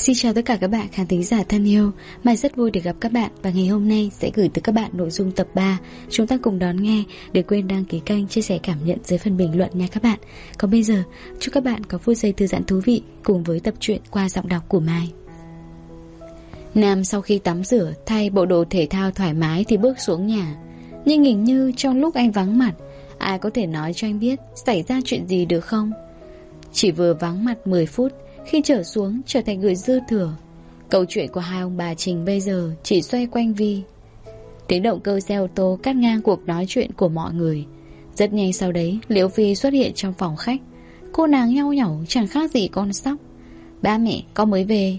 Xin chào tất cả các bạn khán thính giả thân yêu. Mai rất vui được gặp các bạn Và ngày hôm nay sẽ gửi tới các bạn nội dung tập 3 Chúng ta cùng đón nghe Đừng quên đăng ký kênh, chia sẻ cảm nhận dưới phần bình luận nha các bạn. Còn bây giờ, chúc các bạn có phút giây thư giãn thú vị Cùng với tập truyện qua giọng đọc của Mai. Nam sau khi tắm rửa Thay bộ đồ thể thao thoải mái Thì bước xuống nhà. Nhưng hình như trong lúc anh vắng mặt Ai có thể nói cho anh biết Xảy ra chuyện gì được không? Chỉ vừa vắng mặt 10 phút khi trở xuống, trở thành người dư thừa. Câu chuyện của hai ông bà Trình bây giờ Chỉ xoay quanh Vi. Tiếng động cơ xe ô tô cắt ngang cuộc nói chuyện của mọi người. Rất nhanh sau đấy, Liễu Vi xuất hiện trong phòng khách. Cô nàng nhau nhẩu, chẳng khác gì con sóc. Ba mẹ, con mới về.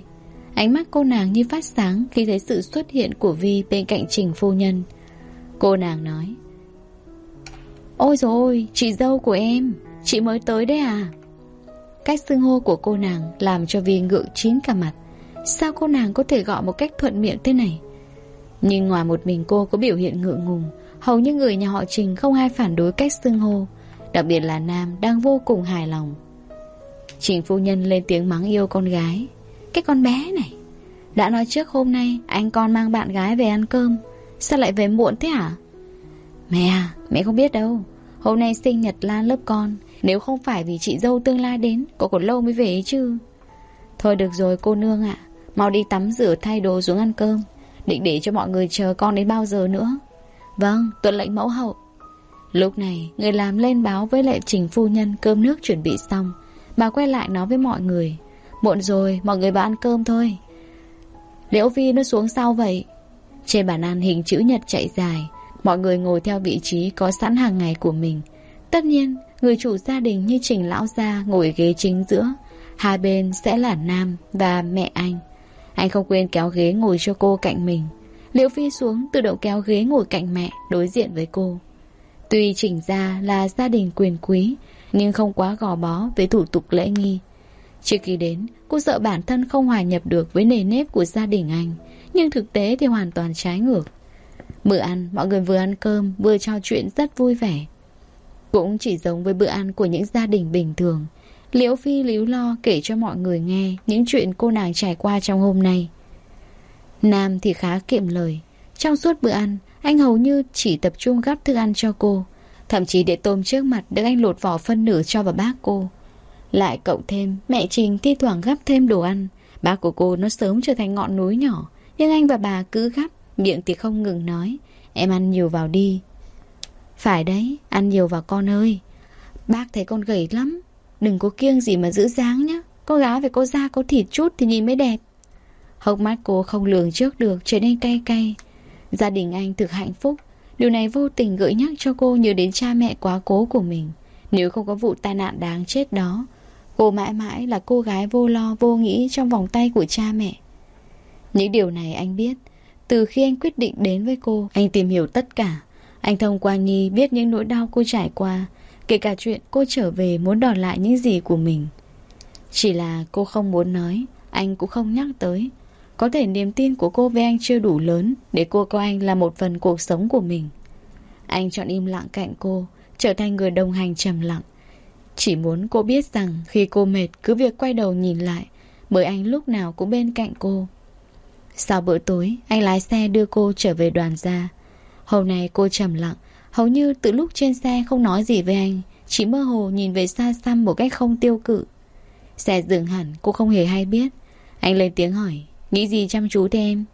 Ánh mắt cô nàng như phát sáng Khi thấy sự xuất hiện của Vi bên cạnh Trình phu nhân. Cô nàng nói, Ôi rồi chị dâu của em, Chị mới tới đấy à? Cách xưng hô của cô nàng Làm cho Vi ngự chín cả mặt. Sao cô nàng có thể gọi một cách thuận miệng thế này? Nhưng ngoài một mình cô có biểu hiện ngượng ngùng, Hầu như người nhà họ Trình Không ai phản đối cách xưng hô, Đặc biệt là Nam đang vô cùng hài lòng. Trình phu nhân lên tiếng mắng yêu con gái. Cái con bé này, Đã nói trước hôm nay Anh con mang bạn gái về ăn cơm, Sao lại về muộn thế hả? Mẹ à mẹ không biết đâu. Hôm nay sinh nhật Lan lớp con nếu không phải vì chị dâu tương lai đến Cô còn lâu mới về ấy chứ? Thôi được rồi, cô nương ạ. Mau đi tắm rửa, thay đồ xuống ăn cơm. Định để cho mọi người chờ con đến bao giờ nữa? Vâng tuân lệnh mẫu hậu. Lúc này, người làm lên báo với lệ trình phu nhân Cơm nước chuẩn bị xong. Bà quay lại nói với mọi người. Muộn rồi, mọi người vào ăn cơm thôi. Liễu Vi nó xuống sau vậy. Trên bàn ăn hình chữ nhật chạy dài. Mọi người ngồi theo vị trí có sẵn hàng ngày của mình. Tất nhiên, Người chủ gia đình như Trình Lão Gia ngồi ghế chính giữa. Hai bên sẽ là Nam và mẹ anh. Anh không quên kéo ghế ngồi cho cô cạnh mình. Liễu Phi xuống, tự động kéo ghế ngồi cạnh mẹ, Đối diện với cô. Tuy Trình Gia là gia đình quyền quý, Nhưng không quá gò bó với thủ tục lễ nghi. Trước khi đến, Cô sợ bản thân không hòa nhập được với nề nếp của gia đình anh, Nhưng thực tế thì hoàn toàn trái ngược. Bữa ăn, mọi người vừa ăn cơm, Vừa trò chuyện rất vui vẻ cũng chỉ giống với bữa ăn của những gia đình bình thường. Liễu Phi líu lo kể cho mọi người nghe Những chuyện cô nàng trải qua trong hôm nay. Nam thì khá kiệm lời. Trong suốt bữa ăn, Anh hầu như chỉ tập trung gắp thức ăn cho cô, Thậm chí để tôm trước mặt Được anh lột vỏ phân nửa cho vào bác cô. Lại cộng thêm, Mẹ Trình thi thoảng gắp thêm đồ ăn. Bác của cô nó sớm trở thành ngọn núi nhỏ, Nhưng anh và bà cứ gắp, Miệng thì không ngừng nói. Em ăn nhiều vào đi phải đấy, ăn nhiều vào con ơi. Bác thấy con gầy lắm. Đừng có kiêng gì mà giữ dáng nhá. Con gái phải có da có thịt chút thì nhìn mới đẹp. Hốc mắt cô không lường trước được trở nên cay cay. Gia đình anh thực hạnh phúc. Điều này vô tình gợi nhắc cho cô nhớ đến cha mẹ quá cố của mình. Nếu không có vụ tai nạn đáng chết đó, cô mãi mãi là cô gái vô lo vô nghĩ trong vòng tay của cha mẹ. Những điều này anh biết. Từ khi anh quyết định đến với cô, anh tìm hiểu tất cả. Anh thông qua Nhi biết những nỗi đau cô trải qua, Kể cả chuyện cô trở về muốn đòi lại những gì của mình. Chỉ là cô không muốn nói, Anh cũng không nhắc tới. Có thể niềm tin của cô với anh chưa đủ lớn Để cô coi anh là một phần cuộc sống của mình. Anh chọn im lặng cạnh cô, Trở thành người đồng hành trầm lặng. Chỉ muốn cô biết rằng Khi cô mệt, cứ việc quay đầu nhìn lại, Bởi anh lúc nào cũng bên cạnh cô. Sau bữa tối, Anh lái xe đưa cô trở về đoàn gia Hôm nay cô trầm lặng, Hầu như từ lúc trên xe không nói gì với anh, Chỉ mơ hồ nhìn về xa xăm một cách không tiêu cự. Xe dừng hẳn, cô không hề hay biết. Anh lên tiếng hỏi, Nghĩ gì chăm chú thế em?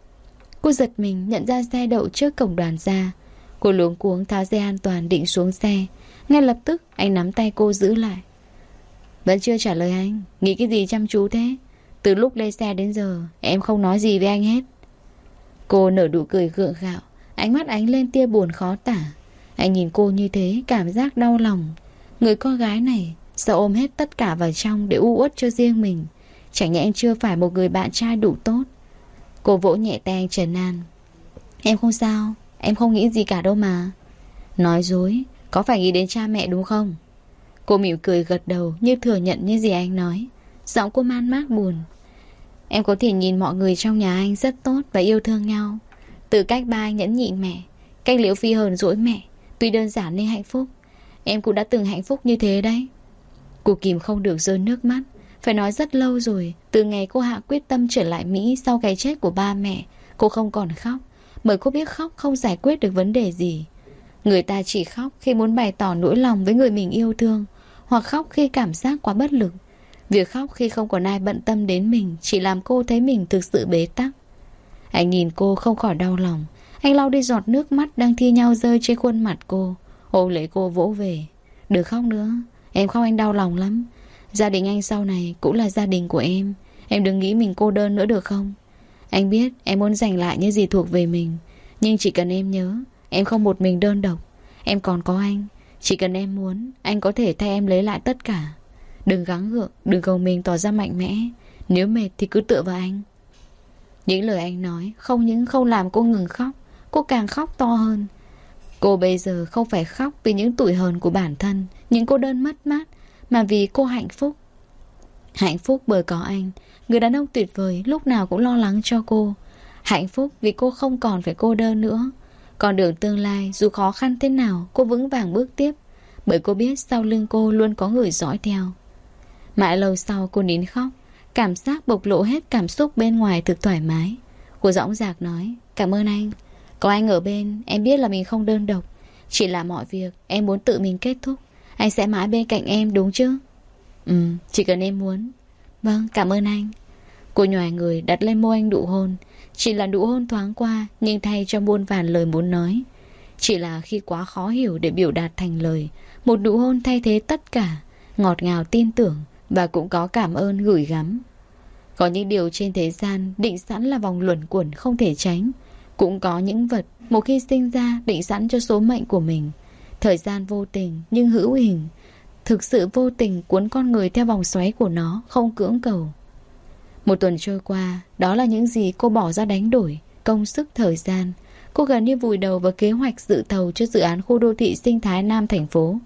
Cô giật mình nhận ra xe đậu trước cổng đoàn ra. Cô luống cuống tháo dây an toàn định xuống xe. Ngay lập tức, anh nắm tay cô giữ lại. Vẫn chưa trả lời anh, Nghĩ cái gì chăm chú thế? Từ lúc lên xe đến giờ, Em không nói gì với anh hết. Cô nở nụ cười gượng gạo. Ánh mắt ánh lên tia buồn khó tả. Anh nhìn cô như thế, cảm giác đau lòng. Người con gái này Sao ôm hết tất cả vào trong để u uất cho riêng mình. Chẳng nhẽ anh chưa phải một người bạn trai đủ tốt. Cô vỗ nhẹ tay anh Trần An. Em không sao, Em không nghĩ gì cả đâu mà. Nói dối, Có phải nghĩ đến cha mẹ đúng không? Cô mỉm cười gật đầu Như thừa nhận những gì anh nói. Giọng cô man mác buồn. Em có thể nhìn mọi người trong nhà anh rất tốt Và yêu thương nhau từ cách ba nhẫn nhịn mẹ, Cách liễu phi hờn dỗi mẹ, Tuy đơn giản nên hạnh phúc. Em cũng đã từng hạnh phúc như thế đấy. Cô kìm không được rơi nước mắt. Phải nói rất lâu rồi, Từ ngày cô Hạ quyết tâm trở lại Mỹ Sau cái chết của ba mẹ, Cô không còn khóc. Bởi cô biết khóc không giải quyết được vấn đề gì. Người ta chỉ khóc khi muốn bày tỏ nỗi lòng với người mình yêu thương, Hoặc khóc khi cảm giác quá bất lực. Việc khóc khi không còn ai bận tâm đến mình Chỉ làm cô thấy mình thực sự bế tắc. Anh nhìn cô không khỏi đau lòng. Anh lau đi giọt nước mắt đang thi nhau rơi trên khuôn mặt cô. Ôm lấy cô vỗ về. Đừng khóc nữa. Em khóc anh đau lòng lắm. Gia đình anh sau này cũng là gia đình của em. Em đừng nghĩ mình cô đơn nữa được không? Anh biết em muốn giành lại những gì thuộc về mình. Nhưng chỉ cần em nhớ, Em không một mình đơn độc. Em còn có anh. Chỉ cần em muốn, Anh có thể thay em lấy lại tất cả. Đừng gắng gượng, Đừng cầu mình tỏ ra mạnh mẽ. Nếu mệt thì cứ tựa vào anh. Những lời anh nói Không những không làm cô ngừng khóc, Cô càng khóc to hơn. Cô bây giờ không phải khóc vì những tủi hờn của bản thân, Những cô đơn mất mát, Mà vì cô hạnh phúc. Hạnh phúc bởi có anh, Người đàn ông tuyệt vời lúc nào cũng lo lắng cho cô. Hạnh phúc vì cô không còn phải cô đơn nữa. Còn đường tương lai dù khó khăn thế nào, Cô vững vàng bước tiếp, Bởi cô biết sau lưng cô luôn có người dõi theo. Mãi lâu sau cô nín khóc Cảm giác bộc lộ hết cảm xúc bên ngoài thực thoải mái. Cô dõng dạc nói, Cảm ơn anh. Có anh ở bên, em biết là mình không đơn độc. Chỉ là mọi việc, em muốn tự mình kết thúc. Anh sẽ mãi bên cạnh em, đúng chứ? Ừ chỉ cần em muốn. Vâng cảm ơn anh. Cô nhòi người, đặt lên môi anh đụ hôn. Chỉ là đụ hôn thoáng qua, Nhưng thay cho muôn vàn lời muốn nói. Chỉ là khi quá khó hiểu để biểu đạt thành lời, Một đụ hôn thay thế tất cả, Ngọt ngào tin tưởng và cũng có cảm ơn gửi gắm. Có những điều trên thế gian Định sẵn là vòng luẩn quẩn không thể tránh. Cũng có những vật Một khi sinh ra định sẵn cho số mệnh của mình. Thời gian vô tình nhưng hữu hình. Thực sự vô tình cuốn con người theo vòng xoáy của nó Không cưỡng cầu. Một tuần trôi qua Đó là những gì cô bỏ ra đánh đổi Công sức thời gian. Cô gần như vùi đầu vào kế hoạch dự thầu cho dự án khu đô thị sinh thái Nam thành phố.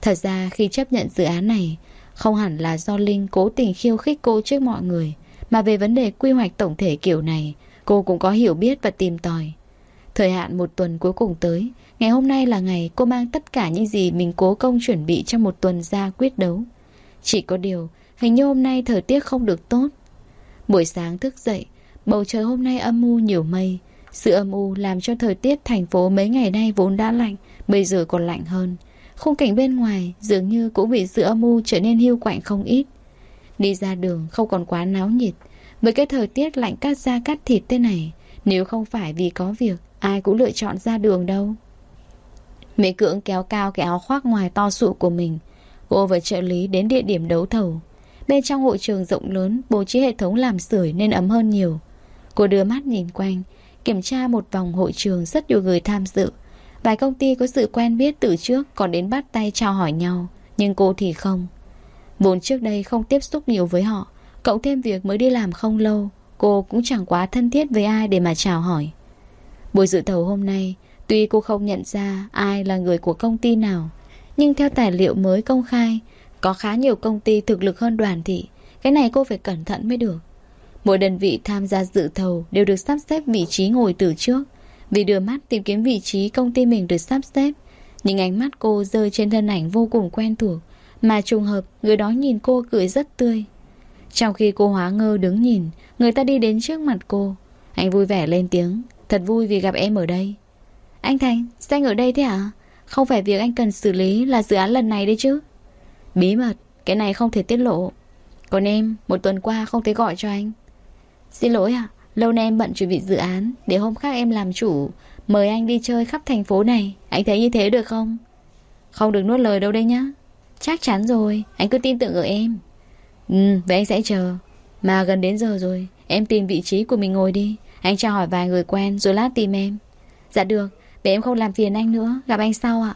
Thật ra khi chấp nhận dự án này, không hẳn là do Linh cố tình khiêu khích cô trước mọi người, Mà về vấn đề quy hoạch tổng thể kiểu này, Cô cũng có hiểu biết và tìm tòi. Thời hạn một tuần cuối cùng tới, Ngày hôm nay là ngày cô mang tất cả những gì mình cố công chuẩn bị trong một tuần ra quyết đấu. Chỉ có điều, Hình như hôm nay thời tiết không được tốt. Buổi sáng thức dậy, Bầu trời hôm nay âm u nhiều mây. Sự âm u làm cho thời tiết thành phố mấy ngày nay vốn đã lạnh, Bây giờ còn lạnh hơn. Khung cảnh bên ngoài dường như cũng bị sự âm u trở nên hiu quạnh không ít. Đi ra đường không còn quá náo nhiệt. Với cái thời tiết lạnh cắt da cắt thịt thế này, nếu không phải vì có việc, ai cũng lựa chọn ra đường đâu. Mỹ cưỡng kéo cao cái áo khoác ngoài to sụ của mình. Cô và trợ lý đến địa điểm đấu thầu. Bên trong hội trường rộng lớn, bố trí hệ thống làm sưởi nên ấm hơn nhiều. Cô đưa mắt nhìn quanh, kiểm tra một vòng hội trường rất nhiều người tham dự. Vài công ty có sự quen biết từ trước còn đến bắt tay chào hỏi nhau, nhưng cô thì không. Vốn trước đây không tiếp xúc nhiều với họ, cộng thêm việc mới đi làm không lâu, cô cũng chẳng quá thân thiết với ai để mà chào hỏi. Buổi dự thầu hôm nay, tuy cô không nhận ra ai là người của công ty nào, nhưng theo tài liệu mới công khai, có khá nhiều công ty thực lực hơn đoàn thị, cái này cô phải cẩn thận mới được. Mỗi đơn vị tham gia dự thầu đều được sắp xếp vị trí ngồi từ trước, vì đưa mắt tìm kiếm vị trí công ty mình được sắp xếp những ánh mắt cô rơi trên thân ảnh vô cùng quen thuộc Mà trùng hợp người đó nhìn cô cười rất tươi. Trong khi cô hóa ngơ đứng nhìn Người ta đi đến trước mặt cô. Anh vui vẻ lên tiếng Thật vui vì gặp em ở đây. Anh Thành, sao anh ở đây thế ạ? Không phải việc anh cần xử lý là dự án lần này đấy chứ. Bí mật, cái này không thể tiết lộ. Còn em, một tuần qua không thấy gọi cho anh. Xin lỗi ạ. Lâu nay em bận chuẩn bị dự án, Để hôm khác em làm chủ. Mời anh đi chơi khắp thành phố này, Anh thấy như thế được không? Không được nuốt lời đâu đây nhá. Chắc chắn rồi, Anh cứ tin tưởng ở em. Ừ vậy anh sẽ chờ. Mà gần đến giờ rồi, Em tìm vị trí của mình ngồi đi. Anh cho hỏi vài người quen rồi lát tìm em. Dạ được, Để em không làm phiền anh nữa, Gặp anh sau ạ.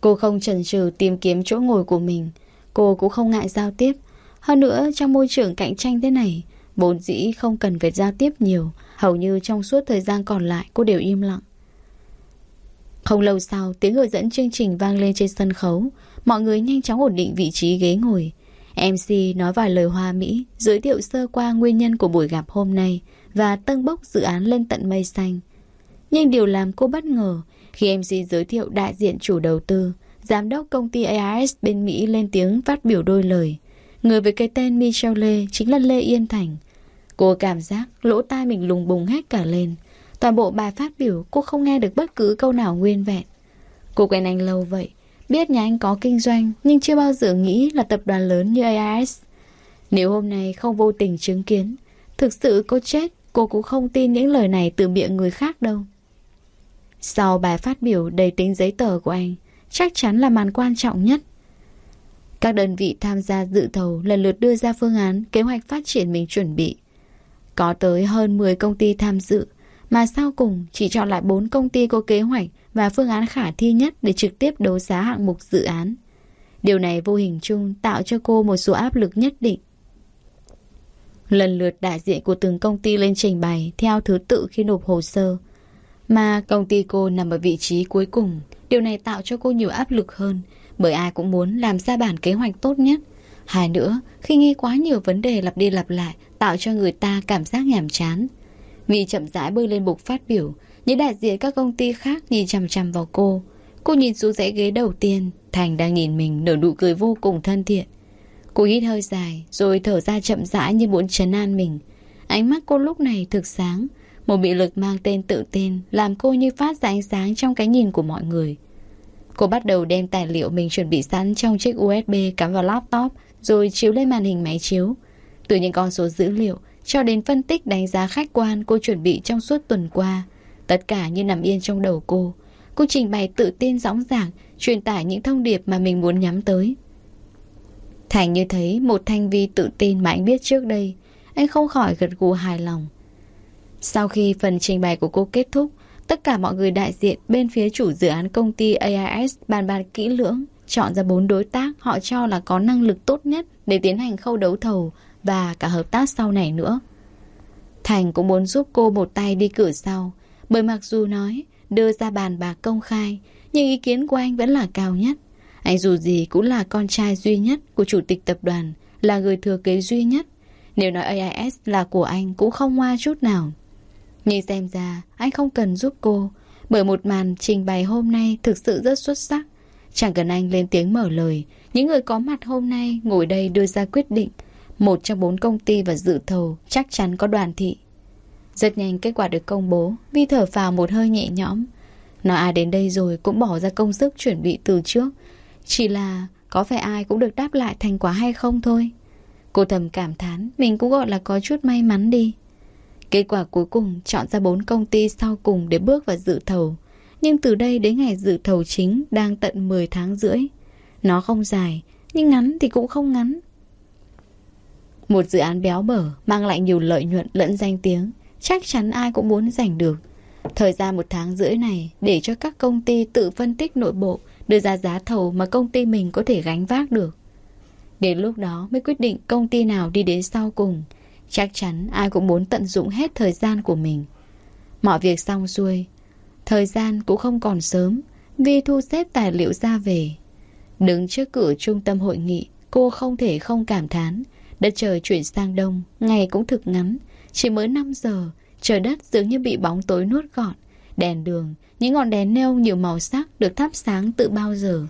Cô không chần chừ tìm kiếm chỗ ngồi của mình. Cô cũng không ngại giao tiếp. Hơn nữa, trong môi trường cạnh tranh thế này Vốn dĩ không cần phải giao tiếp nhiều, Hầu như trong suốt thời gian còn lại Cô đều im lặng. Không lâu sau, tiếng người dẫn chương trình vang lên trên sân khấu. Mọi người nhanh chóng ổn định vị trí ghế ngồi. MC nói vài lời hoa mỹ, Giới thiệu sơ qua nguyên nhân của buổi gặp hôm nay Và tân bốc dự án lên tận mây xanh. Nhưng điều làm cô bất ngờ Khi MC giới thiệu đại diện chủ đầu tư, Giám đốc công ty ARS bên Mỹ lên tiếng phát biểu đôi lời. Người với cái tên Michelle Lê chính là Lê Yên Thành. Cô cảm giác lỗ tai mình lùng bùng hết cả lên. Toàn bộ bài phát biểu cô không nghe được bất cứ câu nào nguyên vẹn. Cô quen anh lâu vậy, biết nhà anh có kinh doanh nhưng chưa bao giờ nghĩ là tập đoàn lớn như AIS. Nếu hôm nay không vô tình chứng kiến, thực sự cô chết, cô cũng không tin những lời này từ miệng người khác đâu. Sau bài phát biểu đầy tính giấy tờ của anh, chắc chắn là màn quan trọng nhất. Các đơn vị tham gia dự thầu lần lượt đưa ra phương án, kế hoạch phát triển mình chuẩn bị. Có tới hơn 10 công ty tham dự, mà sau cùng chỉ chọn lại 4 công ty có kế hoạch và phương án khả thi nhất để trực tiếp đấu giá hạng mục dự án. Điều này vô hình chung tạo cho cô một số áp lực nhất định. Lần lượt đại diện của từng công ty lên trình bày theo thứ tự khi nộp hồ sơ. Mà công ty cô nằm ở vị trí cuối cùng. Điều này tạo cho cô nhiều áp lực hơn bởi ai cũng muốn làm ra bản kế hoạch tốt nhất. Hai nữa, khi nghe quá nhiều vấn đề lặp đi lặp lại tạo cho người ta cảm giác nhàm chán. Vì chậm rãi bơi lên bục phát biểu, những đại diện các công ty khác nhìn chằm chằm vào cô. Cô nhìn xuống dãy ghế đầu tiên, Thành đang nhìn mình nở nụ cười vô cùng thân thiện. Cô hít hơi dài, rồi thở ra chậm rãi như muốn chấn an mình. Ánh mắt cô lúc này thực sáng, một bị lực mang tên tự tin làm cô như phát ra ánh sáng trong cái nhìn của mọi người. Cô bắt đầu đem tài liệu mình chuẩn bị sẵn trong chiếc USB cắm vào laptop rồi chiếu lên màn hình máy chiếu. Từ những con số dữ liệu cho đến phân tích đánh giá khách quan cô chuẩn bị trong suốt tuần qua. Tất cả như nằm yên trong đầu cô. Cô trình bày tự tin dõng dạc, truyền tải những thông điệp mà mình muốn nhắm tới. Thành như thấy một thanh vi tự tin mà anh biết trước đây. Anh không khỏi gật gù hài lòng. Sau khi phần trình bày của cô kết thúc, tất cả mọi người đại diện bên phía chủ dự án công ty AIS bàn bạc kỹ lưỡng, chọn ra bốn đối tác họ cho là có năng lực tốt nhất để tiến hành khâu đấu thầu và cả hợp tác sau này nữa. Thành cũng muốn giúp cô một tay đi cửa sau, bởi mặc dù nói đưa ra bàn bạc công khai, nhưng ý kiến của anh vẫn là cao nhất. Anh dù gì cũng là con trai duy nhất của chủ tịch tập đoàn, là người thừa kế duy nhất. Nếu nói AIS là của anh cũng không hoa chút nào. Nhưng xem ra anh không cần giúp cô, bởi một màn trình bày hôm nay thực sự rất xuất sắc. Chẳng cần anh lên tiếng mở lời, những người có mặt hôm nay ngồi đây đưa ra quyết định. Một trong bốn công ty và dự thầu chắc chắn có đoàn thị. Rất nhanh kết quả được công bố, Vi thở vào một hơi nhẹ nhõm. Nói ai đến đây rồi cũng bỏ ra công sức chuẩn bị từ trước. Chỉ là có phải ai cũng được đáp lại thành quả hay không thôi. Cô thầm cảm thán, mình cũng gọi là có chút may mắn đi. Kết quả cuối cùng chọn ra bốn công ty sau cùng để bước vào dự thầu. Nhưng từ đây đến ngày dự thầu chính đang tận 10 tháng rưỡi. Nó không dài, nhưng ngắn thì cũng không ngắn. Một dự án béo bở, mang lại nhiều lợi nhuận lẫn danh tiếng. Chắc chắn ai cũng muốn giành được. Thời gian một tháng rưỡi này để cho các công ty tự phân tích nội bộ, đưa ra giá thầu mà công ty mình có thể gánh vác được. Đến lúc đó mới quyết định công ty nào đi đến sau cùng. Chắc chắn ai cũng muốn tận dụng hết thời gian của mình. Mọi việc xong xuôi. Thời gian cũng không còn sớm vì thu xếp tài liệu ra về. Đứng trước cửa trung tâm hội nghị, cô không thể không cảm thán. Đất trời chuyển sang đông, ngày cũng thực ngắn. Chỉ mới 5 giờ, trời đất dường như bị bóng tối nuốt gọn. Đèn đường, những ngọn đèn nêu nhiều màu sắc được thắp sáng từ bao giờ.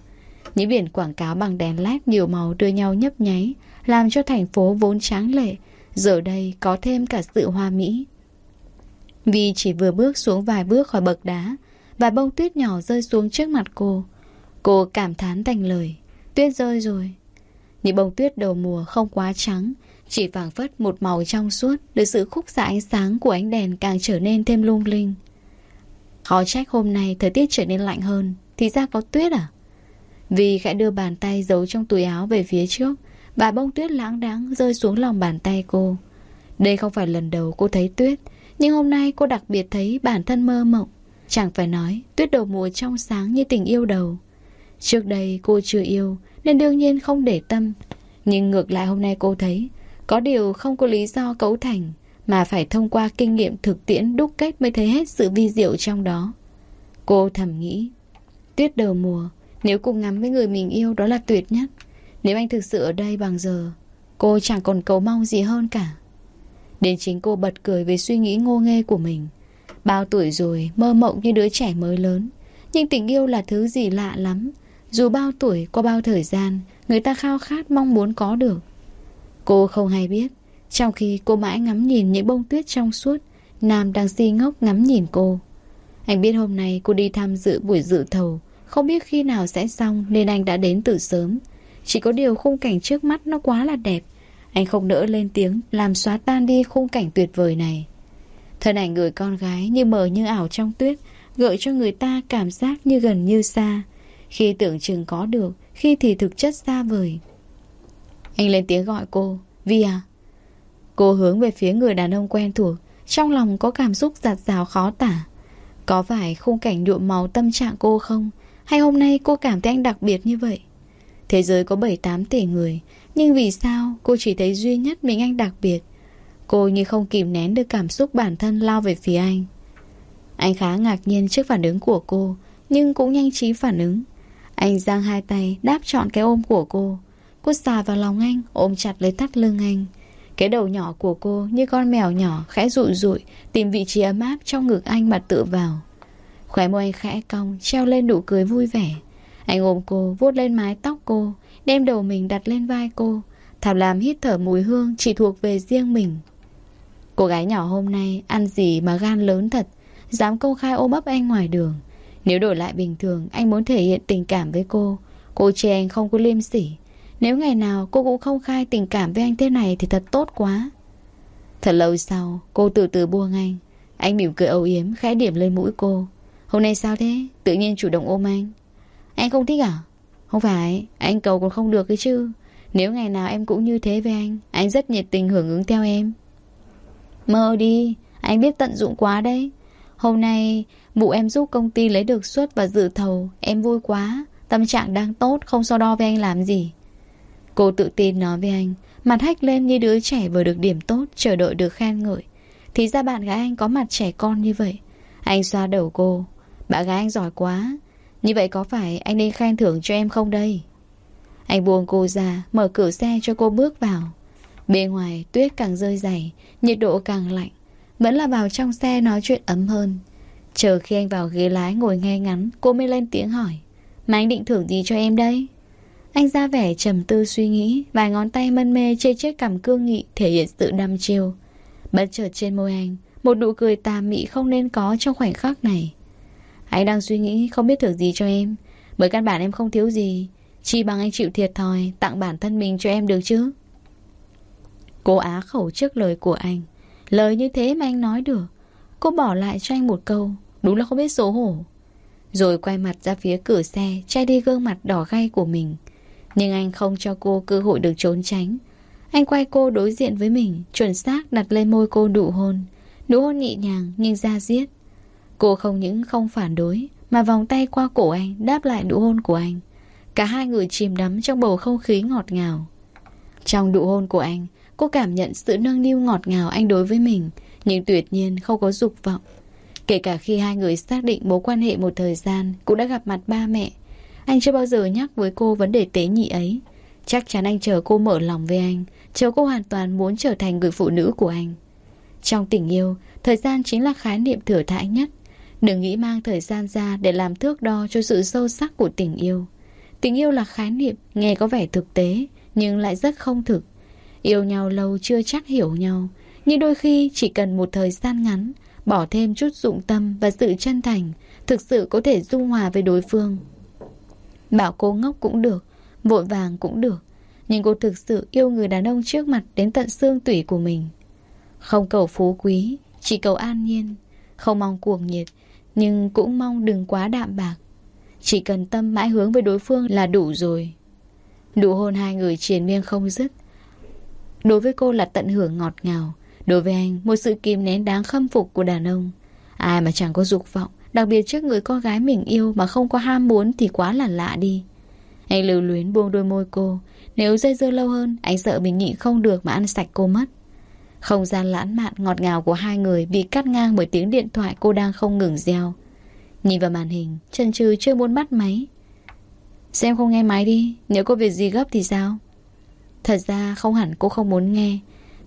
Những biển quảng cáo bằng đèn led nhiều màu đưa nhau nhấp nháy, làm cho thành phố vốn tráng lệ, giờ đây có thêm cả sự hoa mỹ. Vì chỉ vừa bước xuống vài bước khỏi bậc đá, và bông tuyết nhỏ rơi xuống trước mặt cô. Cô cảm thán thành lời. Tuyết rơi rồi. Những bông tuyết đầu mùa không quá trắng, chỉ vàng phất một màu trong suốt, được sự khúc xạ ánh sáng của ánh đèn càng trở nên thêm lung linh. Khó trách hôm nay thời tiết trở nên lạnh hơn, thì ra có tuyết à? Vì khẽ đưa bàn tay giấu trong túi áo về phía trước, và bông tuyết lãng đáng rơi xuống lòng bàn tay cô. Đây không phải lần đầu cô thấy tuyết, nhưng hôm nay cô đặc biệt thấy bản thân mơ mộng. Chẳng phải nói, tuyết đầu mùa trong sáng như tình yêu đầu. Trước đây cô chưa yêu, nên đương nhiên không để tâm. Nhưng ngược lại hôm nay cô thấy, có điều không có lý do cấu thành, mà phải thông qua kinh nghiệm thực tiễn đúc kết mới thấy hết sự vi diệu trong đó. Cô thầm nghĩ, tuyết đầu mùa, nếu cùng ngắm với người mình yêu đó là tuyệt nhất. Nếu anh thực sự ở đây bằng giờ, cô chẳng còn cầu mong gì hơn cả. Đến chính cô bật cười với suy nghĩ ngô nghê của mình. Bao tuổi rồi, mơ mộng như đứa trẻ mới lớn. Nhưng tình yêu là thứ gì lạ lắm. Dù bao tuổi, qua bao thời gian, người ta khao khát mong muốn có được. Cô không hay biết Trong khi cô mãi ngắm nhìn những bông tuyết trong suốt Nam đang si ngốc ngắm nhìn cô Anh biết hôm nay cô đi tham dự buổi dự thầu Không biết khi nào sẽ xong Nên anh đã đến từ sớm chỉ có điều khung cảnh trước mắt nó quá là đẹp. Anh không nỡ lên tiếng Làm xóa tan đi khung cảnh tuyệt vời này. Thân ảnh người con gái như mờ như ảo trong tuyết, Gợi cho người ta cảm giác như gần như xa. Khi tưởng chừng có được, Khi thì thực chất xa vời. Anh lên tiếng gọi cô, Vi à. Cô hướng về phía người đàn ông quen thuộc, Trong lòng có cảm xúc giặt rào khó tả. Có phải khung cảnh nhuộm màu tâm trạng cô không? Hay hôm nay cô cảm thấy anh đặc biệt như vậy? Thế giới có 7-8 tỷ người, Nhưng vì sao cô chỉ thấy duy nhất mình anh đặc biệt? Cô như không kìm nén được cảm xúc bản thân lao về phía anh. Anh khá ngạc nhiên trước phản ứng của cô, Nhưng cũng nhanh trí phản ứng. Anh giang hai tay đáp trọn cái ôm của cô. Cô xà vào lòng anh, Ôm chặt lấy thắt lưng anh. Cái đầu nhỏ của cô như con mèo nhỏ Khẽ rụi rụi Tìm vị trí ấm áp trong ngực anh mà tựa vào. Khóe môi anh khẽ cong, Treo lên nụ cười vui vẻ. Anh ôm cô, vuốt lên mái tóc cô, Đem đầu mình đặt lên vai cô. Thảo làm hít thở mùi hương Chỉ thuộc về riêng mình. Cô gái nhỏ hôm nay ăn gì mà gan lớn thật, Dám công khai ôm ấp anh ngoài đường. Nếu đổi lại bình thường, Anh muốn thể hiện tình cảm với cô. Cô chê anh không có liêm sỉ. Nếu ngày nào cô cũng không khai tình cảm với anh thế này Thì thật tốt quá. Thật lâu sau, cô từ từ buông anh. Anh mỉm cười âu yếm, khẽ điểm lên mũi cô. Hôm nay sao thế? Tự nhiên chủ động ôm anh. Anh không thích à Không phải anh cầu còn không được cái chứ Nếu ngày nào em cũng như thế với anh Anh rất nhiệt tình hưởng ứng theo em Mơ đi, anh biết tận dụng quá đấy. Hôm nay, vụ em giúp công ty lấy được suất và dự thầu, em vui quá. Tâm trạng đang tốt, không so đo với anh làm gì. Cô tự tin nói với anh, mặt hách lên như đứa trẻ vừa được điểm tốt, chờ đợi được khen ngợi. Thì ra bạn gái anh có mặt trẻ con như vậy. Anh xoa đầu cô. Bạn gái anh giỏi quá. Như vậy có phải anh nên khen thưởng cho em không đây? Anh buông cô ra, mở cửa xe cho cô bước vào. Bên ngoài tuyết càng rơi dày Nhiệt độ càng lạnh. Vẫn là vào trong xe nói chuyện ấm hơn. Chờ khi anh vào ghế lái ngồi nghe ngắn Cô mới lên tiếng hỏi Mà anh định thưởng gì cho em đây? Anh ra vẻ trầm tư suy nghĩ Vài ngón tay mân mê chê chiếc cằm cương nghị Thể hiện sự đăm chiêu. Bất chợt trên môi anh Một nụ cười tà mị không nên có trong khoảnh khắc này. Anh đang suy nghĩ, không biết thưởng gì cho em. Bởi căn bản em không thiếu gì. Chỉ bằng anh chịu thiệt thòi, Tặng bản thân mình cho em được chứ. Cô á khẩu trước lời của anh. Lời như thế mà anh nói được. Cô bỏ lại cho anh một câu. Đúng là không biết xấu hổ. Rồi quay mặt ra phía cửa xe, Che đi gương mặt đỏ gay của mình. Nhưng anh không cho cô cơ hội được trốn tránh. Anh quay cô đối diện với mình, Chuẩn xác đặt lên môi cô nụ hôn. Nụ hôn nhẹ nhàng nhưng ra diết. Cô không những không phản đối, Mà vòng tay qua cổ anh Đáp lại nụ hôn của anh. Cả hai người chìm đắm trong bầu không khí ngọt ngào. Trong nụ hôn của anh, Cô cảm nhận sự nâng niu ngọt ngào anh đối với mình, Nhưng tuyệt nhiên không có dục vọng. Kể cả khi hai người xác định mối quan hệ một thời gian Cũng đã gặp mặt ba mẹ, Anh chưa bao giờ nhắc với cô vấn đề tế nhị ấy. Chắc chắn anh chờ cô mở lòng với anh, Chờ cô hoàn toàn muốn trở thành người phụ nữ của anh. Trong tình yêu, Thời gian chính là khái niệm thừa thãi nhất. Đừng nghĩ mang thời gian ra Để làm thước đo cho sự sâu sắc của tình yêu. Tình yêu là khái niệm, Nghe có vẻ thực tế, Nhưng lại rất không thực. Yêu nhau lâu chưa chắc hiểu nhau, Nhưng đôi khi chỉ cần một thời gian ngắn, Bỏ thêm chút dụng tâm và sự chân thành, Thực sự có thể dung hòa với đối phương. Bảo cô ngốc cũng được, Vội vàng cũng được, Nhưng cô thực sự yêu người đàn ông trước mặt Đến tận xương tủy của mình. Không cầu phú quý, Chỉ cầu an nhiên, Không mong cuồng nhiệt nhưng cũng mong đừng quá đạm bạc. Chỉ cần tâm mãi hướng với đối phương là đủ rồi. Đủ hôn hai người triền miên không dứt. Đối với cô là tận hưởng ngọt ngào. Đối với anh, Một sự kìm nén đáng khâm phục của đàn ông. Ai mà chẳng có dục vọng, Đặc biệt trước người con gái mình yêu Mà không có ham muốn thì quá là lạ đi. Anh lưu luyến buông đôi môi cô. Nếu dây dưa lâu hơn, Anh sợ mình nhịn không được mà ăn sạch cô mất. Không gian lãng mạn ngọt ngào của hai người Bị cắt ngang bởi tiếng điện thoại cô đang không ngừng reo. Nhìn vào màn hình chân trừ chưa muốn bắt máy. Xem không nghe máy đi, Nếu có việc gì gấp thì sao? Thật ra không hẳn cô không muốn nghe.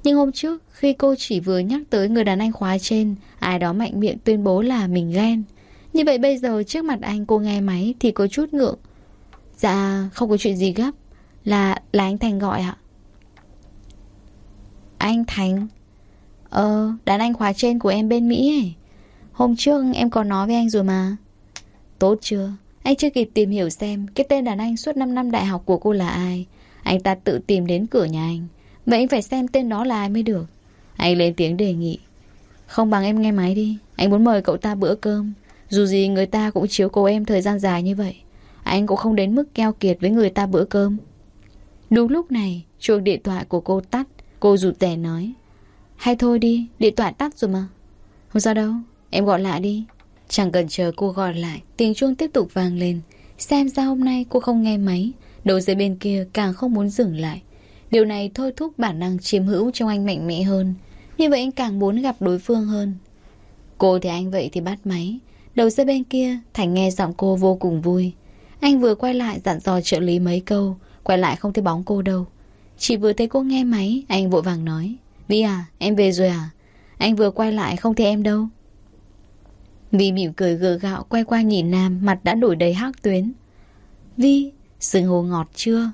Nhưng hôm trước, khi cô chỉ vừa nhắc tới người đàn anh khóa trên, Ai đó mạnh miệng tuyên bố là mình ghen. Như vậy bây giờ trước mặt anh cô nghe máy thì có chút ngượng. Dạ không có chuyện gì gấp. Là là anh Thành gọi ạ. Anh Thành. Ờ đàn anh khóa trên của em bên Mỹ ấy. Hôm trước em có nói với anh rồi mà. Tốt chưa? Anh chưa kịp tìm hiểu xem Cái tên đàn anh suốt 5 năm đại học của cô là ai. Anh ta tự tìm đến cửa nhà anh. Vậy anh phải xem tên đó là ai mới được. Anh lên tiếng đề nghị. Không bằng em nghe máy đi. Anh muốn mời cậu ta bữa cơm. Dù gì người ta cũng chiếu cố em thời gian dài như vậy. Anh cũng không đến mức keo kiệt với người ta bữa cơm. Đúng lúc này, Chuông điện thoại của cô tắt. Cô rụt rè nói. Hay thôi đi, điện thoại tắt rồi mà. Không sao đâu, em gọi lại đi. Chẳng cần chờ cô gọi lại Tiếng chuông tiếp tục vang lên. Xem ra hôm nay cô không nghe máy Đầu dây bên kia càng không muốn dừng lại. Điều này thôi thúc bản năng chiếm hữu trong anh mạnh mẽ hơn. Như vậy anh càng muốn gặp đối phương hơn. Cô thì anh vậy thì bắt máy. Đầu dây bên kia Thành nghe giọng cô vô cùng vui. Anh vừa quay lại dặn dò trợ lý mấy câu Quay lại không thấy bóng cô đâu. Chỉ vừa thấy cô nghe máy, Anh vội vàng nói. Vi à em về rồi à? Anh vừa quay lại không thấy em đâu. Vi mỉm cười gượng gạo, quay qua nhìn Nam, Mặt đã đổi đầy hắc tuyến. Vi Sừng hồ ngọt chưa?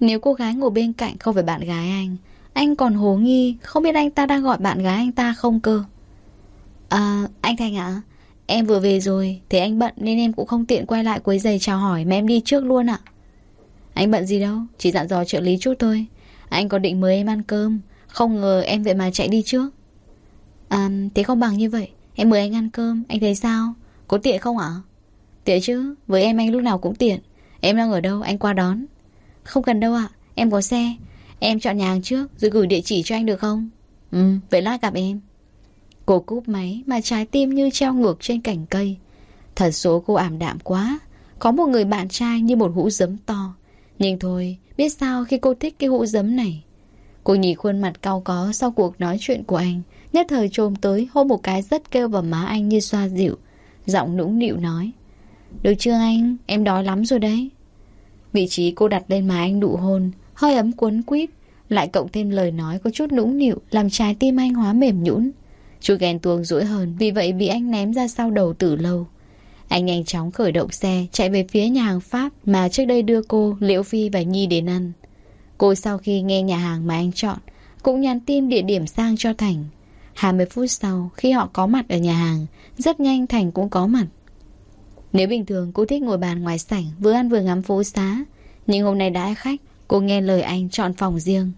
Nếu cô gái ngồi bên cạnh không phải bạn gái anh Anh còn hồ nghi, Không biết anh ta đang gọi bạn gái anh ta không cơ? À anh Thành ạ, Em vừa về rồi, Thế anh bận nên em cũng không tiện quay lại quấy giày chào hỏi Mà em đi trước luôn ạ. Anh bận gì đâu, Chỉ dặn dò trợ lý chút thôi. Anh có định mời em ăn cơm? Không ngờ em vậy mà chạy đi trước. À thế không bằng như vậy. Em mời anh ăn cơm. Anh thấy sao? Có tiện không ạ? Tiện chứ. Với em anh lúc nào cũng tiện. Em đang ở đâu? Anh qua đón. Không cần đâu ạ. Em có xe. Em chọn nhà hàng trước, Rồi gửi địa chỉ cho anh được không? Ừ vậy lát gặp em. Cô cúp máy mà trái tim như treo ngược trên cành cây. Thật số cô ảm đạm quá. Có một người bạn trai như một hũ giấm to. Nhưng thôi Biết sao khi cô thích cái hũ giấm này? Cô nhìn khuôn mặt cau có Sau cuộc nói chuyện của anh. Nhất thời trồm tới, hôn một cái rất kêu vào má anh như xoa dịu. Giọng nũng nịu nói, Được chưa anh? Em đói lắm rồi đấy. Vị trí cô đặt lên má anh đụ hôn, Hơi ấm cuốn quýt Lại cộng thêm lời nói có chút nũng nịu, Làm trái tim anh hóa mềm nhũn. Chú ghen tuông rũi hơn Vì vậy bị anh ném ra sau đầu từ lâu. Anh nhanh chóng khởi động xe Chạy về phía nhà hàng Pháp Mà trước đây đưa cô, Liễu Phi và Nhi đến ăn. Cô sau khi nghe nhà hàng mà anh chọn Cũng nhắn tin địa điểm sang cho Thành. 20 phút sau Khi họ có mặt ở nhà hàng Rất nhanh Thành cũng có mặt. Nếu bình thường cô thích ngồi bàn ngoài sảnh Vừa ăn vừa ngắm phố xá Nhưng hôm nay đã khách Cô nghe lời anh chọn phòng riêng.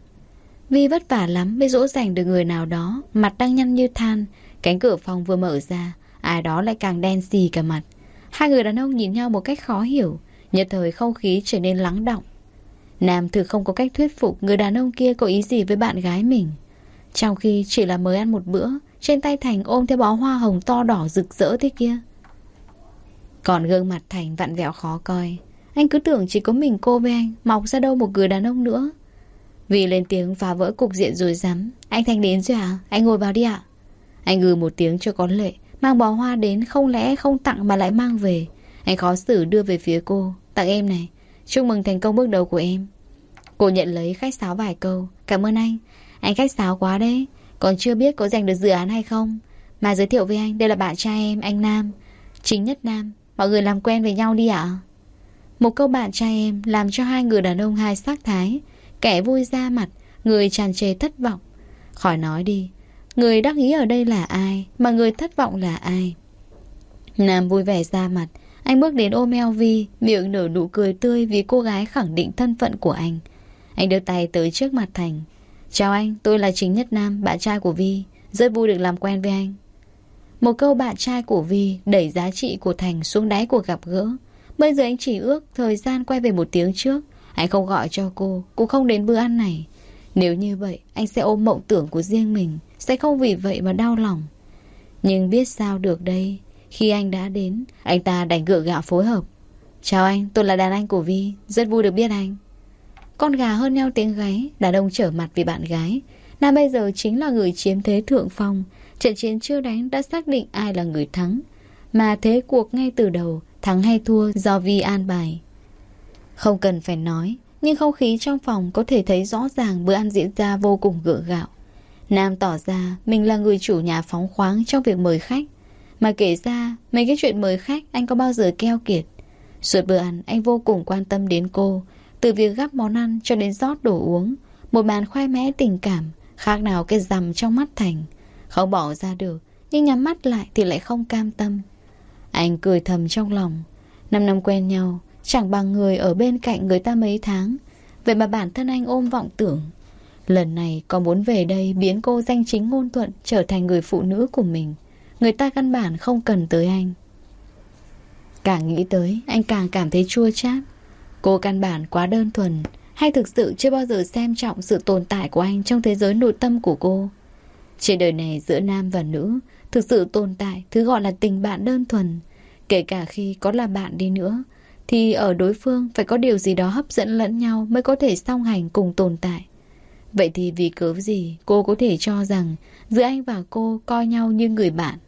Vi vất vả lắm mới dỗ dành được người nào đó Mặt đang nhăn như than Cánh cửa phòng vừa mở ra Ai đó lại càng đen xì cả mặt. Hai người đàn ông nhìn nhau một cách khó hiểu, Nhất thời không khí trở nên lắng động. Nam thử không có cách thuyết phục Người đàn ông kia có ý gì với bạn gái mình. Trong khi chỉ là mới ăn một bữa, Trên tay Thành ôm theo bó hoa hồng to đỏ rực rỡ thế kia. Còn gương mặt Thành vặn vẹo khó coi. Anh cứ tưởng chỉ có mình cô với anh Mọc ra đâu một người đàn ông nữa. Vì lên tiếng phá vỡ cục diện rồi dám. Anh Thành đến rồi à Anh ngồi vào đi ạ. Anh gừ một tiếng cho có lệ. Mang bó hoa đến không lẽ không tặng mà lại mang về? Anh khó xử đưa về phía cô. Tặng em này. Chúc mừng thành công bước đầu của em. Cô nhận lấy khách sáo vài câu. Cảm ơn anh. Anh khách sáo quá đấy. Còn chưa biết có giành được dự án hay không. Mà giới thiệu với anh, Đây là bạn trai em, Anh Nam. Chính nhất Nam. Mọi người làm quen với nhau đi ạ. Một câu bạn trai em Làm cho hai người đàn ông hai sắc thái. Kẻ vui ra mặt, Người tràn trề thất vọng. Khỏi nói đi. Người đắc ý ở đây là ai Mà người thất vọng là ai? Nam vui vẻ ra mặt. Anh bước đến ôm eo Vi Miệng nở nụ cười tươi Vì cô gái khẳng định thân phận của anh. Anh đưa tay tới trước mặt Thành. Chào anh, tôi là Chính Nhất Nam Bạn trai của Vi. Rất vui được làm quen với anh. Một câu bạn trai của Vi Đẩy giá trị của Thành xuống đáy cuộc gặp gỡ. Bây giờ anh chỉ ước Thời gian quay về một tiếng trước. Anh không gọi cho cô Cũng không đến bữa ăn này. Nếu như vậy anh sẽ ôm mộng tưởng của riêng mình. Sẽ không vì vậy mà đau lòng. Nhưng biết sao được đây? Khi anh đã đến Anh ta đành gượng gạo phối hợp. Chào anh, tôi là đàn anh của Vi. Rất vui được biết anh. Con gà hơn nhau tiếng gáy Đàn ông trở mặt vì bạn gái. Nam bây giờ chính là người chiếm thế thượng phong. Trận chiến chưa đánh đã xác định ai là người thắng. Mà thế cuộc ngay từ đầu Thắng hay thua do Vi an bài. Không cần phải nói, nhưng không khí trong phòng có thể thấy rõ ràng bữa ăn diễn ra vô cùng gượng gạo. Nam tỏ ra mình là người chủ nhà phóng khoáng trong việc mời khách. Mà kể ra, mấy cái chuyện mời khách anh có bao giờ keo kiệt. Suốt bữa ăn, anh vô cùng quan tâm đến cô. Từ việc gắp món ăn cho đến rót đồ uống. Một bàn khoai mẽ tình cảm, Khác nào cái rằm trong mắt Thành Không bỏ ra được Nhưng nhắm mắt lại thì lại không cam tâm Anh cười thầm trong lòng Năm năm quen nhau Chẳng bằng người ở bên cạnh người ta mấy tháng Vậy mà bản thân anh ôm vọng tưởng Lần này còn muốn về đây biến cô danh chính ngôn thuận trở thành người phụ nữ của mình. Người ta căn bản không cần tới anh. Càng nghĩ tới, anh càng cảm thấy chua chát. Cô căn bản quá đơn thuần, hay thực sự chưa bao giờ xem trọng sự tồn tại của anh trong thế giới nội tâm của cô. Trên đời này giữa nam và nữ, thực sự tồn tại thứ gọi là tình bạn đơn thuần. Kể cả khi có là bạn đi nữa, thì ở đối phương phải có điều gì đó hấp dẫn lẫn nhau mới có thể song hành cùng tồn tại. Vậy thì vì cớ gì cô có thể cho rằng giữa anh và cô coi nhau như người bạn?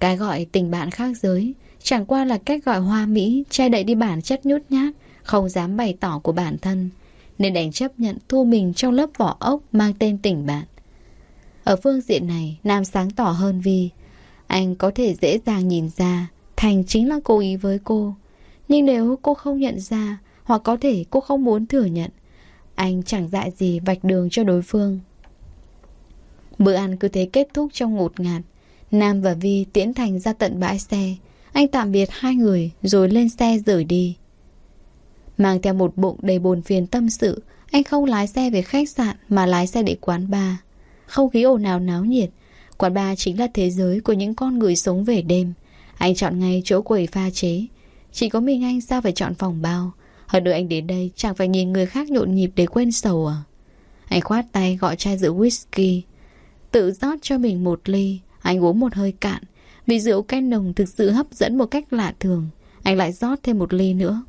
Cái gọi tình bạn khác giới chẳng qua là cách gọi hoa mỹ che đậy đi bản chất nhút nhát, không dám bày tỏ của bản thân, nên đành chấp nhận thu mình trong lớp vỏ ốc mang tên tình bạn. Ở phương diện này, Nam sáng tỏ hơn vì anh có thể dễ dàng nhìn ra Thành chính là cố ý với cô. Nhưng nếu cô không nhận ra hoặc có thể cô không muốn thừa nhận anh chẳng dại gì vạch đường cho đối phương. Bữa ăn cứ thế kết thúc trong ngột ngạt. Nam và Vi tiễn Thành ra tận bãi xe. Anh tạm biệt hai người, Rồi lên xe rời đi. Mang theo một bụng đầy bồn phiền tâm sự, Anh không lái xe về khách sạn Mà lái xe để quán bar. Không khí ồn ào náo nhiệt. Quán bar chính là thế giới của những con người sống về đêm. Anh chọn ngay chỗ quầy pha chế. Chỉ có mình anh sao phải chọn phòng bao? Hơn nữa anh đến đây chẳng phải nhìn người khác nhộn nhịp để quên sầu à? Anh khoát tay gọi chai rượu whisky. Tự rót cho mình một ly. Anh uống một hơi cạn. Vì rượu cay nồng thực sự hấp dẫn một cách lạ thường. Anh lại rót thêm một ly nữa.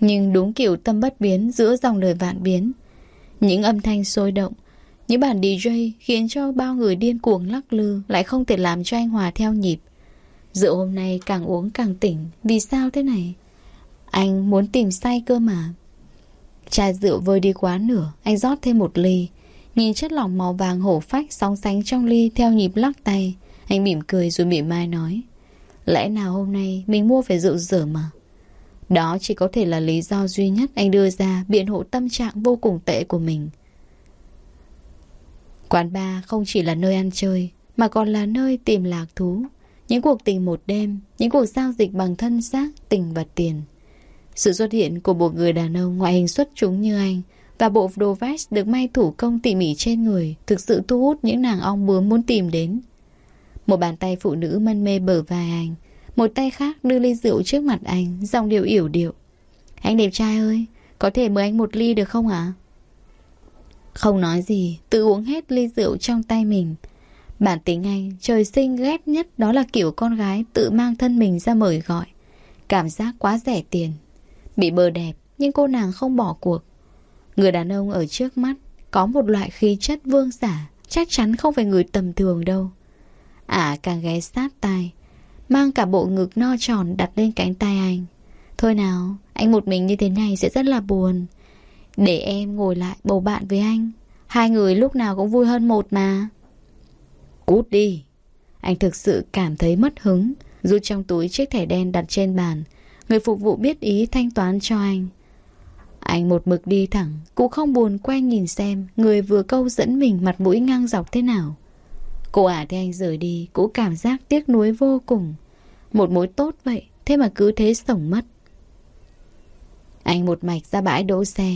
Nhưng đúng kiểu tâm bất biến giữa dòng đời vạn biến. Những âm thanh sôi động, Những bản DJ khiến cho bao người điên cuồng lắc lư Lại không thể làm cho anh hòa theo nhịp. Rượu hôm nay càng uống càng tỉnh. Vì sao thế này? Anh muốn tìm say cơ mà. Chai rượu vơi đi quá nửa Anh rót thêm một ly. Nhìn chất lỏng màu vàng hổ phách sóng sánh trong ly Theo nhịp lắc tay Anh mỉm cười rồi mỉm mai nói Lẽ nào hôm nay mình mua phải rượu dở mà? Đó chỉ có thể là lý do duy nhất Anh đưa ra biện hộ tâm trạng vô cùng tệ của mình. Quán bar không chỉ là nơi ăn chơi Mà còn là nơi tìm lạc thú. Những cuộc tình một đêm Những cuộc giao dịch bằng thân xác, tình và tiền sự xuất hiện của một người đàn ông ngoại hình xuất chúng như anh và bộ đồ vest được may thủ công tỉ mỉ trên người thực sự thu hút những nàng ong bướm muốn tìm đến. Một bàn tay phụ nữ mân mê bờ vai anh, một tay khác đưa ly rượu trước mặt anh, dòng điệu yểu điệu. Anh đẹp trai ơi, có thể mời anh một ly được không ạ? Không nói gì, tự uống hết ly rượu trong tay mình. Bản tính anh, trời sinh ghét nhất đó là kiểu con gái tự mang thân mình ra mời gọi. Cảm giác quá rẻ tiền, Bị bơ đẹp Nhưng cô nàng không bỏ cuộc. Người đàn ông ở trước mắt Có một loại khí chất vương giả Chắc chắn không phải người tầm thường đâu. À, càng ghé sát tai Mang cả bộ ngực no tròn đặt lên cánh tay anh. Thôi nào Anh một mình như thế này sẽ rất là buồn. Để em ngồi lại bầu bạn với anh Hai người lúc nào cũng vui hơn một mà. Cút đi. Anh thực sự cảm thấy mất hứng Rút trong túi chiếc thẻ đen đặt trên bàn Người phục vụ biết ý thanh toán cho anh. Anh một mực đi thẳng, Cũng không buồn quay nhìn xem Người vừa câu dẫn mình mặt mũi ngang dọc thế nào. Cô ả thấy anh rời đi, Cũng cảm giác tiếc nuối vô cùng. Một mối tốt vậy, Thế mà cứ thế sổng mất. Anh một mạch ra bãi đỗ xe.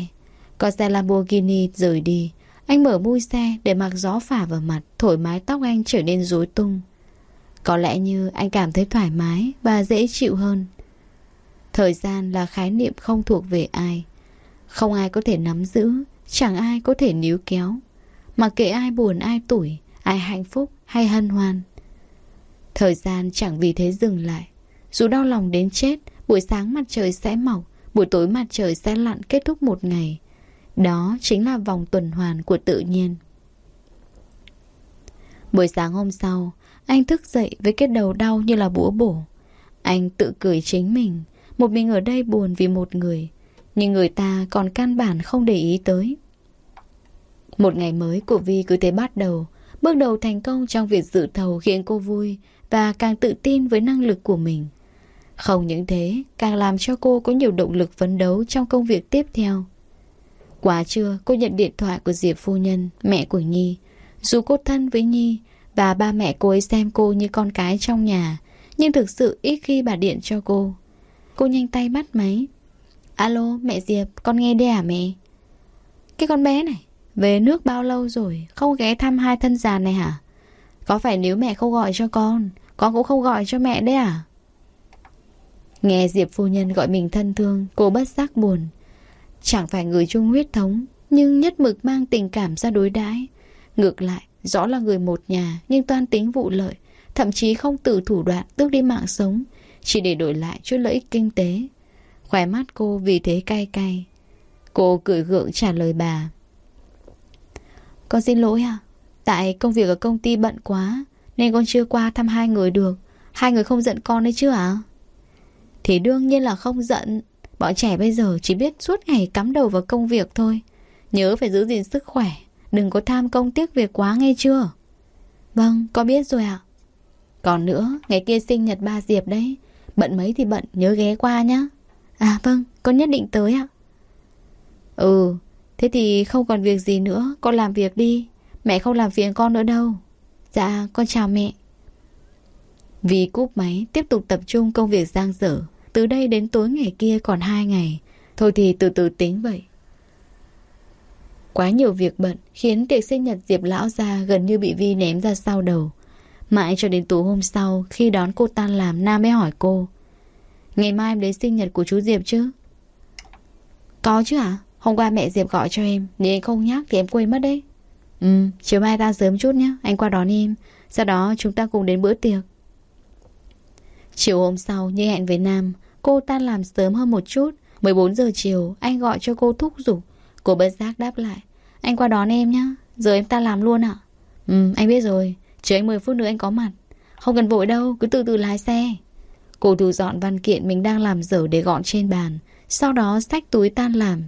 Có xe Lamborghini rời đi. Anh mở mui xe để mặc gió phả vào mặt, Thổi mái tóc anh trở nên rối tung. Có lẽ như anh cảm thấy thoải mái Và dễ chịu hơn. Thời gian là khái niệm không thuộc về ai. Không ai có thể nắm giữ, Chẳng ai có thể níu kéo. Mà kệ ai buồn, ai tủi, Ai hạnh phúc, hay hân hoan. Thời gian chẳng vì thế dừng lại. Dù đau lòng đến chết, Buổi sáng mặt trời sẽ mọc, Buổi tối mặt trời sẽ lặn kết thúc một ngày. Đó chính là vòng tuần hoàn của tự nhiên. Buổi sáng hôm sau, Anh thức dậy với cái đầu đau như là búa bổ. Anh tự cười chính mình một mình ở đây buồn vì một người, Nhưng người ta còn căn bản không để ý tới. Một ngày mới của Vi cứ thế bắt đầu, Bước đầu thành công trong việc dự thầu khiến cô vui Và càng tự tin với năng lực của mình. Không những thế, Càng làm cho cô có nhiều động lực phấn đấu trong công việc tiếp theo. Quá trưa, cô nhận điện thoại của Diệp Phu Nhân, Mẹ của Nhi. Dù cô thân với Nhi Và ba mẹ cô ấy xem cô như con cái trong nhà, Nhưng thực sự ít khi bà điện cho cô. Cô nhanh tay bắt máy. Alo, mẹ Diệp, Con nghe đây à mẹ? Cái con bé này, Về nước bao lâu rồi, Không ghé thăm hai thân già này hả? Có phải nếu mẹ không gọi cho con Con cũng không gọi cho mẹ đấy à? Nghe Diệp phu nhân gọi mình thân thương, Cô bất giác buồn. Chẳng phải người chung huyết thống, Nhưng nhất mực mang tình cảm ra đối đãi. Ngược lại, Rõ là người một nhà, Nhưng toan tính vụ lợi, Thậm chí không tự thủ đoạn tước đi mạng sống. Chỉ để đổi lại chút lợi ích kinh tế. Khóe mắt cô vì thế cay cay. Cô cười gượng trả lời bà. Con xin lỗi à Tại công việc ở công ty bận quá, Nên con chưa qua thăm hai người được. Hai người không giận con đấy chứ à Thì đương nhiên là không giận. Bọn trẻ bây giờ chỉ biết suốt ngày cắm đầu vào công việc thôi. Nhớ phải giữ gìn sức khỏe. Đừng có tham công tiếc việc quá nghe chưa? Vâng con biết rồi ạ. Còn nữa, ngày kia sinh nhật ba Diệp đấy. Bận mấy thì bận, nhớ ghé qua nhá. À vâng con nhất định tới ạ. Ừ Thế thì không còn việc gì nữa, Con làm việc đi. Mẹ không làm phiền con nữa đâu. Dạ con chào mẹ. Vì cúp máy, Tiếp tục tập trung công việc giang dở. Từ đây đến tối ngày kia còn hai ngày. Thôi thì từ từ tính vậy. Quá nhiều việc bận Khiến tiệc sinh nhật Diệp Lão ra Gần như bị Vi ném ra sau đầu. Mãi cho đến tối hôm sau, Khi đón cô tan làm, Nam mới hỏi cô, Ngày mai em đến sinh nhật của chú Diệp chứ? Có chứ à Hôm qua mẹ Diệp gọi cho em, Nếu anh không nhắc thì em quên mất đấy. Ừ chiều mai ta sớm chút nhé Anh qua đón em, Sau đó chúng ta cùng đến bữa tiệc. Chiều hôm sau, như hẹn với Nam, Cô tan làm sớm hơn một chút 14 giờ chiều, anh gọi cho cô thúc giục. Cô bất giác đáp lại, Anh qua đón em nhé Giờ em ta làm luôn ạ. Ừ anh biết rồi. Chờ anh 10 phút nữa anh có mặt. Không cần vội đâu, cứ từ từ lái xe. Cô thu dọn văn kiện mình đang làm dở để gọn trên bàn, Sau đó xách túi tan làm.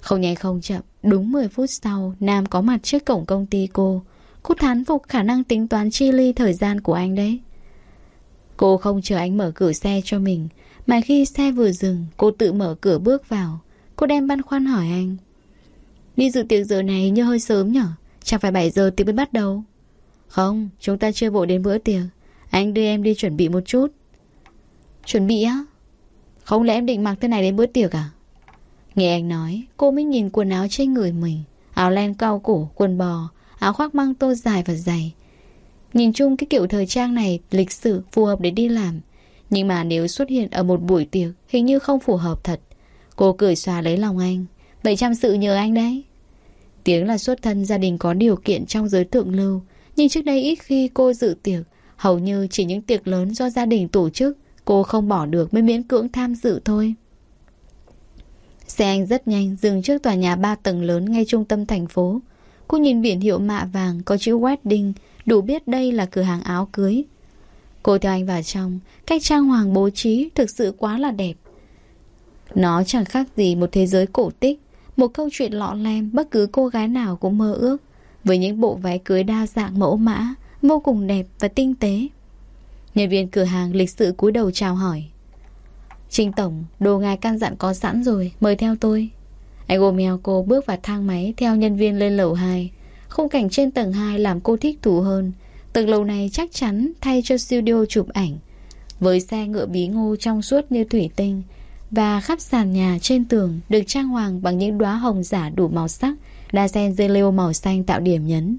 Không nhanh không chậm, Đúng 10 phút sau, Nam có mặt trước cổng công ty cô. Cô thán phục khả năng tính toán chi ly thời gian của anh đấy. Cô không chờ anh mở cửa xe cho mình, Mà khi xe vừa dừng, Cô tự mở cửa bước vào. Cô đem băn khoăn hỏi anh. Đi dự tiệc giờ này như hơi sớm nhở? Chẳng phải 7 giờ tiệc mới bắt đầu. Không, chúng ta chưa vội đến bữa tiệc Anh đưa em đi chuẩn bị một chút Chuẩn bị á? Không lẽ em định mặc thế này đến bữa tiệc à? Nghe anh nói, cô mới nhìn quần áo trên người mình. Áo len cao cổ, quần bò, áo khoác măng tô dài và dày. Nhìn chung cái kiểu thời trang này lịch sự, phù hợp để đi làm. Nhưng mà nếu xuất hiện ở một buổi tiệc, hình như không phù hợp thật. Cô cười xòa lấy lòng anh. Vậy chăm sự nhờ anh đấy. Tiếng là xuất thân gia đình có điều kiện trong giới thượng lưu. Nhưng trước đây ít khi cô dự tiệc, hầu như chỉ những tiệc lớn do gia đình tổ chức Cô không bỏ được mới miễn cưỡng tham dự thôi. Xe anh rất nhanh dừng trước tòa nhà ba tầng lớn ngay trung tâm thành phố. Cô nhìn biển hiệu mạ vàng có chữ wedding Đủ biết đây là cửa hàng áo cưới. Cô theo anh vào trong Cách trang hoàng bố trí thực sự quá là đẹp. Nó chẳng khác gì một thế giới cổ tích Một câu chuyện lọ lem bất cứ cô gái nào cũng mơ ước. Với những bộ váy cưới đa dạng, mẫu mã, Vô cùng đẹp và tinh tế. Nhân viên cửa hàng lịch sự cúi đầu chào hỏi. Trình Tổng, Đồ ngài căn dặn có sẵn rồi, Mời theo tôi. Anh ôm eo cô bước vào thang máy Theo nhân viên lên lầu 2 Khung cảnh trên tầng 2 làm cô thích thú hơn. Tầng lầu này chắc chắn thay cho studio chụp ảnh, Với xe ngựa bí ngô trong suốt như thủy tinh Và khắp sàn nhà trên tường Được trang hoàng bằng những đóa hồng giả đủ màu sắc. Đa sen dây leo màu xanh tạo điểm nhấn.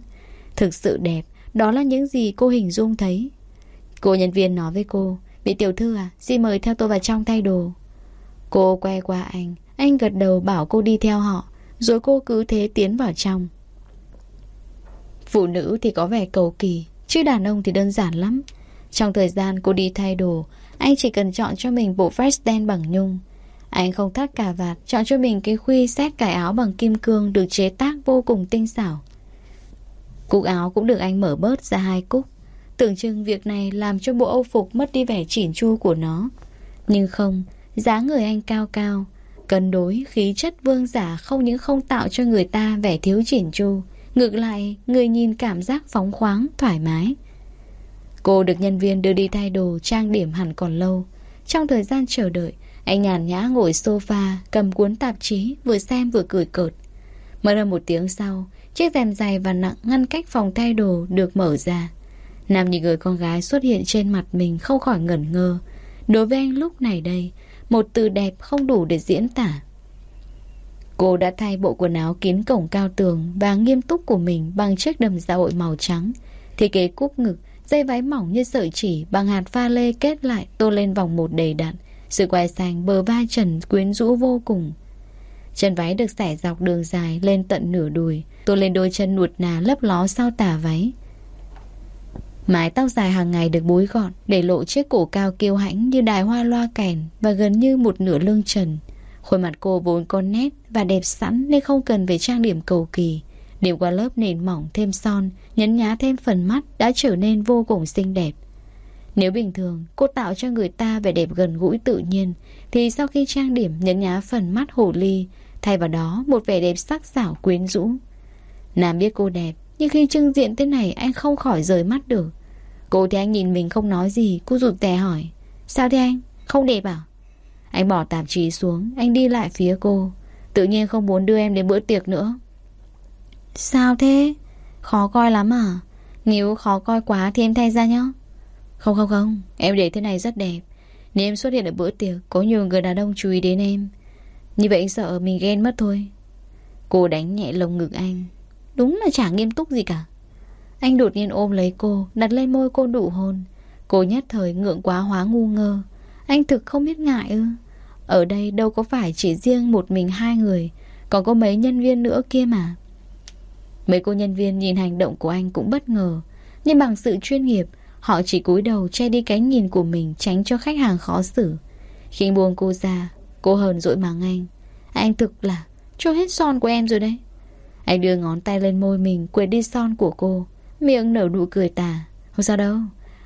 Thực sự đẹp, Đó là những gì cô hình dung thấy. Cô nhân viên nói với cô Vị tiểu thư à Xin mời theo tôi vào trong thay đồ. Cô quay qua anh Anh gật đầu bảo cô đi theo họ, Rồi cô cứ thế tiến vào trong. Phụ nữ thì có vẻ cầu kỳ, Chứ đàn ông thì đơn giản lắm. Trong thời gian cô đi thay đồ, Anh chỉ cần chọn cho mình bộ vest đen bằng nhung. Anh không thắt cà vạt Chọn cho mình cái khuy xét cài áo bằng kim cương Được chế tác vô cùng tinh xảo Cúc áo cũng được anh mở bớt ra hai cúc Tưởng chừng việc này làm cho bộ âu phục mất đi vẻ chỉn chu của nó. Nhưng không, dáng người anh cao cao, cân đối khí chất vương giả không những không tạo cho người ta vẻ thiếu chỉn chu, ngược lại người nhìn cảm giác phóng khoáng, thoải mái. Cô được nhân viên đưa đi thay đồ trang điểm hẳn còn lâu. Trong thời gian chờ đợi, anh nhàn nhã ngồi sofa, cầm cuốn tạp chí, vừa xem vừa cười cợt. Mới ra một tiếng sau Chiếc rèm dày và nặng ngăn cách phòng thay đồ được mở ra. Nam nhìn người con gái xuất hiện trên mặt mình không khỏi ngẩn ngơ. Đối với anh lúc này đây Một từ đẹp không đủ để diễn tả. Cô đã thay bộ quần áo kín cổng cao tường Và nghiêm túc của mình bằng chiếc đầm dạ hội màu trắng. Thiết kế cúp ngực Dây váy mỏng như sợi chỉ Bằng hạt pha lê kết lại tô lên vòng một đầy đặn. Sự quay sang bờ vai trần quyến rũ vô cùng. Chân váy được xẻ dọc đường dài lên tận nửa đùi, Tô lên đôi chân nuột nà lấp ló sau tà váy. Mái tóc dài hàng ngày được búi gọn Để lộ chiếc cổ cao kiêu hãnh như đài hoa loa kèn Và gần như một nửa lưng trần. Khuôn mặt cô vốn có nét và đẹp sẵn Nên không cần về trang điểm cầu kỳ. Điểm qua lớp nền mỏng thêm son, Nhấn nhá thêm phần mắt Đã trở nên vô cùng xinh đẹp. Nếu bình thường, cô tạo cho người ta vẻ đẹp gần gũi tự nhiên, Thì sau khi trang điểm nhấn nhá phần mắt hồ ly, Thay vào đó một vẻ đẹp sắc sảo quyến rũ Nam biết cô đẹp, Nhưng khi trưng diện thế này anh không khỏi rời mắt được Cô thì anh nhìn mình không nói gì, Cô rụt tè hỏi, Sao thế anh? Không đẹp à? Anh bỏ tạp chí xuống, Anh đi lại phía cô, Tự nhiên không muốn đưa em đến bữa tiệc nữa Sao thế? Khó coi lắm à? Nếu khó coi quá thì em thay ra nhá không không không. Em để thế này rất đẹp. Nếu em xuất hiện ở bữa tiệc, Có nhiều người đàn ông chú ý đến em. Như vậy anh sợ mình ghen mất thôi. Cô đánh nhẹ lồng ngực anh. Đúng là chả nghiêm túc gì cả. Anh đột nhiên ôm lấy cô, Đặt lên môi cô đủ hôn. Cô nhất thời ngượng quá hóa ngu ngơ. Anh thực không biết ngại ư. Ở đây đâu có phải chỉ riêng một mình hai người, Còn có mấy nhân viên nữa kia mà. Mấy cô nhân viên nhìn hành động của anh cũng bất ngờ. Nhưng bằng sự chuyên nghiệp Họ chỉ cúi đầu che đi cái nhìn của mình, Tránh cho khách hàng khó xử. Khi buông cô ra, Cô hờn dỗi mắng anh. Anh thực là cho hết son của em rồi đấy. Anh đưa ngón tay lên môi mình, Quệt đi son của cô. Miệng nở nụ cười tà. Không sao đâu.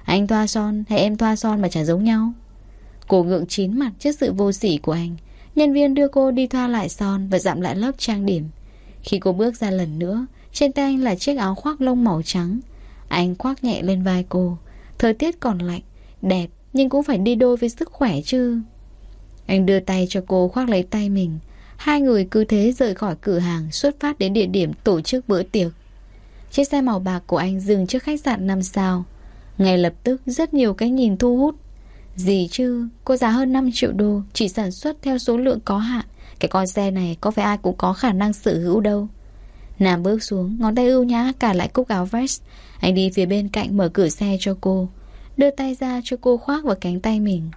Anh thoa son hay em thoa son mà chả giống nhau. Cô ngượng chín mặt trước sự vô sỉ của anh. Nhân viên đưa cô đi thoa lại son Và dặm lại lớp trang điểm. Khi cô bước ra lần nữa, Trên tay anh là chiếc áo khoác lông màu trắng. Anh khoác nhẹ lên vai cô. Thời tiết còn lạnh, Đẹp, nhưng cũng phải đi đôi với sức khỏe chứ. Anh đưa tay cho cô khoác lấy tay mình. Hai người cứ thế rời khỏi cửa hàng, Xuất phát đến địa điểm tổ chức bữa tiệc. Chiếc xe màu bạc của anh dừng trước khách sạn 5 sao. Ngay lập tức, rất nhiều cái nhìn thu hút. Gì chứ, Có giá hơn 5 triệu đô, Chỉ sản xuất theo số lượng có hạn. Cái con xe này có phải ai cũng có khả năng sở hữu đâu. Nam bước xuống, Ngón tay ưu nhã cả lại cúc áo vest. Anh đi phía bên cạnh mở cửa xe cho cô Đưa tay ra cho cô khoác vào cánh tay mình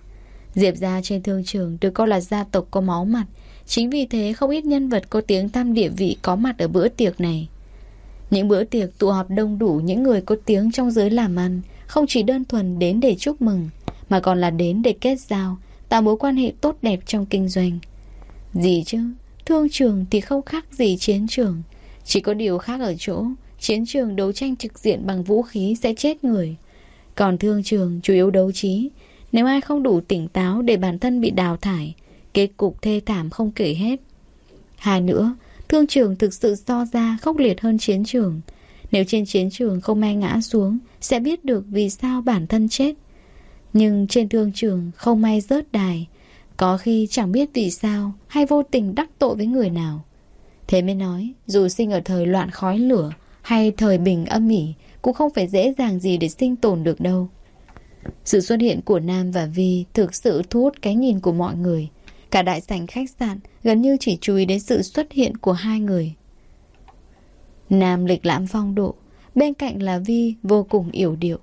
Diệp ra trên thương trường Được coi là gia tộc có máu mặt Chính vì thế không ít nhân vật có tiếng tăm địa vị có mặt ở bữa tiệc này. Những bữa tiệc tụ họp đông đủ những người có tiếng trong giới làm ăn không chỉ đơn thuần đến để chúc mừng mà còn là đến để kết giao, tạo mối quan hệ tốt đẹp trong kinh doanh. Gì chứ? Thương trường thì không khác gì chiến trường. Chỉ có điều khác ở chỗ, chiến trường đấu tranh trực diện bằng vũ khí sẽ chết người. Còn thương trường chủ yếu đấu trí. Nếu ai không đủ tỉnh táo để bản thân bị đào thải, Kết cục thê thảm không kể hết. Hai nữa Thương trường thực sự so ra khốc liệt hơn chiến trường. Nếu trên chiến trường không may ngã xuống Sẽ biết được vì sao bản thân chết. Nhưng trên thương trường không may rớt đài. Có khi chẳng biết vì sao Hay vô tình đắc tội với người nào. Thế mới nói Dù sinh ở thời loạn khói lửa hay thời bình âm ỉ Cũng không phải dễ dàng gì để sinh tồn được đâu Sự xuất hiện của Nam và Vi Thực sự thu hút cái nhìn của mọi người Cả đại sảnh khách sạn gần như chỉ chú ý đến sự xuất hiện của hai người. Nam lịch lãm phong độ, bên cạnh là Vi vô cùng yểu điệu.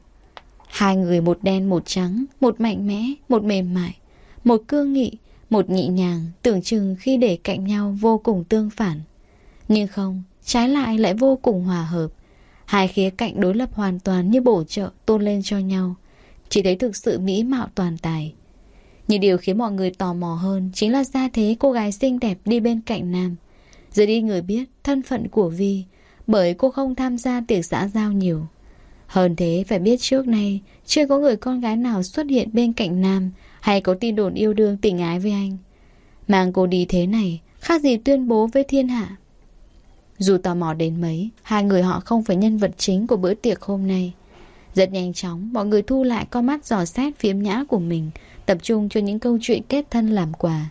Hai người một đen một trắng, một mạnh mẽ, một mềm mại, một cương nghị, một nhị nhàng, tưởng chừng khi để cạnh nhau vô cùng tương phản. Nhưng không, trái lại lại vô cùng hòa hợp. Hai khía cạnh đối lập hoàn toàn như bổ trợ, tôn lên cho nhau. Chỉ thấy thực sự mỹ mạo toàn tài. Nhưng điều khiến mọi người tò mò hơn Chính là gia thế cô gái xinh đẹp đi bên cạnh Nam Giờ đi người biết thân phận của Vi, Bởi cô không tham gia tiệc xã giao nhiều Hơn thế, phải biết trước nay, Chưa có người con gái nào xuất hiện bên cạnh Nam Hay có tin đồn yêu đương tình ái với anh Mang cô đi thế này, Khác gì tuyên bố với thiên hạ dù tò mò đến mấy Hai người họ không phải nhân vật chính của bữa tiệc hôm nay. Rất nhanh chóng Mọi người thu lại con mắt dò xét phiếm nhã của mình Tập trung cho những câu chuyện kết thân làm quà.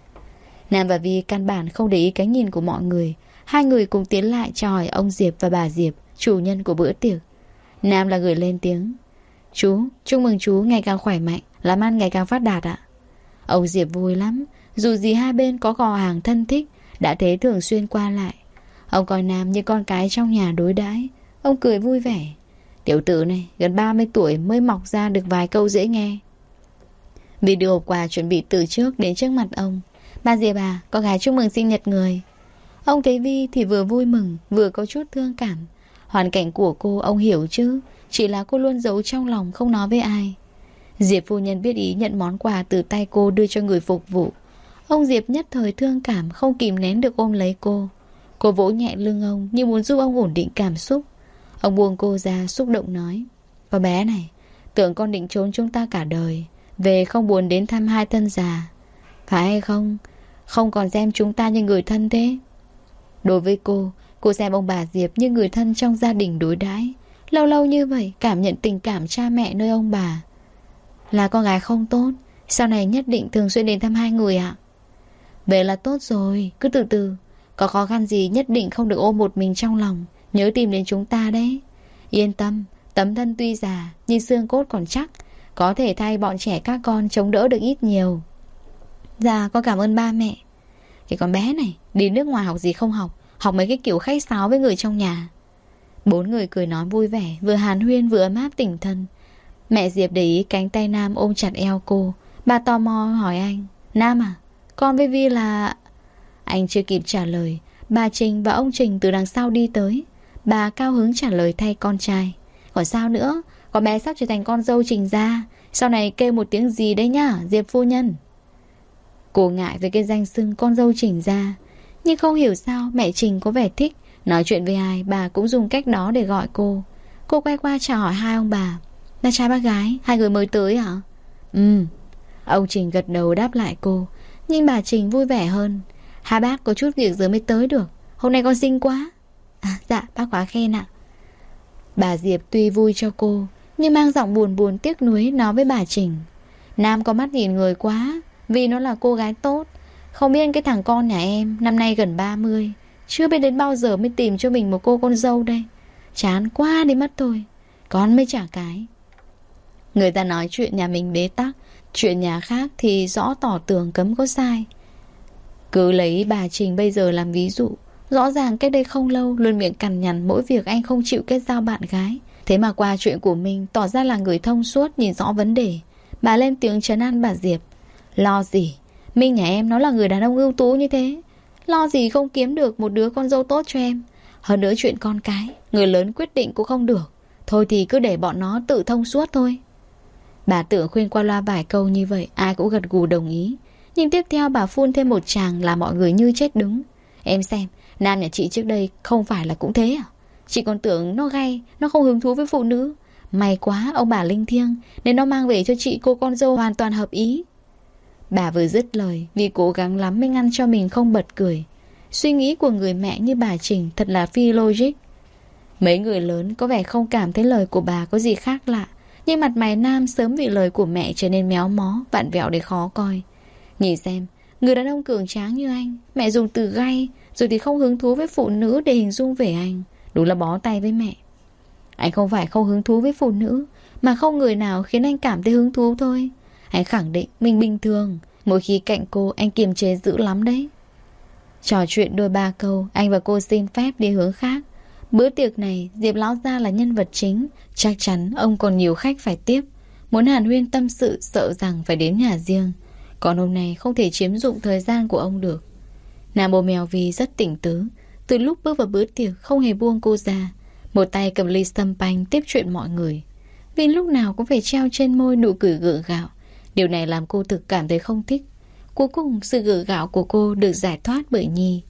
Nam và Vi căn bản không để ý cái nhìn của mọi người. Hai người cùng tiến lại cho hỏi ông Diệp và bà Diệp Chủ nhân của bữa tiệc. Nam là người lên tiếng. Chú, chúc mừng chú ngày càng khỏe mạnh Làm ăn ngày càng phát đạt ạ. Ông Diệp vui lắm. Dù gì hai bên có gò hàng thân thích Đã thế thường xuyên qua lại Ông coi Nam như con cái trong nhà đối đãi. Ông cười vui vẻ. Tiểu tử này, gần 30 tuổi, mới mọc ra được vài câu dễ nghe. Vì đưa hộp quà chuẩn bị từ trước đến trước mặt ông. Bà dì bà, có gái chúc mừng sinh nhật người. Ông thấy Vi thì vừa vui mừng, Vừa có chút thương cảm. Hoàn cảnh của cô, ông hiểu chứ. Chỉ là cô luôn giấu trong lòng, không nói với ai. Diệp phu nhân biết ý nhận món quà từ tay cô đưa cho người phục vụ. Ông Diệp nhất thời thương cảm, Không kìm nén được ôm lấy cô. Cô vỗ nhẹ lưng ông Như muốn giúp ông ổn định cảm xúc. Ông buông cô ra, xúc động nói, Con bé này, Tưởng con định trốn chúng ta cả đời, Về không buồn đến thăm hai thân già. Phải hay không? Không còn xem chúng ta như người thân thế. Đối với cô Cô xem ông bà Diệp như người thân trong gia đình đối đãi. Lâu lâu như vậy, Cảm nhận tình cảm cha mẹ nơi ông bà. Là con gái không tốt, Sau này nhất định thường xuyên đến thăm hai người ạ. Vậy là tốt rồi, Cứ từ từ. Có khó khăn gì nhất định không được ôm một mình trong lòng. Nhớ tìm đến chúng ta đấy. Yên tâm, Tấm thân tuy già, Nhưng xương cốt còn chắc. Có thể thay bọn trẻ các con chống đỡ được ít nhiều. Dạ con cảm ơn ba mẹ. Cái con bé này, Đi nước ngoài học gì không học? Học mấy cái kiểu khách sáo với người trong nhà. Bốn người cười nói vui vẻ, Vừa hàn huyên vừa ấm áp tỉnh thân Mẹ Diệp để ý cánh tay Nam ôm chặt eo cô. Bà tò mò hỏi anh, Nam à Con với Vi là anh chưa kịp trả lời. Bà Trình và ông Trình từ đằng sau đi tới. Bà cao hứng trả lời thay con trai. Còn sao nữa? Con bé sắp trở thành con dâu Trình ra. Sau này kêu một tiếng gì đấy nhá, Diệp phu nhân. Cô ngại về cái danh xưng con dâu Trình ra. Nhưng không hiểu sao mẹ Trình có vẻ thích. Nói chuyện với ai, bà cũng dùng cách đó để gọi cô. Cô quay qua chào hỏi hai ông bà. Là trai bác gái, Hai người mới tới hả? Ừ. Ông Trình gật đầu đáp lại cô. Nhưng bà Trình vui vẻ hơn. Hai bác có chút việc giờ mới tới được. Hôm nay con xinh quá. À dạ bác quá khen ạ. Bà Diệp tuy vui cho cô, Nhưng mang giọng buồn buồn tiếc nuối nói với bà Trình. Nam có mắt nhìn người quá, Vì nó là cô gái tốt. Không biết cái thằng con nhà em Năm nay gần 30 Chưa biết đến bao giờ mới tìm cho mình một cô con dâu đây. Chán quá đi mất thôi. Con mới trả cái. Người ta nói chuyện nhà mình bế tắc, Chuyện nhà khác thì rõ tỏ tường cấm có sai. Cứ lấy bà Trình bây giờ làm ví dụ, Rõ ràng cách đây không lâu Luôn miệng cằn nhằn mỗi việc anh không chịu kết giao bạn gái. Thế mà qua chuyện của mình, Tỏ ra là người thông suốt, nhìn rõ vấn đề. Bà lên tiếng trấn an bà Diệp. Lo gì? Minh nhà em nó là người đàn ông ưu tú như thế. Lo gì không kiếm được một đứa con dâu tốt cho em? Hơn nữa chuyện con cái, Người lớn quyết định cũng không được. Thôi thì cứ để bọn nó tự thông suốt thôi. Bà tưởng khuyên qua loa vài câu như vậy, Ai cũng gật gù đồng ý. Nhưng tiếp theo bà phun thêm một chàng Là mọi người như chết đứng Em xem, Nam nhà chị trước đây không phải là cũng thế à? Chị còn tưởng nó gay, Nó không hứng thú với phụ nữ. May quá, ông bà linh thiêng, Nên nó mang về cho chị cô con dâu hoàn toàn hợp ý. Bà vừa dứt lời, Vì cố gắng lắm mới ngăn cho mình không bật cười. Suy nghĩ của người mẹ như bà Trình Thật là phi logic. Mấy người lớn có vẻ không cảm thấy lời của bà có gì khác lạ. Nhưng mặt mày Nam sớm vì lời của mẹ trở nên méo mó Vạn vẹo để khó coi. Nhìn xem, Người đàn ông cường tráng như anh, Mẹ dùng từ gay, Rồi thì không hứng thú với phụ nữ để hình dung về anh. Đúng là bó tay với mẹ. Anh không phải không hứng thú với phụ nữ, Mà không người nào khiến anh cảm thấy hứng thú thôi. Anh khẳng định mình bình thường, Mỗi khi cạnh cô anh kiềm chế dữ lắm đấy. Trò chuyện đôi ba câu, Anh và cô xin phép đi hướng khác. Bữa tiệc này, Diệp Lão Gia là nhân vật chính, Chắc chắn ông còn nhiều khách phải tiếp. Muốn hàn huyên tâm sự, sợ rằng phải đến nhà riêng còn hôm nay không thể chiếm dụng thời gian của ông được. Nam bồ mèo vì rất tỉnh tứ. Từ lúc bước vào bữa tiệc Không hề buông cô ra Một tay cầm ly sâm panh tiếp chuyện mọi người. Vì lúc nào cũng phải treo trên môi nụ cười gượng gạo. Điều này làm cô thực cảm thấy không thích. Cuối cùng sự gượng gạo của cô Được giải thoát bởi Nhi.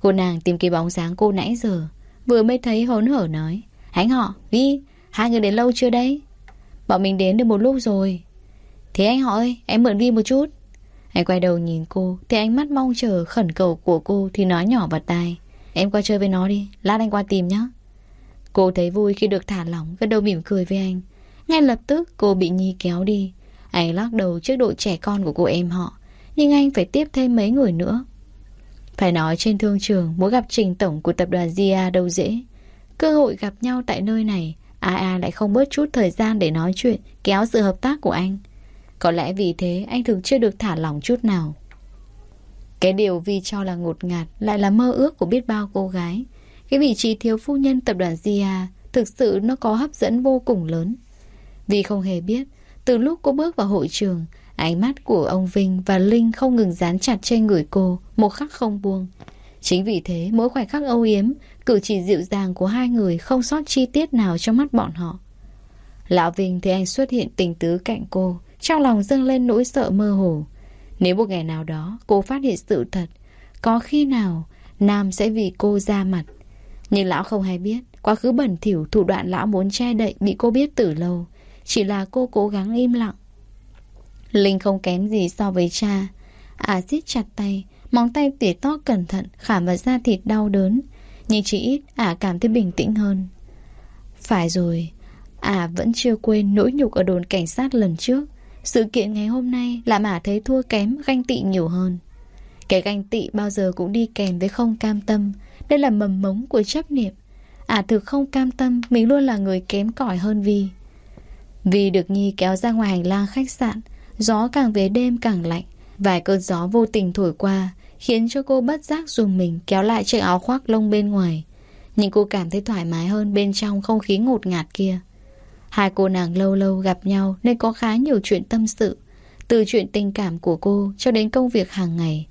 Cô nàng tìm cái bóng dáng cô nãy giờ Vừa mới thấy hốn hở nói Hánh họ, Vi, hai người đến lâu chưa đấy? Bọn mình đến được một lúc rồi. Thế anh họ ơi, em mượn Vi một chút anh quay đầu nhìn cô, Thì ánh mắt mong chờ, khẩn cầu của cô Thì nói nhỏ vào tai. Em qua chơi với nó đi, Lát anh qua tìm nhé Cô thấy vui khi được thả lỏng, Gật đầu mỉm cười với anh. Ngay lập tức, cô bị Nhi kéo đi. Anh lắc đầu trước đội trẻ con của cô em họ, Nhưng anh phải tiếp thêm mấy người nữa. Phải nói trên thương trường Muốn gặp trình tổng của tập đoàn Zia đâu dễ. Cơ hội gặp nhau tại nơi này Ai ai lại không bớt chút thời gian để nói chuyện, Kéo sự hợp tác của anh. Có lẽ vì thế, anh thường chưa được thả lỏng chút nào. Cái điều Vi cho là ngột ngạt Lại là mơ ước của biết bao cô gái. Cái vị trí thiếu phu nhân tập đoàn Zia Thực sự nó có hấp dẫn vô cùng lớn. Vi không hề biết, Từ lúc cô bước vào hội trường, Ánh mắt của ông Vinh và Linh không ngừng dán chặt trên người cô, Một khắc không buông. Chính vì thế, mỗi khoảnh khắc âu yếm, Cử chỉ dịu dàng của hai người Không sót chi tiết nào trong mắt bọn họ. Lão Vinh thấy anh xuất hiện tình tứ cạnh cô trong lòng dâng lên nỗi sợ mơ hồ. Nếu một ngày nào đó Cô phát hiện sự thật, Có khi nào Nam sẽ vì cô ra mặt? Nhưng lão không hay biết, Quá khứ bẩn thỉu thủ đoạn lão muốn che đậy Bị cô biết từ lâu, Chỉ là cô cố gắng im lặng. Linh không kém gì so với cha. À siết chặt tay, Móng tay tỉa to cẩn thận, Khảm vào da thịt đau đớn. Nhưng chỉ ít ả cảm thấy bình tĩnh hơn. Phải rồi Ả vẫn chưa quên nỗi nhục ở đồn cảnh sát lần trước. Sự kiện ngày hôm nay Làm ả thấy thua kém ganh tị nhiều hơn. Cái ganh tị bao giờ cũng đi kèm với không cam tâm, Đây là mầm mống của chấp niệm. Ả thực không cam tâm, Mình luôn là người kém cỏi hơn Vi. Vi được Nhi kéo ra ngoài hành lang khách sạn, Gió càng về đêm càng lạnh, Vài cơn gió vô tình thổi qua, Khiến cho cô bất giác dùng mình Kéo lại chiếc áo khoác lông bên ngoài. Nhưng cô cảm thấy thoải mái hơn Bên trong không khí ngột ngạt kia. Hai cô nàng lâu lâu gặp nhau Nên có khá nhiều chuyện tâm sự Từ chuyện tình cảm của cô Cho đến công việc hàng ngày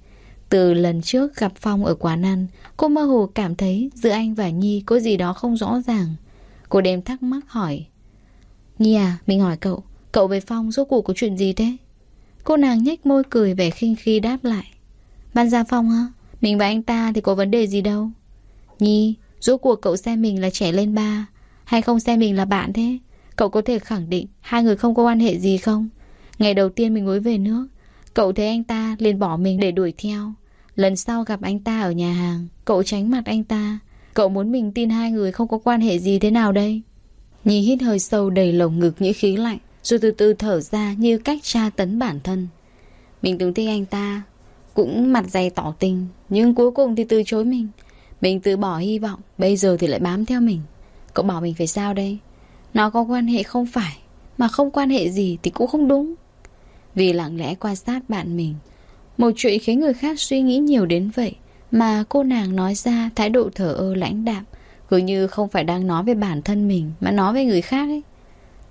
Từ lần trước gặp Phong ở quán ăn Cô mơ hồ cảm thấy giữa anh và Nhi Có gì đó không rõ ràng Cô đem thắc mắc hỏi Nhi à, mình hỏi cậu Cậu với Phong rốt cuộc có chuyện gì thế? Cô nàng nhếch môi cười vẻ khinh khi đáp lại. Ban Gia Phong hả? Mình và anh ta thì có vấn đề gì đâu. Nhi, rốt cuộc cậu xem mình là trẻ lên ba hay không xem mình là bạn thế? Cậu có thể khẳng định hai người không có quan hệ gì không? Ngày đầu tiên mình mới về nước, cậu thấy anh ta liền bỏ mình để đuổi theo. Lần sau gặp anh ta ở nhà hàng, cậu tránh mặt anh ta. Cậu muốn mình tin hai người không có quan hệ gì thế nào đây? Nhi hít hơi sâu đầy lồng ngực những khí lạnh. Rồi từ từ thở ra như cách tra tấn bản thân Mình từng thích anh ta Cũng mặt dày tỏ tình Nhưng cuối cùng thì từ chối mình Mình từ bỏ hy vọng Bây giờ thì lại bám theo mình Cậu bảo mình phải sao đây nó có quan hệ không phải, Mà không quan hệ gì thì cũng không đúng Vì lặng lẽ quan sát bạn mình, Một chuyện khiến người khác suy nghĩ nhiều đến vậy Mà cô nàng nói ra thái độ thở ơ lãnh đạm, Cứ như không phải đang nói về bản thân mình Mà nói về người khác ấy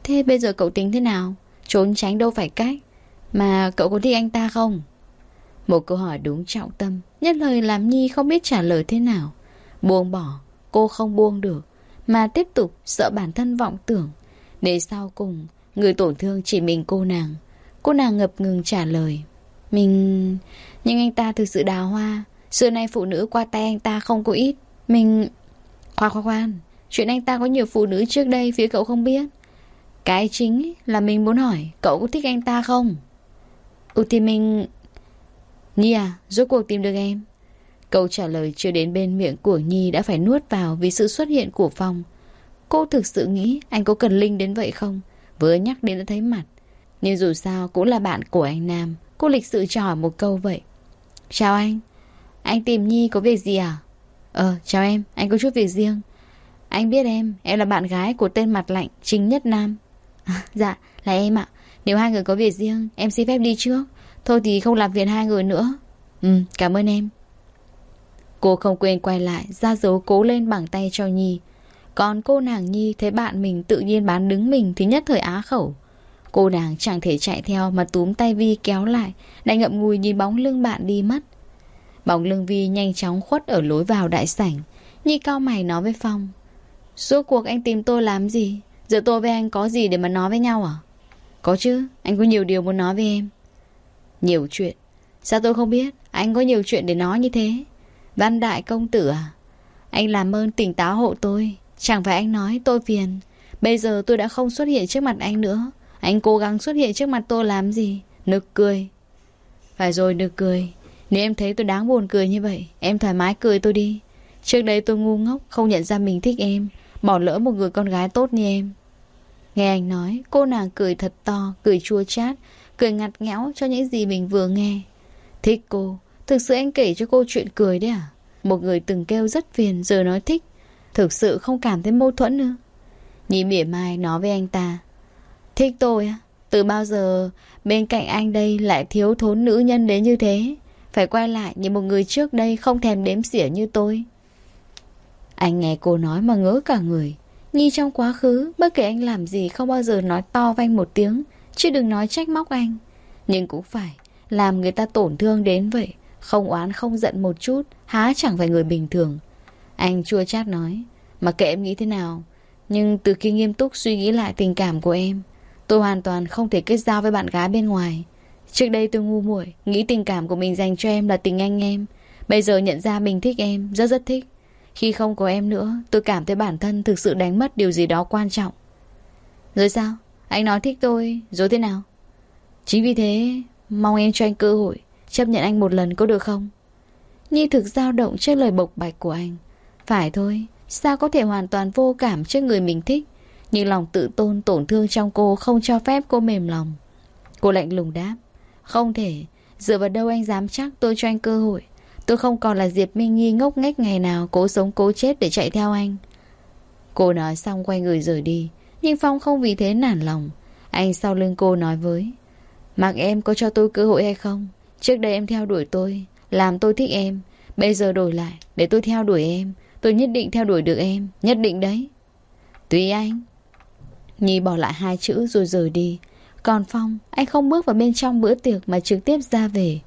Thế bây giờ cậu tính thế nào? Trốn tránh đâu phải cách, Mà cậu có thích anh ta không? Một câu hỏi đúng trọng tâm, Nhất lời làm Nhi không biết trả lời thế nào Buông bỏ, Cô không buông được mà tiếp tục sợ bản thân vọng tưởng. Để sau cùng, Người tổn thương chỉ mình cô nàng. Cô nàng ngập ngừng trả lời. Mình... Nhưng anh ta thực sự đào hoa. Xưa nay phụ nữ qua tay anh ta không có ít. Mình... Khoan khoan khoan. Chuyện anh ta có nhiều phụ nữ trước đây Phía cậu không biết. Cái chính là mình muốn hỏi, Cậu có thích anh ta không? Ừ thì mình, Nhi à rốt cuộc tìm được em. Câu trả lời chưa đến bên miệng của Nhi Đã phải nuốt vào vì sự xuất hiện của Phong. Cô thực sự nghĩ Anh có cần Linh đến vậy không? Vừa nhắc đến đã thấy mặt. Nhưng dù sao cũng là bạn của anh Nam. Cô lịch sự trò một câu vậy. Chào anh. Anh tìm Nhi có việc gì à? Ờ chào em. Anh có chút việc riêng. Anh biết em. Em là bạn gái của tên mặt lạnh Trình Nhất Nam. À, dạ, là em ạ. Nếu hai người có việc riêng, em xin phép đi trước. Thôi thì không làm phiền hai người nữa. Ừ, cảm ơn em. Cô không quên quay lại, ra dấu cố lên bằng tay cho Nhi. Còn cô nàng Nhi thấy bạn mình tự nhiên bán đứng mình thì nhất thời á khẩu. Cô nàng chẳng thể chạy theo mà túm tay Vi kéo lại, lại ngậm ngùi nhìn bóng lưng bạn đi mất. Bóng lưng Vi nhanh chóng khuất ở lối vào đại sảnh. Nhi cao mày nói với Phong. Suốt cuộc anh tìm tôi làm gì? Giữa tôi với anh có gì để mà nói với nhau à? Có chứ, anh có nhiều điều muốn nói với em. Nhiều chuyện? Sao tôi không biết? Anh có nhiều chuyện để nói như thế. Văn đại công tử à? Anh làm ơn tỉnh táo hộ tôi. Chẳng phải anh nói tôi phiền. Bây giờ tôi đã không xuất hiện trước mặt anh nữa. Anh cố gắng xuất hiện trước mặt tôi làm gì? Nực cười. Phải rồi, nực cười. Nếu em thấy tôi đáng buồn cười như vậy, em thoải mái cười tôi đi. Trước đây tôi ngu ngốc, không nhận ra mình thích em. Bỏ lỡ một người con gái tốt như em. Nghe anh nói, cô nàng cười thật to, cười chua chát, cười ngặt nghẽo cho những gì mình vừa nghe. Thích cô, Thực sự anh kể cho cô chuyện cười đấy à? Một người từng kêu rất phiền giờ nói thích. Thực sự không cảm thấy mâu thuẫn nữa. Nhi mỉa mai nói với anh ta. Thích tôi á? Từ bao giờ bên cạnh anh đây lại thiếu thốn nữ nhân đến như thế? Phải quay lại như một người trước đây không thèm đếm xỉa như tôi. Anh nghe cô nói mà ngỡ cả người. Nhi trong quá khứ, bất kể anh làm gì không bao giờ nói to với anh một tiếng, chứ đừng nói trách móc anh. Nhưng cũng phải, làm người ta tổn thương đến vậy, không oán không giận một chút, há chẳng phải người bình thường. Anh chua chát nói, mà kệ em nghĩ thế nào, nhưng từ khi nghiêm túc suy nghĩ lại tình cảm của em, tôi hoàn toàn không thể kết giao với bạn gái bên ngoài. Trước đây tôi ngu muội, nghĩ tình cảm của mình dành cho em là tình anh em. Bây giờ nhận ra mình thích em, rất rất thích. Khi không có em nữa, tôi cảm thấy bản thân thực sự đánh mất điều gì đó quan trọng. Rồi sao? Anh nói thích tôi, rồi thế nào? Chính vì thế, mong em cho anh cơ hội, chấp nhận anh một lần có được không? Nhi thực dao động trước lời bộc bạch của anh. Phải thôi, sao có thể hoàn toàn vô cảm trước người mình thích? Nhưng lòng tự tôn tổn thương trong cô không cho phép cô mềm lòng. Cô lạnh lùng đáp. Không thể, dựa vào đâu anh dám chắc tôi cho anh cơ hội. Tôi không còn là Diệp Minh Nhi ngốc nghếch ngày nào cố sống cố chết để chạy theo anh. Cô nói xong quay người rời đi. Nhưng Phong không vì thế nản lòng. Anh sau lưng cô nói với. Mặc em có cho tôi cơ hội hay không? Trước đây em theo đuổi tôi, làm tôi thích em. Bây giờ đổi lại, để tôi theo đuổi em. Tôi nhất định theo đuổi được em, nhất định đấy. Tùy anh. Nhi bỏ lại hai chữ rồi rời đi. Còn Phong, anh không bước vào bên trong bữa tiệc mà trực tiếp ra về.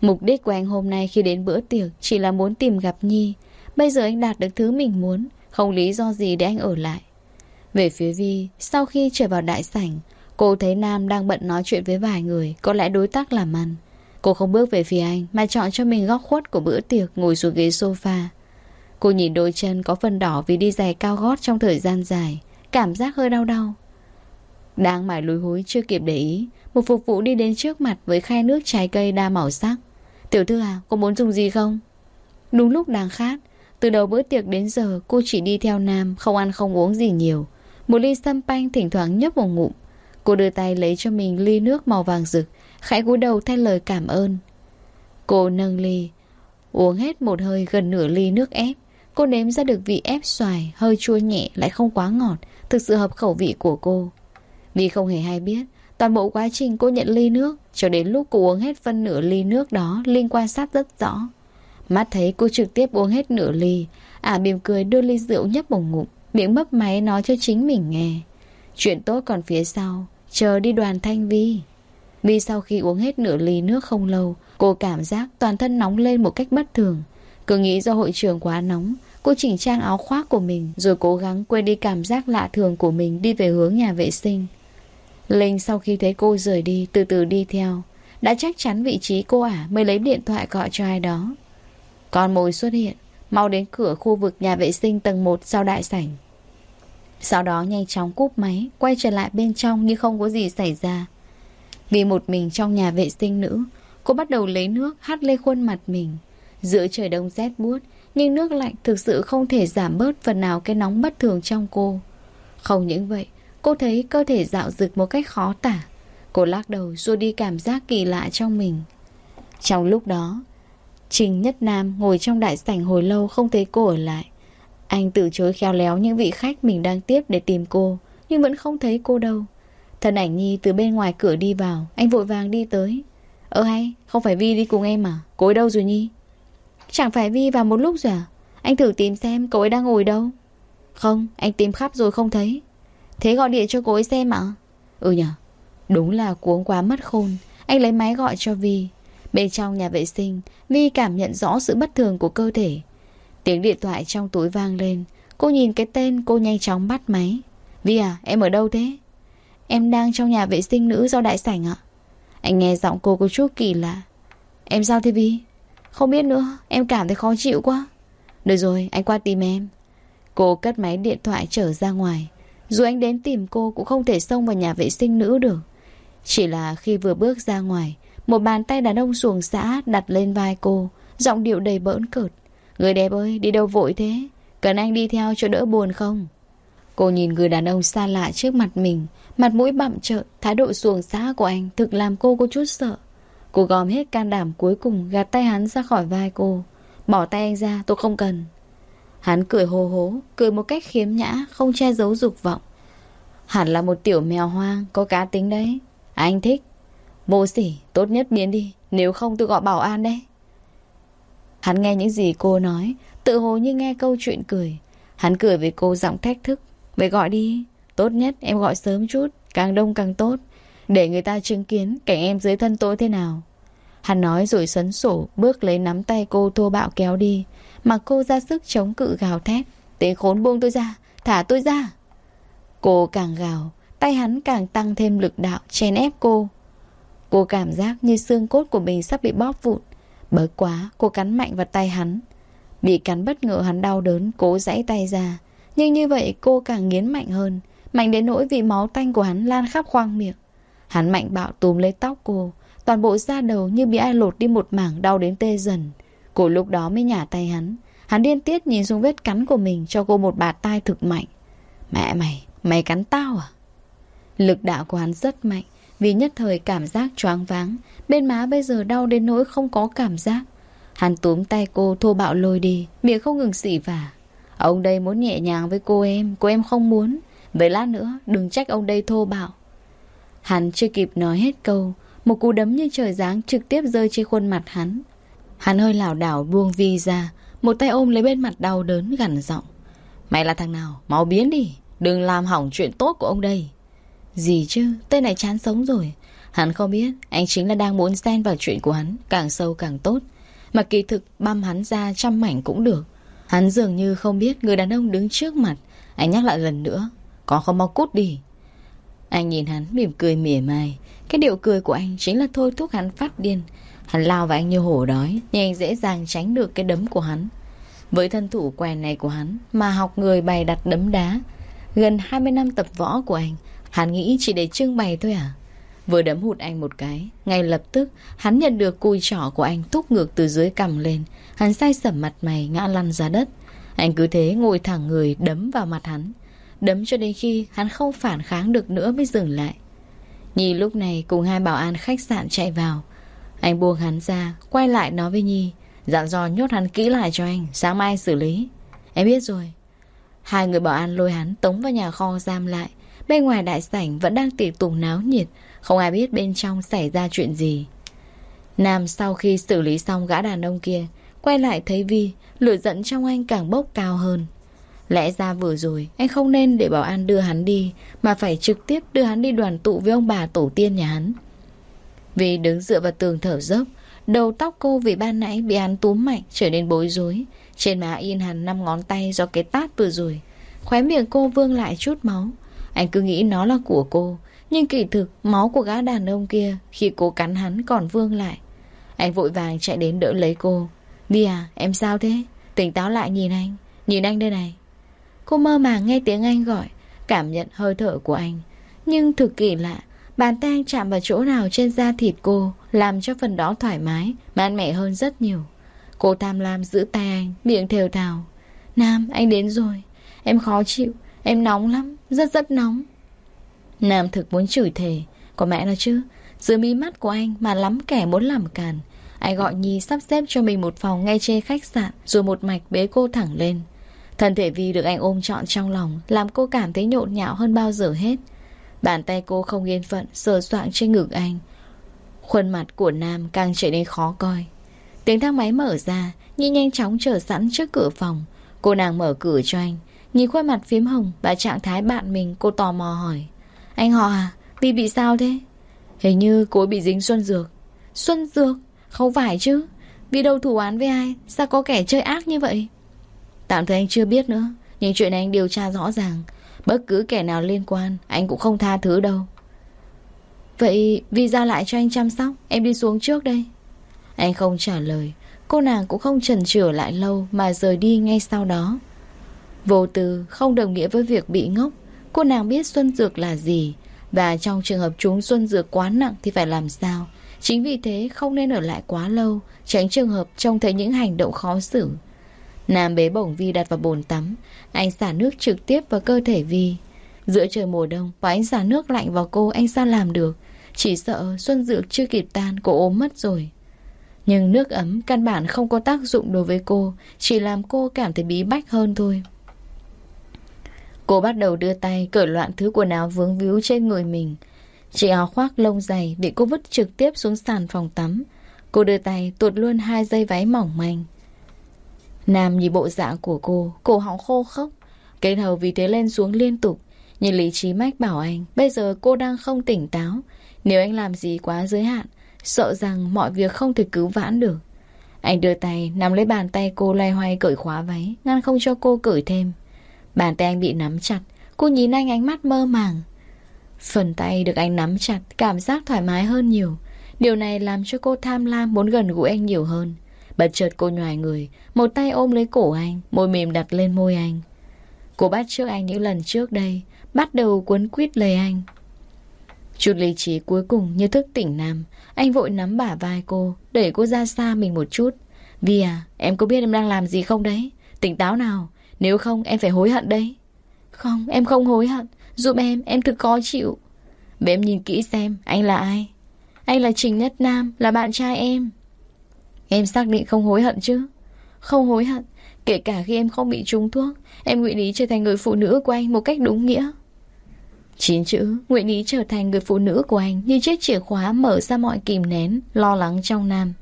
Mục đích của anh hôm nay khi đến bữa tiệc chỉ là muốn tìm gặp Nhi. Bây giờ anh đạt được thứ mình muốn, không lý do gì để anh ở lại. Về phía Vi, sau khi trở vào đại sảnh, cô thấy Nam đang bận nói chuyện với vài người, có lẽ đối tác làm ăn. Cô không bước về phía anh, mà chọn cho mình góc khuất của bữa tiệc ngồi xuống ghế sofa. Cô nhìn đôi chân có phần đỏ vì đi giày cao gót trong thời gian dài, cảm giác hơi đau đau. Đang mải lùi húi chưa kịp để ý, một phục vụ đi đến trước mặt với khay nước trái cây đa màu sắc. Tiểu thư à, cô muốn dùng gì không? Đúng lúc đang khát, từ đầu bữa tiệc đến giờ cô chỉ đi theo Nam, không ăn không uống gì nhiều. Một ly sâm panh thỉnh thoảng nhấp một ngụm. Cô đưa tay lấy cho mình ly nước màu vàng rực, khẽ cúi đầu thay lời cảm ơn. Cô nâng ly, uống hết một hơi gần nửa ly nước ép. Cô nếm ra được vị ép xoài, hơi chua nhẹ lại không quá ngọt, thực sự hợp khẩu vị của cô. Vì không hề hay biết, toàn bộ quá trình cô nhận ly nước, cho đến lúc cô uống hết phân nửa ly nước đó, Linh quan sát rất rõ. Mắt thấy cô trực tiếp uống hết nửa ly, ả à, mỉm cười đưa ly rượu nhấp một ngụm, miệng mấp máy nói cho chính mình nghe. Chuyện tốt còn phía sau, chờ đi đoàn thanh vi. Vì sau khi uống hết nửa ly nước không lâu, cô cảm giác toàn thân nóng lên một cách bất thường. Cứ nghĩ do hội trường quá nóng, cô chỉnh trang áo khoác của mình rồi cố gắng quên đi cảm giác lạ thường của mình đi về hướng nhà vệ sinh. Linh sau khi thấy cô rời đi từ từ đi theo Đã chắc chắn vị trí cô ả Mới lấy điện thoại gọi cho ai đó Con mồi xuất hiện Mau đến cửa khu vực nhà vệ sinh tầng 1 sau đại sảnh Sau đó nhanh chóng cúp máy Quay trở lại bên trong như không có gì xảy ra vì một mình trong nhà vệ sinh nữ Cô bắt đầu lấy nước hắt lên khuôn mặt mình Giữa trời đông rét buốt Nhưng nước lạnh thực sự không thể giảm bớt phần nào cái nóng bất thường trong cô Không những vậy Cô thấy cơ thể dạo dực một cách khó tả. Cô lắc đầu xua đi cảm giác kỳ lạ trong mình. Trong lúc đó, Trình Nhất Nam ngồi trong đại sảnh hồi lâu không thấy cô ở lại. Anh từ chối khéo léo những vị khách mình đang tiếp để tìm cô, nhưng vẫn không thấy cô đâu. Thân ảnh Nhi từ bên ngoài cửa đi vào, anh vội vàng đi tới. Ơ hay, không phải Vi đi cùng em à? Cô ấy đâu rồi Nhi? Chẳng phải Vi vào một lúc rồi à? Anh thử tìm xem cô ấy đang ngồi đâu. Không, anh tìm khắp rồi không thấy. Thế gọi điện cho cô ấy xem ạ Ừ nhở Đúng là cuống quá mất khôn Anh lấy máy gọi cho Vi Bên trong nhà vệ sinh Vi cảm nhận rõ sự bất thường của cơ thể Tiếng điện thoại trong túi vang lên Cô nhìn cái tên cô nhanh chóng bắt máy Vi à em ở đâu thế Em đang trong nhà vệ sinh nữ do đại sảnh ạ. Anh nghe giọng cô có chút kỳ lạ. Em sao thế Vi Không biết nữa, em cảm thấy khó chịu quá. Được rồi, anh qua tìm em. Cô cất máy điện thoại trở ra ngoài. Dù anh đến tìm cô cũng không thể xông vào nhà vệ sinh nữ được. Chỉ là khi vừa bước ra ngoài, Một bàn tay đàn ông xuồng xã đặt lên vai cô. Giọng điệu đầy bỡn cợt. Người đẹp ơi, đi đâu vội thế? Cần anh đi theo cho đỡ buồn không? Cô nhìn người đàn ông xa lạ trước mặt mình. Mặt mũi bặm trợn, Thái độ xuồng xã của anh thực làm cô có chút sợ. Cô gom hết can đảm cuối cùng, gạt tay hắn ra khỏi vai cô. Bỏ tay anh ra, tôi không cần. Hắn cười hô hố, Cười một cách khiếm nhã, Không che giấu dục vọng. Hẳn là một tiểu mèo hoang, Có cá tính đấy. Anh thích. Vô sỉ, tốt nhất biến đi, Nếu không tôi gọi bảo an đấy. Hắn nghe những gì cô nói, Tự hồ như nghe câu chuyện cười. Hắn cười với cô giọng thách thức. Vậy gọi đi. Tốt nhất em gọi sớm chút, Càng đông càng tốt. Để người ta chứng kiến cảnh em dưới thân tôi thế nào. Hắn nói rồi sấn sổ, Bước lấy nắm tay cô thô bạo kéo đi. Mà cô ra sức chống cự gào thét. Tên khốn buông tôi ra, Thả tôi ra. Cô càng gào, Tay hắn càng tăng thêm lực đạo, Chèn ép cô. Cô cảm giác như xương cốt của mình sắp bị bóp vụn. Bởi quá, cô cắn mạnh vào tay hắn. Bị cắn bất ngờ hắn đau đớn, Cố giãy tay ra. Nhưng như vậy cô càng nghiến mạnh hơn. Mạnh đến nỗi vị máu tanh của hắn lan khắp khoang miệng. Hắn mạnh bạo túm lấy tóc cô. Toàn bộ da đầu như bị ai lột đi một mảng đau đến tê dần. Cô lúc đó mới nhả tay hắn. Hắn điên tiết nhìn xuống vết cắn của mình Cho cô một bạt tai thực mạnh. Mẹ mày, mày cắn tao à? Lực đạo của hắn rất mạnh Vì nhất thời cảm giác choáng váng. Bên má bây giờ đau đến nỗi không có cảm giác. Hắn túm tay cô thô bạo lôi đi Miệng không ngừng xỉ vả. Ông đây muốn nhẹ nhàng với cô em Cô em không muốn. Vậy lát nữa, đừng trách ông đây thô bạo. Hắn chưa kịp nói hết câu, Một cú đấm như trời giáng trực tiếp rơi trên khuôn mặt hắn. Hắn hơi lảo đảo buông vi ra, Một tay ôm lấy bên mặt đau đớn gằn giọng. Mày là thằng nào? Mau biến đi, Đừng làm hỏng chuyện tốt của ông đây. Gì chứ, Tên này chán sống rồi. Hắn không biết Anh chính là đang muốn xen vào chuyện của hắn, Càng sâu càng tốt. Mà kỳ thực băm hắn ra trăm mảnh cũng được. Hắn dường như không biết người đàn ông đứng trước mặt. Anh nhắc lại lần nữa. Có không mau cút đi. Anh nhìn hắn mỉm cười mỉa mai. Cái điệu cười của anh chính là thôi thúc hắn phát điên. Hắn lao vào anh như hổ đói Nhưng anh dễ dàng tránh được cái đấm của hắn. Với thân thủ quen này của hắn Mà học người bày đặt đấm đá, Gần 20 năm tập võ của anh, Hắn nghĩ chỉ để trưng bày thôi à? Vừa đấm hụt anh một cái, Ngay lập tức, hắn nhận được cùi trỏ của anh Thúc ngược từ dưới cầm lên. Hắn say sẩm mặt mày, ngã lăn ra đất. Anh cứ thế ngồi thẳng người, đấm vào mặt hắn. Đấm cho đến khi hắn không phản kháng được nữa mới dừng lại. Nhi lúc này cùng hai bảo an khách sạn chạy vào. Anh buông hắn ra, Quay lại nói với Nhi, Dặn dò nhốt hắn kỹ lại cho anh, Sáng mai xử lý. Em biết rồi. Hai người bảo an lôi hắn tống vào nhà kho giam lại. Bên ngoài đại sảnh vẫn đang tiệc tùng náo nhiệt. Không ai biết bên trong xảy ra chuyện gì. Nam sau khi xử lý xong gã đàn ông kia, Quay lại thấy Vi, Lửa giận trong anh càng bốc cao hơn. Lẽ ra vừa rồi, Anh không nên để bảo an đưa hắn đi, Mà phải trực tiếp đưa hắn đi đoàn tụ với ông bà tổ tiên nhà hắn. Vi đứng dựa vào tường thở dốc, Đầu tóc cô vì ban nãy bị hắn túm mạnh Trở nên bối rối. Trên má in hẳn năm ngón tay do cái tát vừa rồi. Khóe miệng cô vương lại chút máu. Anh cứ nghĩ nó là của cô nhưng kỳ thực máu của gã đàn ông kia Khi cô cắn hắn còn vương lại. Anh vội vàng chạy đến đỡ lấy cô. Vi à em sao thế? Tỉnh táo lại nhìn anh. Nhìn anh đây này. Cô mơ màng nghe tiếng anh gọi Cảm nhận hơi thở của anh. Nhưng thực kỳ lạ Bàn tay anh chạm vào chỗ nào trên da thịt cô Làm cho phần đó thoải mái Mát mẻ hơn rất nhiều. Cô tham lam giữ tay anh Miệng thều thào. Nam anh đến rồi. Em khó chịu Em nóng lắm, rất rất nóng. Nam thực muốn chửi thề, có mẹ nó chứ. Dưới mí mắt của anh mà lắm kẻ muốn làm càn. Anh gọi Nhi sắp xếp cho mình một phòng ngay trên khách sạn rồi một mạch bế cô thẳng lên. Thân thể Vi được anh ôm trọn trong lòng làm cô cảm thấy nhộn nhạo hơn bao giờ hết. Bàn tay cô không yên phận sờ soạng trên ngực anh. Khuôn mặt của Nam càng trở nên khó coi. Tiếng thang máy mở ra, Nhi nhanh chóng chờ sẵn trước cửa phòng. Cô nàng mở cửa cho anh. Nhìn khuôn mặt phím hồng và trạng thái bạn mình cô tò mò hỏi anh họ à Vi bị sao thế? Hình như cô bị dính Xuân Dược. Xuân Dược? Không phải chứ. Vì đâu thủ án với ai? Sao có kẻ chơi ác như vậy? Tạm thời anh chưa biết nữa Nhưng chuyện này anh điều tra rõ ràng. Bất cứ kẻ nào liên quan Anh cũng không tha thứ đâu. Vậy Vi ra lại cho anh chăm sóc Em đi xuống trước đây. Anh không trả lời. Cô nàng cũng không chần chừ lại lâu Mà rời đi ngay sau đó. Vô tư không đồng nghĩa với việc bị ngốc Cô nàng biết xuân dược là gì. Và trong trường hợp chúng xuân dược quá nặng Thì phải làm sao? Chính vì thế không nên ở lại quá lâu, Tránh trường hợp trông thấy những hành động khó xử. Nam bế bổng Vi đặt vào bồn tắm, Anh xả nước trực tiếp vào cơ thể Vi. Giữa trời mùa đông Và anh xả nước lạnh vào cô Anh sao làm được? Chỉ sợ Xuân Dược chưa kịp tan, Cô ốm mất rồi. Nhưng nước ấm căn bản không có tác dụng đối với cô, Chỉ làm cô cảm thấy bí bách hơn thôi. Cô bắt đầu đưa tay cởi loạn thứ quần áo vướng víu trên người mình. Chiếc áo khoác lông dày bị cô vứt trực tiếp xuống sàn phòng tắm. Cô đưa tay tuột luôn hai dây váy mỏng manh. Nam nhìn bộ dạng của cô, Cổ họng khô khốc. Cái đầu vì thế lên xuống liên tục. Nhưng lý trí mách bảo anh, Bây giờ cô đang không tỉnh táo. Nếu anh làm gì quá giới hạn, Sợ rằng mọi việc không thể cứu vãn được. Anh đưa tay nắm lấy bàn tay cô loay hoay cởi khóa váy, Ngăn không cho cô cởi thêm. Bàn tay anh bị nắm chặt. Cô nhìn anh, ánh mắt mơ màng. Phần tay được anh nắm chặt, Cảm giác thoải mái hơn nhiều. Điều này làm cho cô tham lam muốn gần gũi anh nhiều hơn. Bật chợt cô nhòi người, Một tay ôm lấy cổ anh, Môi mềm đặt lên môi anh. Cô bắt trước anh những lần trước đây, Bắt đầu cuốn quýt lấy anh. Chút lý trí cuối cùng như thức tỉnh Nam, Anh vội nắm bả vai cô, Đẩy cô ra xa mình một chút. Vì à em có biết em đang làm gì không đấy? Tỉnh táo nào. Nếu không, em phải hối hận đấy. Không, em không hối hận. Giúp em em thực khó chịu. Vậy em nhìn kỹ xem, anh là ai? Anh là Trình Nhất Nam, Là bạn trai em. Em xác định không hối hận chứ? Không hối hận. Kể cả khi em không bị trúng thuốc, Em nguyện ý trở thành người phụ nữ của anh một cách đúng nghĩa. Chín chữ, Nguyện ý trở thành người phụ nữ của anh Như chiếc chìa khóa mở ra mọi kìm nén, Lo lắng trong Nam.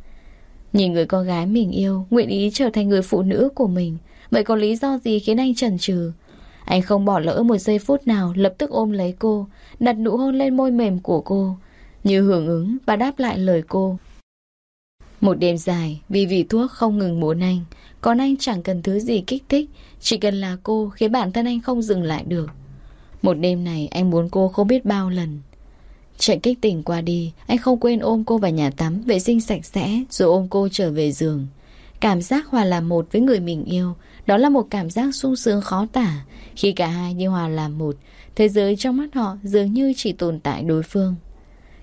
Nhìn người con gái mình yêu, Nguyện ý trở thành người phụ nữ của mình. Vậy có lý do gì khiến anh chần chừ Anh không bỏ lỡ một giây phút nào Lập tức ôm lấy cô Đặt nụ hôn lên môi mềm của cô Như hưởng ứng và đáp lại lời cô một đêm dài, vì vị thuốc không ngừng muốn anh. Còn anh chẳng cần thứ gì kích thích, chỉ cần là cô khiến bản thân anh không dừng lại được. Một đêm này anh muốn cô không biết bao lần. Trận kích tỉnh qua đi, anh không quên ôm cô vào nhà tắm, vệ sinh sạch sẽ, rồi ôm cô trở về giường. Cảm giác hòa làm một với người mình yêu, đó là một cảm giác sung sướng khó tả. Khi cả hai như hòa làm một, thế giới trong mắt họ dường như chỉ tồn tại đối phương.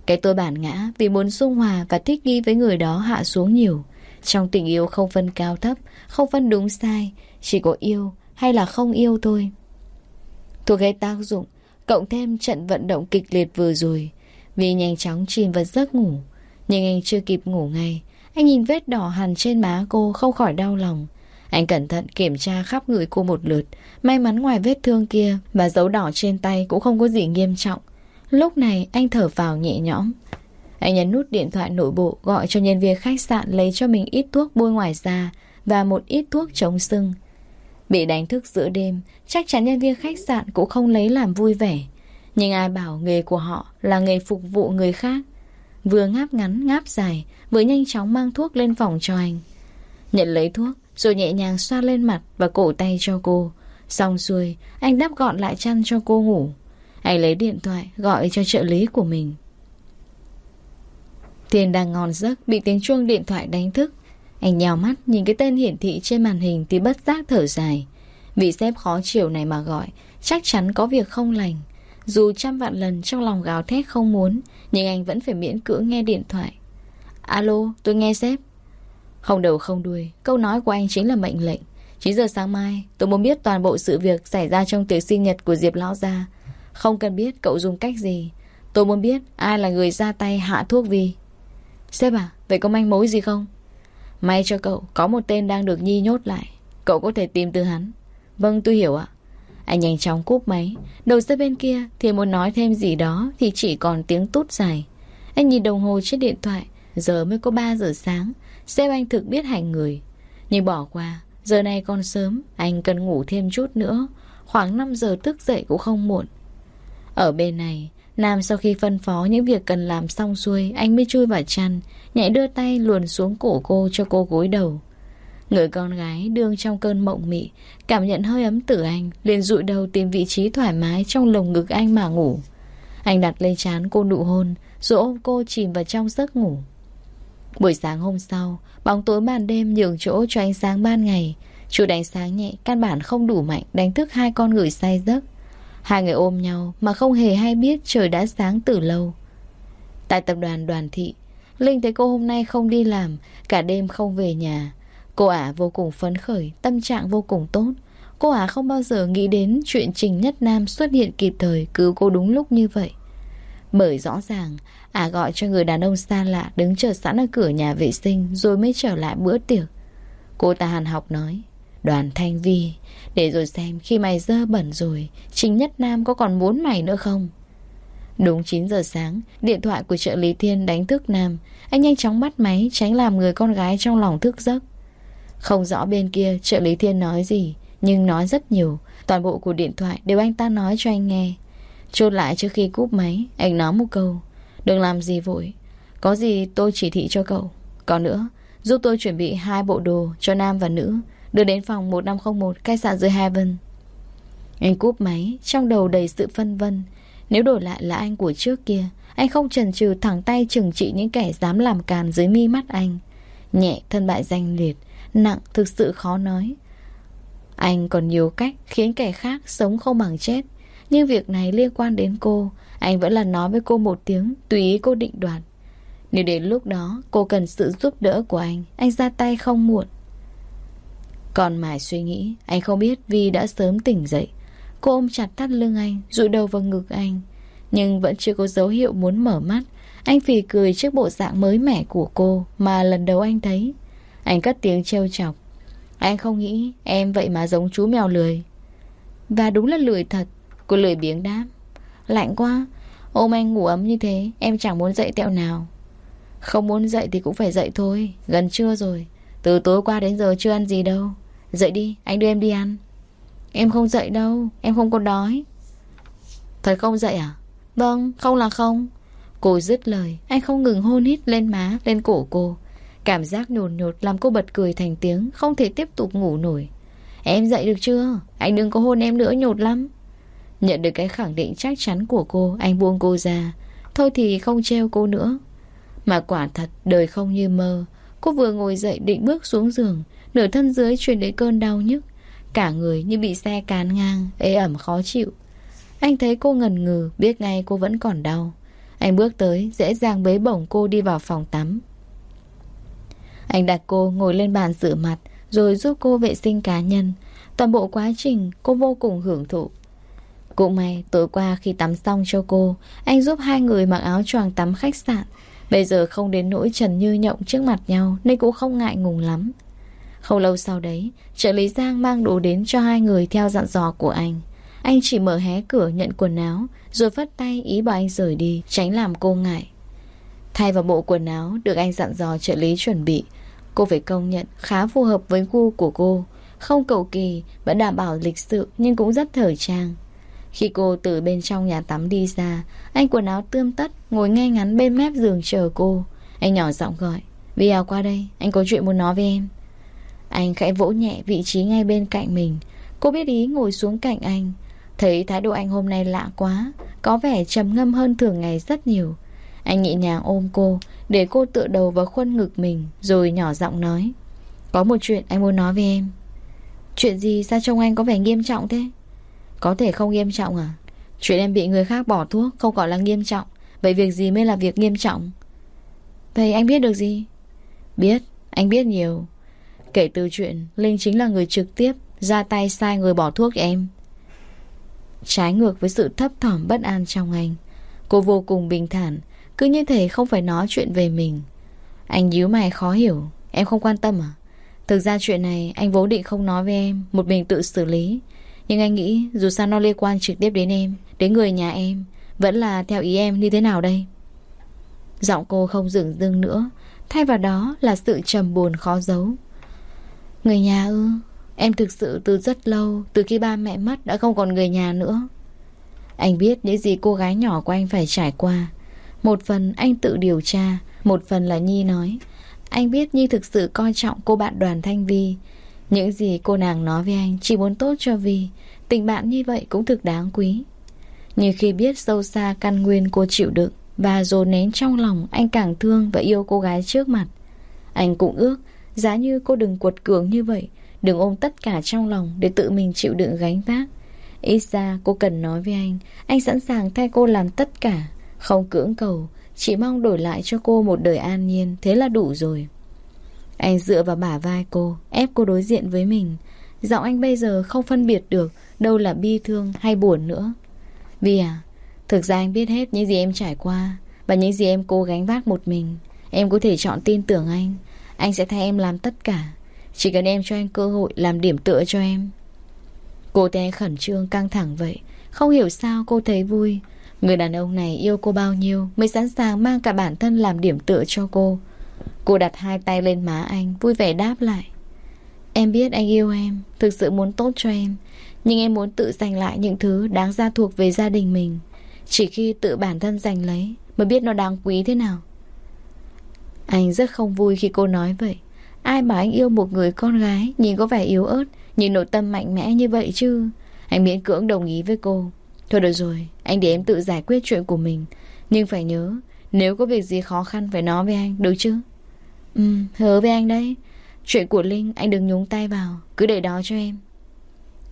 Cái tôi bản ngã vì muốn dung hòa và thích nghi với người đó hạ xuống nhiều. Trong tình yêu không phân cao thấp, không phân đúng sai, chỉ có yêu hay là không yêu thôi. Thuộc hết tác dụng, cộng thêm trận vận động kịch liệt vừa rồi, vì nhanh chóng chìm vào giấc ngủ. Nhưng anh chưa kịp ngủ ngay, anh nhìn vết đỏ hằn trên má cô không khỏi đau lòng. Anh cẩn thận kiểm tra khắp người cô một lượt, may mắn ngoài vết thương kia và dấu đỏ trên tay cũng không có gì nghiêm trọng. Lúc này anh thở vào nhẹ nhõm. Anh nhấn nút điện thoại nội bộ Gọi cho nhân viên khách sạn lấy cho mình ít thuốc bôi ngoài da Và một ít thuốc chống sưng. Bị đánh thức giữa đêm Chắc chắn nhân viên khách sạn cũng không lấy làm vui vẻ. Nhưng ai bảo nghề của họ Là nghề phục vụ người khác? Vừa ngáp ngắn ngáp dài Vừa nhanh chóng mang thuốc lên phòng cho anh. Nhận lấy thuốc rồi nhẹ nhàng xoa lên mặt và cổ tay cho cô. Xong xuôi, Anh đắp gọn lại chăn cho cô ngủ. Anh lấy điện thoại gọi cho trợ lý của mình. Thiên đang ngon giấc, Bị tiếng chuông điện thoại đánh thức. Anh nhào mắt, nhìn cái tên hiển thị trên màn hình Thì bất giác thở dài. Vị sếp khó chịu này mà gọi, Chắc chắn có việc không lành. Dù trăm vạn lần trong lòng gào thét không muốn, Nhưng anh vẫn phải miễn cưỡng nghe điện thoại. Alo, tôi nghe sếp. Không đầu không đuôi, Câu nói của anh chính là mệnh lệnh. 9 giờ sáng mai, tôi muốn biết toàn bộ sự việc Xảy ra trong tiệc sinh nhật của Diệp Lão Gia. Không cần biết cậu dùng cách gì. Tôi muốn biết ai là người ra tay hạ thuốc vì. Sếp à Vậy có manh mối gì không? May cho cậu, Có một tên đang được Nhi nhốt lại. Cậu có thể tìm từ hắn. Vâng tôi hiểu ạ. Anh nhanh chóng cúp máy. Đầu dây bên kia Thì muốn nói thêm gì đó Thì chỉ còn tiếng tút dài. Anh nhìn đồng hồ trên điện thoại. Giờ mới có 3 giờ sáng. Sếp anh thực biết hành người Nhưng bỏ qua Giờ này còn sớm Anh cần ngủ thêm chút nữa Khoảng 5 giờ thức dậy cũng không muộn ở bên này, Nam sau khi phân phó những việc cần làm xong xuôi, anh mới chui vào chăn, nhảy đưa tay luồn xuống cổ cô cho cô gối đầu. Người con gái đương trong cơn mộng mị, cảm nhận hơi ấm từ anh, liền rụi đầu tìm vị trí thoải mái trong lồng ngực anh mà ngủ. Anh đặt lên trán cô nụ hôn, rồi ôm cô chìm vào trong giấc ngủ. Buổi sáng hôm sau, bóng tối ban đêm nhường chỗ cho ánh sáng ban ngày. Chú đánh sáng nhẹ, căn bản không đủ mạnh đánh thức hai con người say giấc. Hai người ôm nhau mà không hề hay biết trời đã sáng từ lâu. Tại tập đoàn đoàn thị, Linh thấy cô hôm nay không đi làm, cả đêm không về nhà. Cô ả vô cùng phấn khởi, tâm trạng vô cùng tốt. Cô ả không bao giờ nghĩ đến chuyện Trình Nhất Nam xuất hiện kịp thời cứu cô đúng lúc như vậy. Bởi rõ ràng À gọi cho người đàn ông xa lạ Đứng chờ sẵn ở cửa nhà vệ sinh Rồi mới trở lại bữa tiệc. Cô ta hàn học nói, Đoàn Thanh Vi, Để rồi xem khi mày dơ bẩn rồi Trình Nhất Nam có còn muốn mày nữa không? Đúng 9 giờ sáng, Điện thoại của trợ lý Thiên đánh thức Nam. Anh nhanh chóng bắt máy Tránh làm người con gái trong lòng thức giấc. Không rõ bên kia, trợ lý Thiên nói gì, Nhưng nói rất nhiều. Toàn bộ của điện thoại đều anh ta nói cho anh nghe. Chốt lại trước khi cúp máy, Anh nói một câu. Đừng làm gì vội. Có gì tôi chỉ thị cho cậu. Còn nữa, Giúp tôi chuẩn bị hai bộ đồ cho nam và nữ, Đưa đến phòng 1501 Khách sạn dưới Heaven Anh cúp máy, Trong đầu đầy sự phân vân. Nếu đổi lại là anh của trước kia, Anh không chần chừ thẳng tay trừng trị những kẻ dám làm càn dưới mi mắt anh. Nhẹ, thân bại danh liệt, Nặng, thực sự khó nói. Anh còn nhiều cách khiến kẻ khác sống không bằng chết. Nhưng việc này liên quan đến cô. Anh vẫn là nói với cô một tiếng, Tùy ý cô định đoạt. Nếu đến lúc đó, cô cần sự giúp đỡ của anh Anh ra tay không muộn. Còn mải suy nghĩ, Anh không biết Vi đã sớm tỉnh dậy. Cô ôm chặt thắt lưng anh Rụi đầu vào ngực anh. Nhưng vẫn chưa có dấu hiệu muốn mở mắt. Anh phì cười trước bộ dạng mới mẻ của cô Mà lần đầu anh thấy. Anh cất tiếng trêu chọc. Anh không nghĩ em vậy mà giống chú mèo lười. Và đúng là lười thật. Cô lười biếng đáp. Lạnh quá. Ôm anh ngủ ấm như thế Em chẳng muốn dậy tẹo nào. Không muốn dậy thì cũng phải dậy thôi. Gần trưa rồi. Từ tối qua đến giờ chưa ăn gì đâu. Dậy đi, anh đưa em đi ăn. Em không dậy đâu, em không có đói. Thật không dậy à? Vâng, không là không. Cô dứt lời Anh không ngừng hôn hít lên má, lên cổ cô. Cảm giác nhồn nhột làm cô bật cười thành tiếng Không thể tiếp tục ngủ nổi. Em dậy được chưa? Anh đừng có hôn em nữa nhột lắm. Nhận được cái khẳng định chắc chắn của cô, Anh buông cô ra. Thôi thì không treo cô nữa. Mà quả thật, đời không như mơ. Cô vừa ngồi dậy định bước xuống giường, Nửa thân dưới truyền đến cơn đau nhức. Cả người như bị xe cán ngang, ê ẩm khó chịu. Anh thấy cô ngần ngừ, Biết ngay cô vẫn còn đau. Anh bước tới, dễ dàng bế bổng cô đi vào phòng tắm. Anh đặt cô ngồi lên bàn rửa mặt, Rồi giúp cô vệ sinh cá nhân. Toàn bộ quá trình, cô vô cùng hưởng thụ. Cũng may tối qua khi tắm xong cho cô Anh giúp hai người mặc áo choàng tắm khách sạn Bây giờ không đến nỗi trần như nhộng trước mặt nhau Nên cũng không ngại ngùng lắm không lâu sau đấy, trợ lý Giang mang đồ đến cho hai người theo dặn dò của anh. Anh chỉ mở hé cửa nhận quần áo, rồi phất tay ý bảo anh rời đi, tránh làm cô ngại. Thay vào bộ quần áo được anh dặn dò trợ lý chuẩn bị, cô phải công nhận khá phù hợp với gu của cô. Không cầu kỳ, vẫn đảm bảo lịch sự nhưng cũng rất thời trang. Khi cô từ bên trong nhà tắm đi ra, anh quần áo tươm tất, ngồi ngay ngắn bên mép giường chờ cô. Anh nhỏ giọng gọi, Vi à qua đây, anh có chuyện muốn nói với em. Anh khẽ vỗ nhẹ vị trí ngay bên cạnh mình. Cô biết ý ngồi xuống cạnh anh. Thấy thái độ anh hôm nay lạ quá Có vẻ trầm ngâm hơn thường ngày rất nhiều. Anh nhẹ nhàng ôm cô Để cô tựa đầu vào khuôn ngực mình Rồi nhỏ giọng nói Có một chuyện anh muốn nói với em. Chuyện gì sao trông anh có vẻ nghiêm trọng thế? Có thể không nghiêm trọng à? Chuyện em bị người khác bỏ thuốc Không gọi là nghiêm trọng. Vậy việc gì mới là việc nghiêm trọng? Vậy anh biết được gì? Biết, anh biết nhiều. Kể từ chuyện Linh chính là người trực tiếp Ra tay sai người bỏ thuốc em. Trái ngược với sự thấp thỏm bất an trong anh Cô vô cùng bình thản Cứ như thể không phải nói chuyện về mình. Anh nhíu mày khó hiểu Em không quan tâm à? Thực ra chuyện này anh vốn định không nói với em Một mình tự xử lý. Nhưng anh nghĩ dù sao nó liên quan trực tiếp đến em, Đến người nhà em, Vẫn là theo ý em như thế nào đây? Giọng cô không dừng dưng nữa, Thay vào đó là sự trầm buồn khó giấu. Người nhà ư, Em thực sự từ rất lâu, Từ khi ba mẹ mất đã không còn người nhà nữa. Anh biết những gì cô gái nhỏ của anh phải trải qua. Một phần anh tự điều tra, Một phần là Nhi nói. Anh biết Nhi thực sự coi trọng cô bạn đoàn Thanh Vi những gì cô nàng nói với anh Chỉ muốn tốt cho Vi. Tình bạn như vậy cũng thực đáng quý. Nhưng khi biết sâu xa căn nguyên cô chịu đựng Và dồn nén trong lòng Anh càng thương và yêu cô gái trước mặt, Anh cũng ước Giá như cô đừng cuột cường như vậy, Đừng ôm tất cả trong lòng Để tự mình chịu đựng gánh vác. Ít ra cô cần nói với anh Anh sẵn sàng thay cô làm tất cả, Không cưỡng cầu, Chỉ mong đổi lại cho cô một đời an nhiên Thế là đủ rồi. Anh dựa vào bả vai cô, Ép cô đối diện với mình. Giọng anh bây giờ không phân biệt được Đâu là bi thương hay buồn nữa. Vì à Thực ra anh biết hết những gì em trải qua Và những gì em cố gắng vác một mình. Em có thể chọn tin tưởng anh. Anh sẽ thay em làm tất cả. Chỉ cần em cho anh cơ hội làm điểm tựa cho em. Cô té khẩn trương căng thẳng vậy. Không hiểu sao cô thấy vui. Người đàn ông này yêu cô bao nhiêu Mới sẵn sàng mang cả bản thân làm điểm tựa cho cô. Cô đặt hai tay lên má anh, Vui vẻ đáp lại. Em biết anh yêu em, Thực sự muốn tốt cho em, Nhưng em muốn tự giành lại những thứ Đáng ra thuộc về gia đình mình. Chỉ khi tự bản thân giành lấy Mới biết nó đáng quý thế nào. Anh rất không vui khi cô nói vậy. Ai bảo anh yêu một người con gái Nhìn có vẻ yếu ớt, Nhìn nội tâm mạnh mẽ như vậy chứ? Anh miễn cưỡng đồng ý với cô. Thôi được rồi, Anh để em tự giải quyết chuyện của mình. Nhưng phải nhớ, Nếu có việc gì khó khăn phải nói với anh, Được chứ? Ừ hứa với anh đấy. Chuyện của Linh, anh đừng nhúng tay vào. Cứ để đó cho em.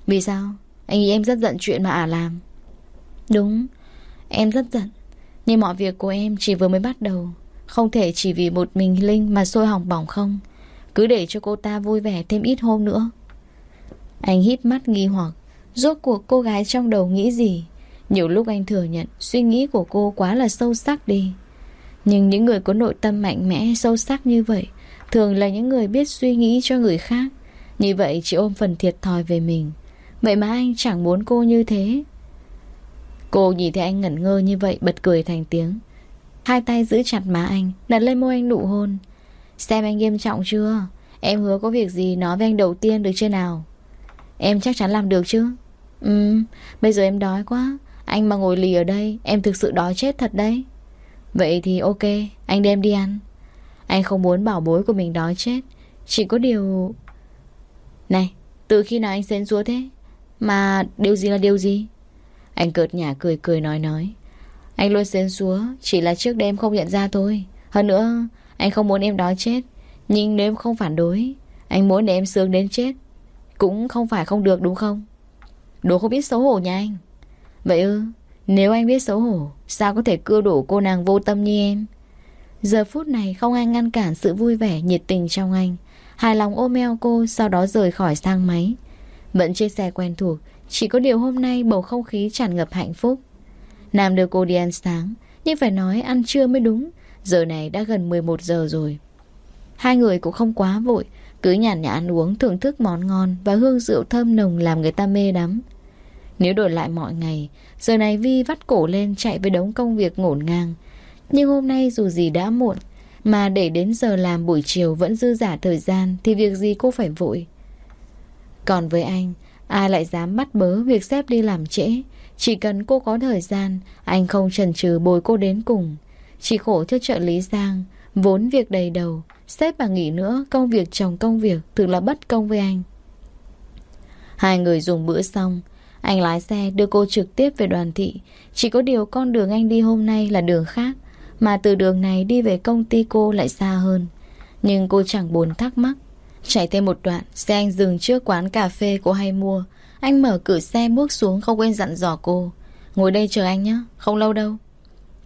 Vì sao? Anh nghĩ em rất giận chuyện mà ả làm. Đúng, Em rất giận. Nhưng mọi việc của em chỉ vừa mới bắt đầu. Không thể chỉ vì một mình Linh mà sôi hỏng bỏng không. Cứ để cho cô ta vui vẻ thêm ít hôm nữa. Anh hít mắt nghi hoặc. Rốt cuộc cô gái trong đầu nghĩ gì? Nhiều lúc anh thừa nhận Suy nghĩ của cô quá là sâu sắc đi. Nhưng những người có nội tâm mạnh mẽ, Sâu sắc như vậy, Thường là những người biết suy nghĩ cho người khác. Như vậy chị ôm phần thiệt thòi về mình. Vậy mà anh chẳng muốn cô như thế. Cô nhìn thấy anh ngẩn ngơ như vậy, Bật cười thành tiếng. Hai tay giữ chặt má anh, Đặt lên môi anh nụ hôn. Xem anh nghiêm trọng chưa? Em hứa có việc gì nói với anh đầu tiên được chưa nào? Em chắc chắn làm được chứ? Ừm Bây giờ em đói quá. Anh mà ngồi lì ở đây, Em thực sự đói chết thật đấy. Vậy thì ok, Anh đem đi ăn. Anh không muốn bảo bối của mình đói chết. Chỉ có điều Này, Từ khi nào anh xén xúa thế? Mà điều gì là điều gì? Anh cợt nhả cười cười nói nói. Anh luôn xén xúa, Chỉ là trước đêm không nhận ra thôi. Hơn nữa, Anh không muốn em đói chết. Nhưng nếu em không phản đối, Anh muốn để em sướng đến chết, Cũng không phải không được đúng không? Đồ không biết xấu hổ nha anh. Vậy ư? Nếu anh biết xấu hổ, Sao có thể cưa đổ cô nàng vô tâm như em? Giờ phút này không ai ngăn cản sự vui vẻ, nhiệt tình trong anh. Hài lòng ôm eo cô, Sau đó rời khỏi sang máy. Vẫn chia xe quen thuộc, Chỉ có điều hôm nay bầu không khí tràn ngập hạnh phúc. Nam đưa cô đi ăn sáng, Nhưng phải nói ăn trưa mới đúng. Giờ này đã gần 11 giờ rồi. Hai người cũng không quá vội, cứ nhàn nhã ăn uống thưởng thức món ngon Và hương rượu thơm nồng làm người ta mê đắm. Nếu đổi lại mọi ngày, Giờ này Vi vắt cổ lên chạy với đống công việc ngổn ngang. Nhưng hôm nay dù gì đã muộn, Mà để đến giờ làm buổi chiều vẫn dư giả thời gian Thì việc gì cô phải vội. Còn với anh, Ai lại dám bắt bớ việc xếp đi làm trễ? Chỉ cần cô có thời gian, Anh không chần chừ bồi cô đến cùng. Chỉ khổ cho trợ lý Giang, Vốn việc đầy đầu xếp mà nghỉ nữa, Công việc chồng công việc, Thực là bất công với anh. Hai người dùng bữa xong anh lái xe đưa cô trực tiếp về đoàn thị. Chỉ có điều con đường anh đi hôm nay là đường khác, Mà từ đường này đi về công ty cô lại xa hơn. Nhưng cô chẳng buồn thắc mắc. Chạy thêm một đoạn, Xe anh dừng trước quán cà phê cô hay mua. Anh mở cửa xe bước xuống không quên dặn dò cô. Ngồi đây chờ anh nhé, Không lâu đâu.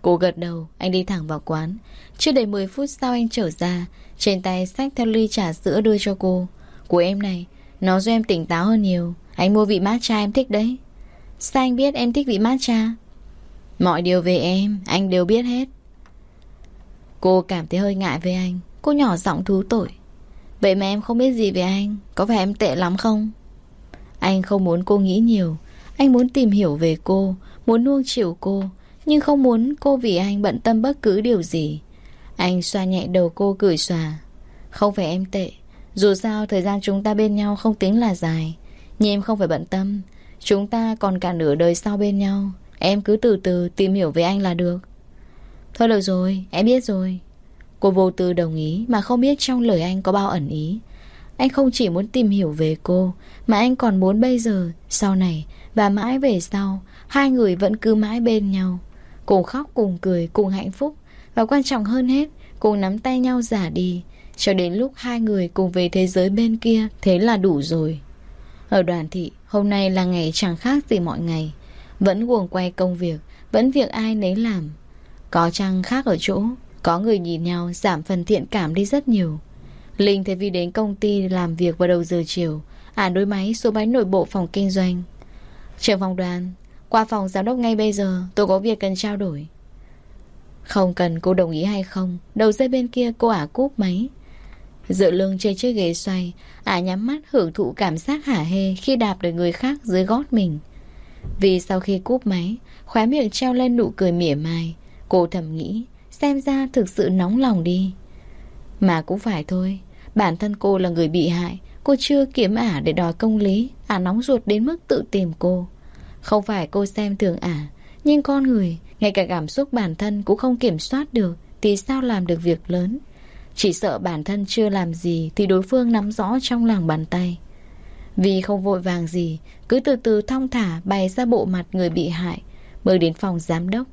Cô gật đầu, Anh đi thẳng vào quán. Chưa đầy 10 phút sau anh trở ra, trên tay xách theo ly trà sữa đưa cho cô. Của em này, Nó giúp em tỉnh táo hơn nhiều. Anh mua vị matcha em thích đấy. Sao anh biết em thích vị matcha? Mọi điều về em, Anh đều biết hết. Cô cảm thấy hơi ngại với anh. Cô nhỏ giọng thú tội. Vậy mà em không biết gì về anh. Có phải em tệ lắm không? Anh không muốn cô nghĩ nhiều. Anh muốn tìm hiểu về cô, Muốn nuông chiều cô, Nhưng không muốn cô vì anh bận tâm bất cứ điều gì. Anh xoa nhẹ đầu cô cười xòa. Không phải em tệ. Dù sao thời gian chúng ta bên nhau không tính là dài. Nhưng em không phải bận tâm. Chúng ta còn cả nửa đời sau bên nhau. Em cứ từ từ tìm hiểu về anh là được. Thôi được rồi, Em biết rồi. Cô vô tư đồng ý Mà không biết trong lời anh có bao ẩn ý. Anh không chỉ muốn tìm hiểu về cô, Mà anh còn muốn bây giờ, Sau này Và mãi về sau, Hai người vẫn cứ mãi bên nhau. Cùng khóc, cùng cười, cùng hạnh phúc. Và quan trọng hơn hết, Cùng nắm tay nhau giả đi. Cho đến lúc hai người cùng về thế giới bên kia, Thế là đủ rồi. Ở đoàn thị, Hôm nay là ngày chẳng khác gì mọi ngày. Vẫn guồng quay công việc, Vẫn việc ai nấy làm. Có chăng khác ở chỗ, Có người nhìn nhau giảm phần thiện cảm đi rất nhiều. Linh thấy Vi đến công ty làm việc vào đầu giờ chiều à Ả đối máy số máy nội bộ phòng kinh doanh. Trưởng phòng đoàn, Qua phòng giám đốc ngay bây giờ, Tôi có việc cần trao đổi. Không cần cô đồng ý hay không Đầu dây bên kia cô ả cúp máy. Dựa lưng trên chiếc ghế xoay, Ả nhắm mắt hưởng thụ cảm giác hả hê Khi đạp được người khác dưới gót mình. Vì sau khi cúp máy, Khóe miệng treo lên nụ cười mỉa mai, Cô thầm nghĩ, Xem ra thực sự nóng lòng đi. Mà cũng phải thôi, Bản thân cô là người bị hại, Cô chưa kiếm ả để đòi công lý, Ả nóng ruột đến mức tự tìm cô. Không phải cô xem thường ả, Nhưng con người, Ngay cả cảm xúc bản thân cũng không kiểm soát được, Thì sao làm được việc lớn? Chỉ sợ bản thân chưa làm gì Thì đối phương nắm rõ trong lòng bàn tay. Vì không vội vàng gì, Cứ từ từ thong thả bày ra bộ mặt người bị hại, Mới đến phòng giám đốc.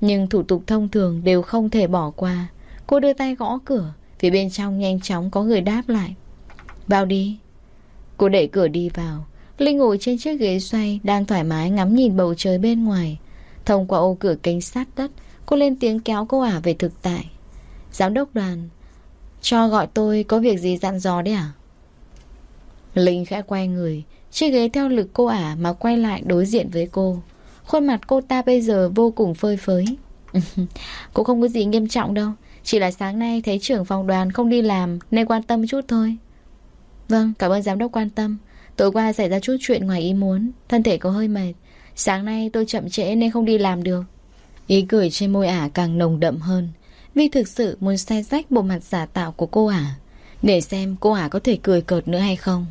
Nhưng thủ tục thông thường đều không thể bỏ qua. Cô đưa tay gõ cửa, Phía bên trong nhanh chóng có người đáp lại. Vào đi. Cô đẩy cửa đi vào. Linh ngồi trên chiếc ghế xoay, Đang thoải mái ngắm nhìn bầu trời bên ngoài. Thông qua ô cửa kính sát đất, Cô lên tiếng kéo cô ả về thực tại. Giám đốc đoàn cho gọi tôi có việc gì dặn dò đấy à? Linh khẽ quay người, Chiếc ghế theo lực cô ả mà quay lại đối diện với cô. Khuôn mặt cô ta bây giờ vô cùng phơi phới. Cũng không có gì nghiêm trọng đâu, Chỉ là sáng nay thấy trưởng phòng đoàn không đi làm Nên quan tâm chút thôi. Vâng cảm ơn giám đốc quan tâm. Tối qua xảy ra chút chuyện ngoài ý muốn, Thân thể có hơi mệt. Sáng nay tôi chậm trễ nên không đi làm được. Ý cười trên môi ả càng nồng đậm hơn. Vì thực sự muốn xe rách bộ mặt giả tạo của cô ả Để xem cô ả có thể cười cợt nữa hay không.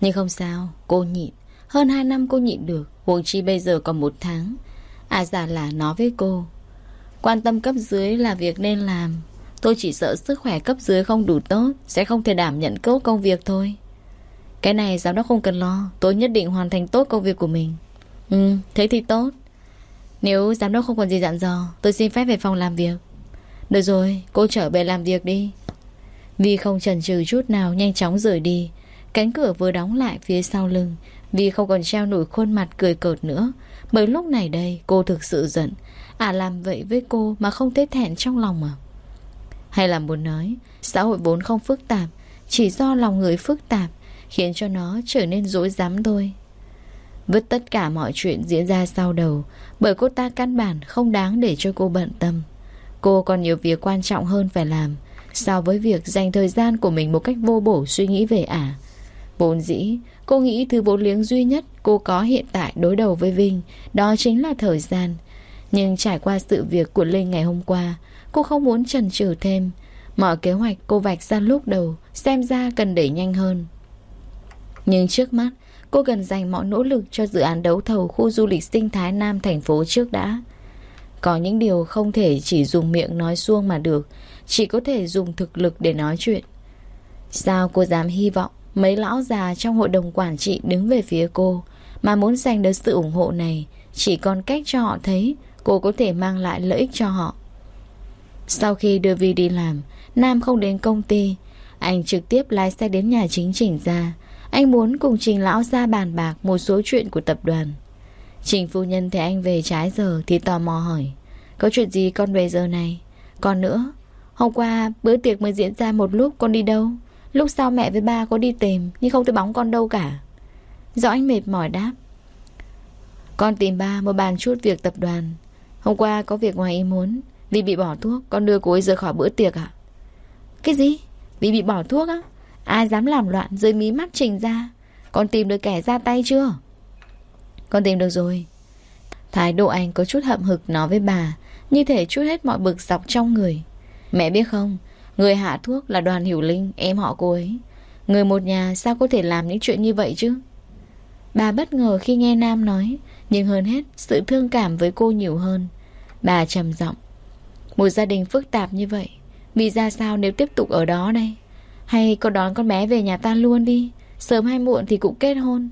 Nhưng không sao Cô nhịn. Hơn 2 năm cô nhịn được Huống chi bây giờ còn một tháng. À giả là nói với cô Quan tâm cấp dưới là việc nên làm. Tôi chỉ sợ sức khỏe cấp dưới không đủ tốt Sẽ không thể đảm nhận tốt công việc thôi. Cái này giám đốc không cần lo Tôi nhất định hoàn thành tốt công việc của mình. Ừ, thế thì tốt. Nếu giám đốc không còn gì dặn dò Tôi xin phép về phòng làm việc. Được rồi, cô trở về làm việc đi. Vi không chần chừ chút nào Nhanh chóng rời đi. Cánh cửa vừa đóng lại phía sau lưng Vi không còn treo nổi khuôn mặt cười cợt nữa. Bởi lúc này đây cô thực sự giận. À làm vậy với cô mà không thấy thẹn trong lòng mà Hay là muốn nói Xã hội vốn không phức tạp Chỉ do lòng người phức tạp Khiến cho nó trở nên dối rắm thôi. Vứt tất cả mọi chuyện diễn ra sau đầu Bởi cô ta căn bản không đáng để cho cô bận tâm. Cô còn nhiều việc quan trọng hơn phải làm. So với việc dành thời gian của mình một cách vô bổ suy nghĩ về ả? Vốn dĩ, Cô nghĩ thứ vốn liếng duy nhất cô có hiện tại đối đầu với Vinh, Đó chính là thời gian. Nhưng trải qua sự việc của Linh ngày hôm qua, Cô không muốn chần chừ thêm. Mọi kế hoạch cô vạch ra lúc đầu Xem ra cần đẩy nhanh hơn. Nhưng trước mắt, Cô cần dành mọi nỗ lực cho dự án đấu thầu khu du lịch sinh thái Nam thành phố trước đã. Có những điều không thể chỉ dùng miệng nói xuông mà được, chỉ có thể dùng thực lực để nói chuyện. Sao cô dám hy vọng mấy lão già trong hội đồng quản trị đứng về phía cô, mà muốn giành được sự ủng hộ này, chỉ còn cách cho họ thấy cô có thể mang lại lợi ích cho họ. Sau khi đưa Vi đi làm, Nam không đến công ty, anh trực tiếp lái xe đến nhà chính chỉnh ra, anh muốn cùng Trình Lão ra bàn bạc một số chuyện của tập đoàn. Trình phu nhân thấy anh về trái giờ thì tò mò hỏi. Có chuyện gì con về giờ này? Còn nữa, hôm qua bữa tiệc mới diễn ra một lúc con đi đâu? Lúc sau mẹ với ba có đi tìm nhưng không thấy bóng con đâu cả. Do anh mệt mỏi đáp. Con tìm ba một bàn chút việc tập đoàn. Hôm qua có việc ngoài ý muốn. Vì bị bỏ thuốc, con đưa cô ấy rời khỏi bữa tiệc ạ. Cái gì? Vì bị bỏ thuốc á? Ai dám làm loạn dưới mí mắt Trình ra Con tìm được kẻ ra tay chưa con tìm được rồi. Thái độ anh có chút hậm hực nói với bà, Như thể chút hết mọi bực dọc trong người. Mẹ biết không, Người hạ thuốc là đoàn hiểu linh, Em họ cô ấy. Người một nhà sao có thể làm những chuyện như vậy chứ? Bà bất ngờ khi nghe Nam nói, Nhưng hơn hết sự thương cảm với cô nhiều hơn. Bà trầm giọng. Một gia đình phức tạp như vậy, Vì ra sao nếu tiếp tục ở đó đây? Hay con đón con bé về nhà ta luôn đi? Sớm hay muộn thì cũng kết hôn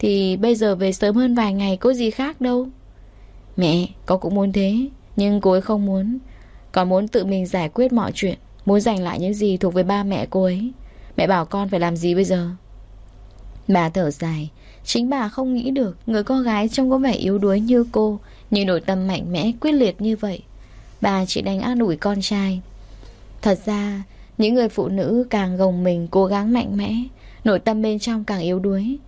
thì bây giờ về sớm hơn vài ngày có gì khác đâu. Mẹ, con cũng muốn thế Nhưng cô ấy không muốn. Con muốn tự mình giải quyết mọi chuyện Muốn giành lại những gì thuộc về ba mẹ cô ấy. Mẹ bảo con phải làm gì bây giờ? Bà thở dài Chính bà không nghĩ được Người con gái trông có vẻ yếu đuối như cô Nhưng nội tâm mạnh mẽ quyết liệt như vậy. Bà chỉ đánh an ủi con trai. Thật ra những người phụ nữ càng gồng mình cố gắng mạnh mẽ Nội tâm bên trong càng yếu đuối.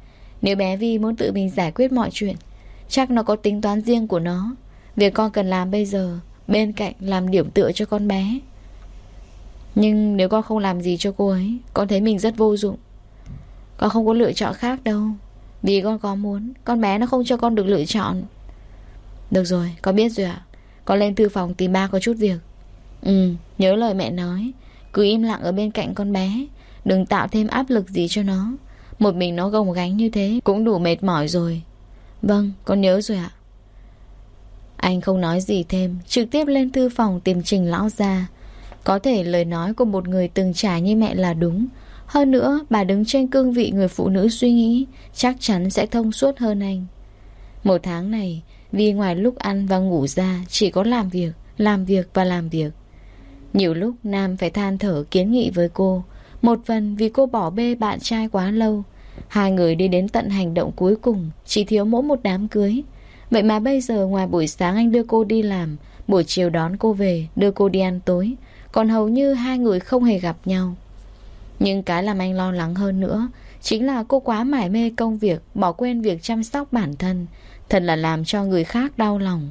Nếu bé Vi muốn tự mình giải quyết mọi chuyện Chắc nó có tính toán riêng của nó. Việc con cần làm bây giờ Bên cạnh làm điểm tựa cho con bé. Nhưng nếu con không làm gì cho cô ấy Con thấy mình rất vô dụng. Con không có lựa chọn khác đâu. Vì con có muốn Con bé nó không cho con được lựa chọn. Được rồi, con biết rồi ạ. Con lên thư phòng tìm ba có chút việc. Ừ, nhớ lời mẹ nói. Cứ im lặng ở bên cạnh con bé. Đừng tạo thêm áp lực gì cho nó. Một mình nó gồng gánh như thế Cũng đủ mệt mỏi rồi. Vâng, con nhớ rồi ạ. Anh không nói gì thêm Trực tiếp lên thư phòng tìm trình lão ra Có thể lời nói của một người từng trải như mẹ là đúng. Hơn nữa bà đứng trên cương vị người phụ nữ suy nghĩ Chắc chắn sẽ thông suốt hơn anh. Một tháng này Vì ngoài lúc ăn và ngủ ra Chỉ có làm việc, làm việc và làm việc. Nhiều lúc Nam phải than thở kiến nghị với cô. Một phần vì cô bỏ bê bạn trai quá lâu Hai người đi đến tận hành động cuối cùng, Chỉ thiếu mỗi một đám cưới Vậy mà bây giờ ngoài buổi sáng anh đưa cô đi làm, Buổi chiều đón cô về, Đưa cô đi ăn tối, Còn hầu như hai người không hề gặp nhau Nhưng cái làm anh lo lắng hơn nữa, Chính là cô quá mải mê công việc, Bỏ quên việc chăm sóc bản thân, Thật là làm cho người khác đau lòng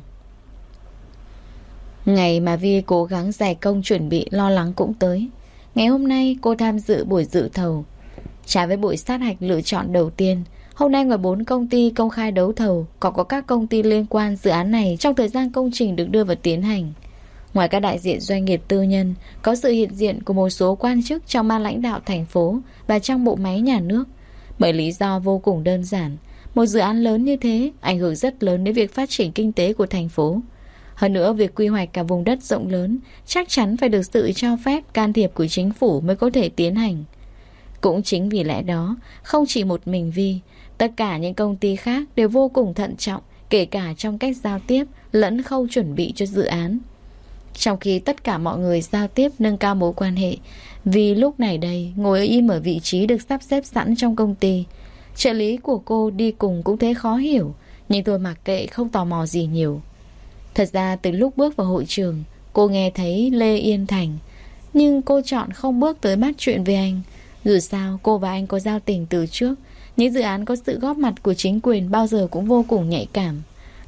Ngày mà Vi cố gắng giải công chuẩn bị lo lắng cũng tới. Ngày hôm nay cô tham dự buổi dự thầu. Trái với buổi sát hạch lựa chọn đầu tiên, hôm nay ngoài bốn công ty công khai đấu thầu, còn có các công ty liên quan dự án này trong thời gian công trình được đưa vào tiến hành. Ngoài các đại diện doanh nghiệp tư nhân, có sự hiện diện của một số quan chức trong ban lãnh đạo thành phố và trong bộ máy nhà nước. Bởi lý do vô cùng đơn giản, một dự án lớn như thế ảnh hưởng rất lớn đến việc phát triển kinh tế của thành phố. Hơn nữa, việc quy hoạch cả vùng đất rộng lớn chắc chắn phải được sự cho phép can thiệp của chính phủ mới có thể tiến hành. Cũng chính vì lẽ đó, không chỉ một mình Vi, tất cả những công ty khác đều vô cùng thận trọng, kể cả trong cách giao tiếp lẫn khâu chuẩn bị cho dự án. Trong khi tất cả mọi người giao tiếp nâng cao mối quan hệ, vì lúc này đây ngồi im ở vị trí được sắp xếp sẵn trong công ty. Trợ lý của cô đi cùng cũng thấy khó hiểu, nhưng tôi mặc kệ không tò mò gì nhiều. Thật ra từ lúc bước vào hội trường Cô nghe thấy Lê Yên Thành Nhưng cô chọn không bước tới bắt chuyện với anh dù sao, cô và anh có giao tình từ trước. Những dự án có sự góp mặt của chính quyền Bao giờ cũng vô cùng nhạy cảm.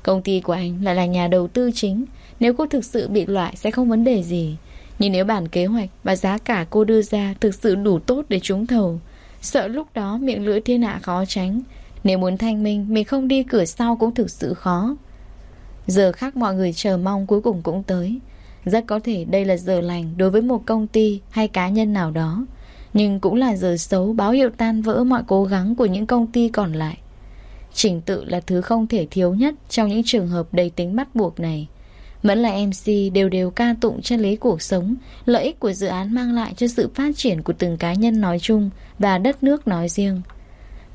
Công ty của anh lại là nhà đầu tư chính. Nếu cô thực sự bị loại sẽ không vấn đề gì. Nhưng nếu bản kế hoạch và giá cả cô đưa ra Thực sự đủ tốt để trúng thầu, Sợ lúc đó miệng lưỡi thiên hạ khó tránh. Nếu muốn thanh minh, Mình không đi cửa sau cũng thực sự khó. Giờ khác mọi người chờ mong cuối cùng cũng tới. Rất có thể đây là giờ lành đối với một công ty hay cá nhân nào đó. Nhưng cũng là giờ xấu báo hiệu tan vỡ mọi cố gắng của những công ty còn lại. Trình tự là thứ không thể thiếu nhất trong những trường hợp đầy tính bắt buộc này. Mẫn là MC đều đều ca tụng chân lý cuộc sống Lợi ích của dự án mang lại cho sự phát triển của từng cá nhân nói chung Và đất nước nói riêng.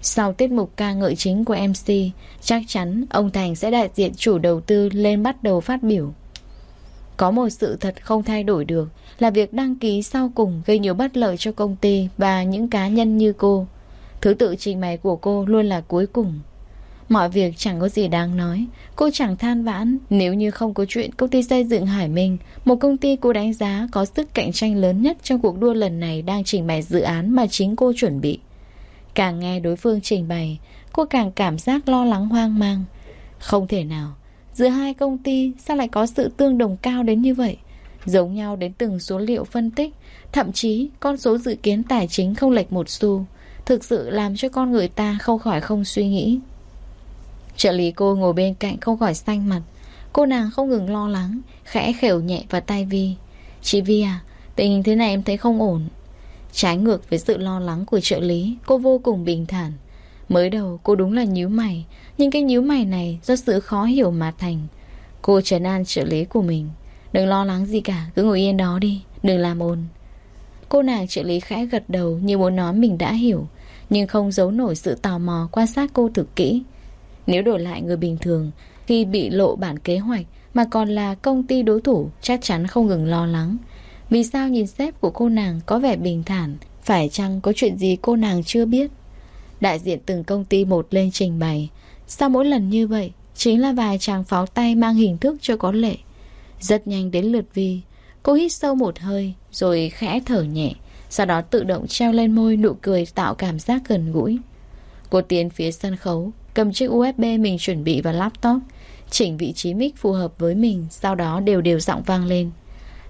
Sau tiết mục ca ngợi chính của MC, chắc chắn ông Thành sẽ đại diện chủ đầu tư lên bắt đầu phát biểu. Có một sự thật không thay đổi được là việc đăng ký sau cùng gây nhiều bất lợi cho công ty và những cá nhân như cô. Thứ tự trình bày của cô luôn là cuối cùng. Mọi việc chẳng có gì đáng nói Cô chẳng than vãn, Nếu như không có chuyện công ty xây dựng Hải Minh, Một công ty cô đánh giá có sức cạnh tranh lớn nhất Trong cuộc đua lần này đang trình bày dự án Mà chính cô chuẩn bị Càng nghe đối phương trình bày, Cô càng cảm giác lo lắng hoang mang Không thể nào Giữa hai công ty, sao lại có sự tương đồng cao đến như vậy? Giống nhau đến từng số liệu phân tích. Thậm chí, con số dự kiến tài chính không lệch một xu. Thực sự làm cho con người ta không khỏi không suy nghĩ. Trợ lý cô ngồi bên cạnh không khỏi xanh mặt. Cô nàng không ngừng lo lắng, Khẽ khều nhẹ vào tay Vi. Chị Vi à Tình hình thế này em thấy không ổn. Trái ngược với sự lo lắng của trợ lý, Cô vô cùng bình thản. Mới đầu cô đúng là nhíu mày, Nhưng cái nhíu mày này do sự khó hiểu mà thành. Cô trấn an trợ lý của mình. Đừng lo lắng gì cả, Cứ ngồi yên đó đi, Đừng làm ồn. Cô nàng trợ lý khẽ gật đầu Như muốn nói mình đã hiểu, Nhưng không giấu nổi sự tò mò quan sát cô thực kỹ. Nếu đổi lại người bình thường, Khi bị lộ bản kế hoạch Mà còn là công ty đối thủ, Chắc chắn không ngừng lo lắng. Vì sao nhìn sếp của cô nàng có vẻ bình thản? Phải chăng có chuyện gì cô nàng chưa biết? Đại diện từng công ty một lên trình bày. Sau mỗi lần như vậy Chính là vài chàng pháo tay mang hình thức cho có lệ. Rất nhanh đến lượt Vi. Cô hít sâu một hơi Rồi khẽ thở nhẹ Sau đó tự động treo lên môi nụ cười tạo cảm giác gần gũi. Cô tiến phía sân khấu cầm chiếc USB mình chuẩn bị vào laptop, chỉnh vị trí mic phù hợp với mình, sau đó đều đều giọng vang lên.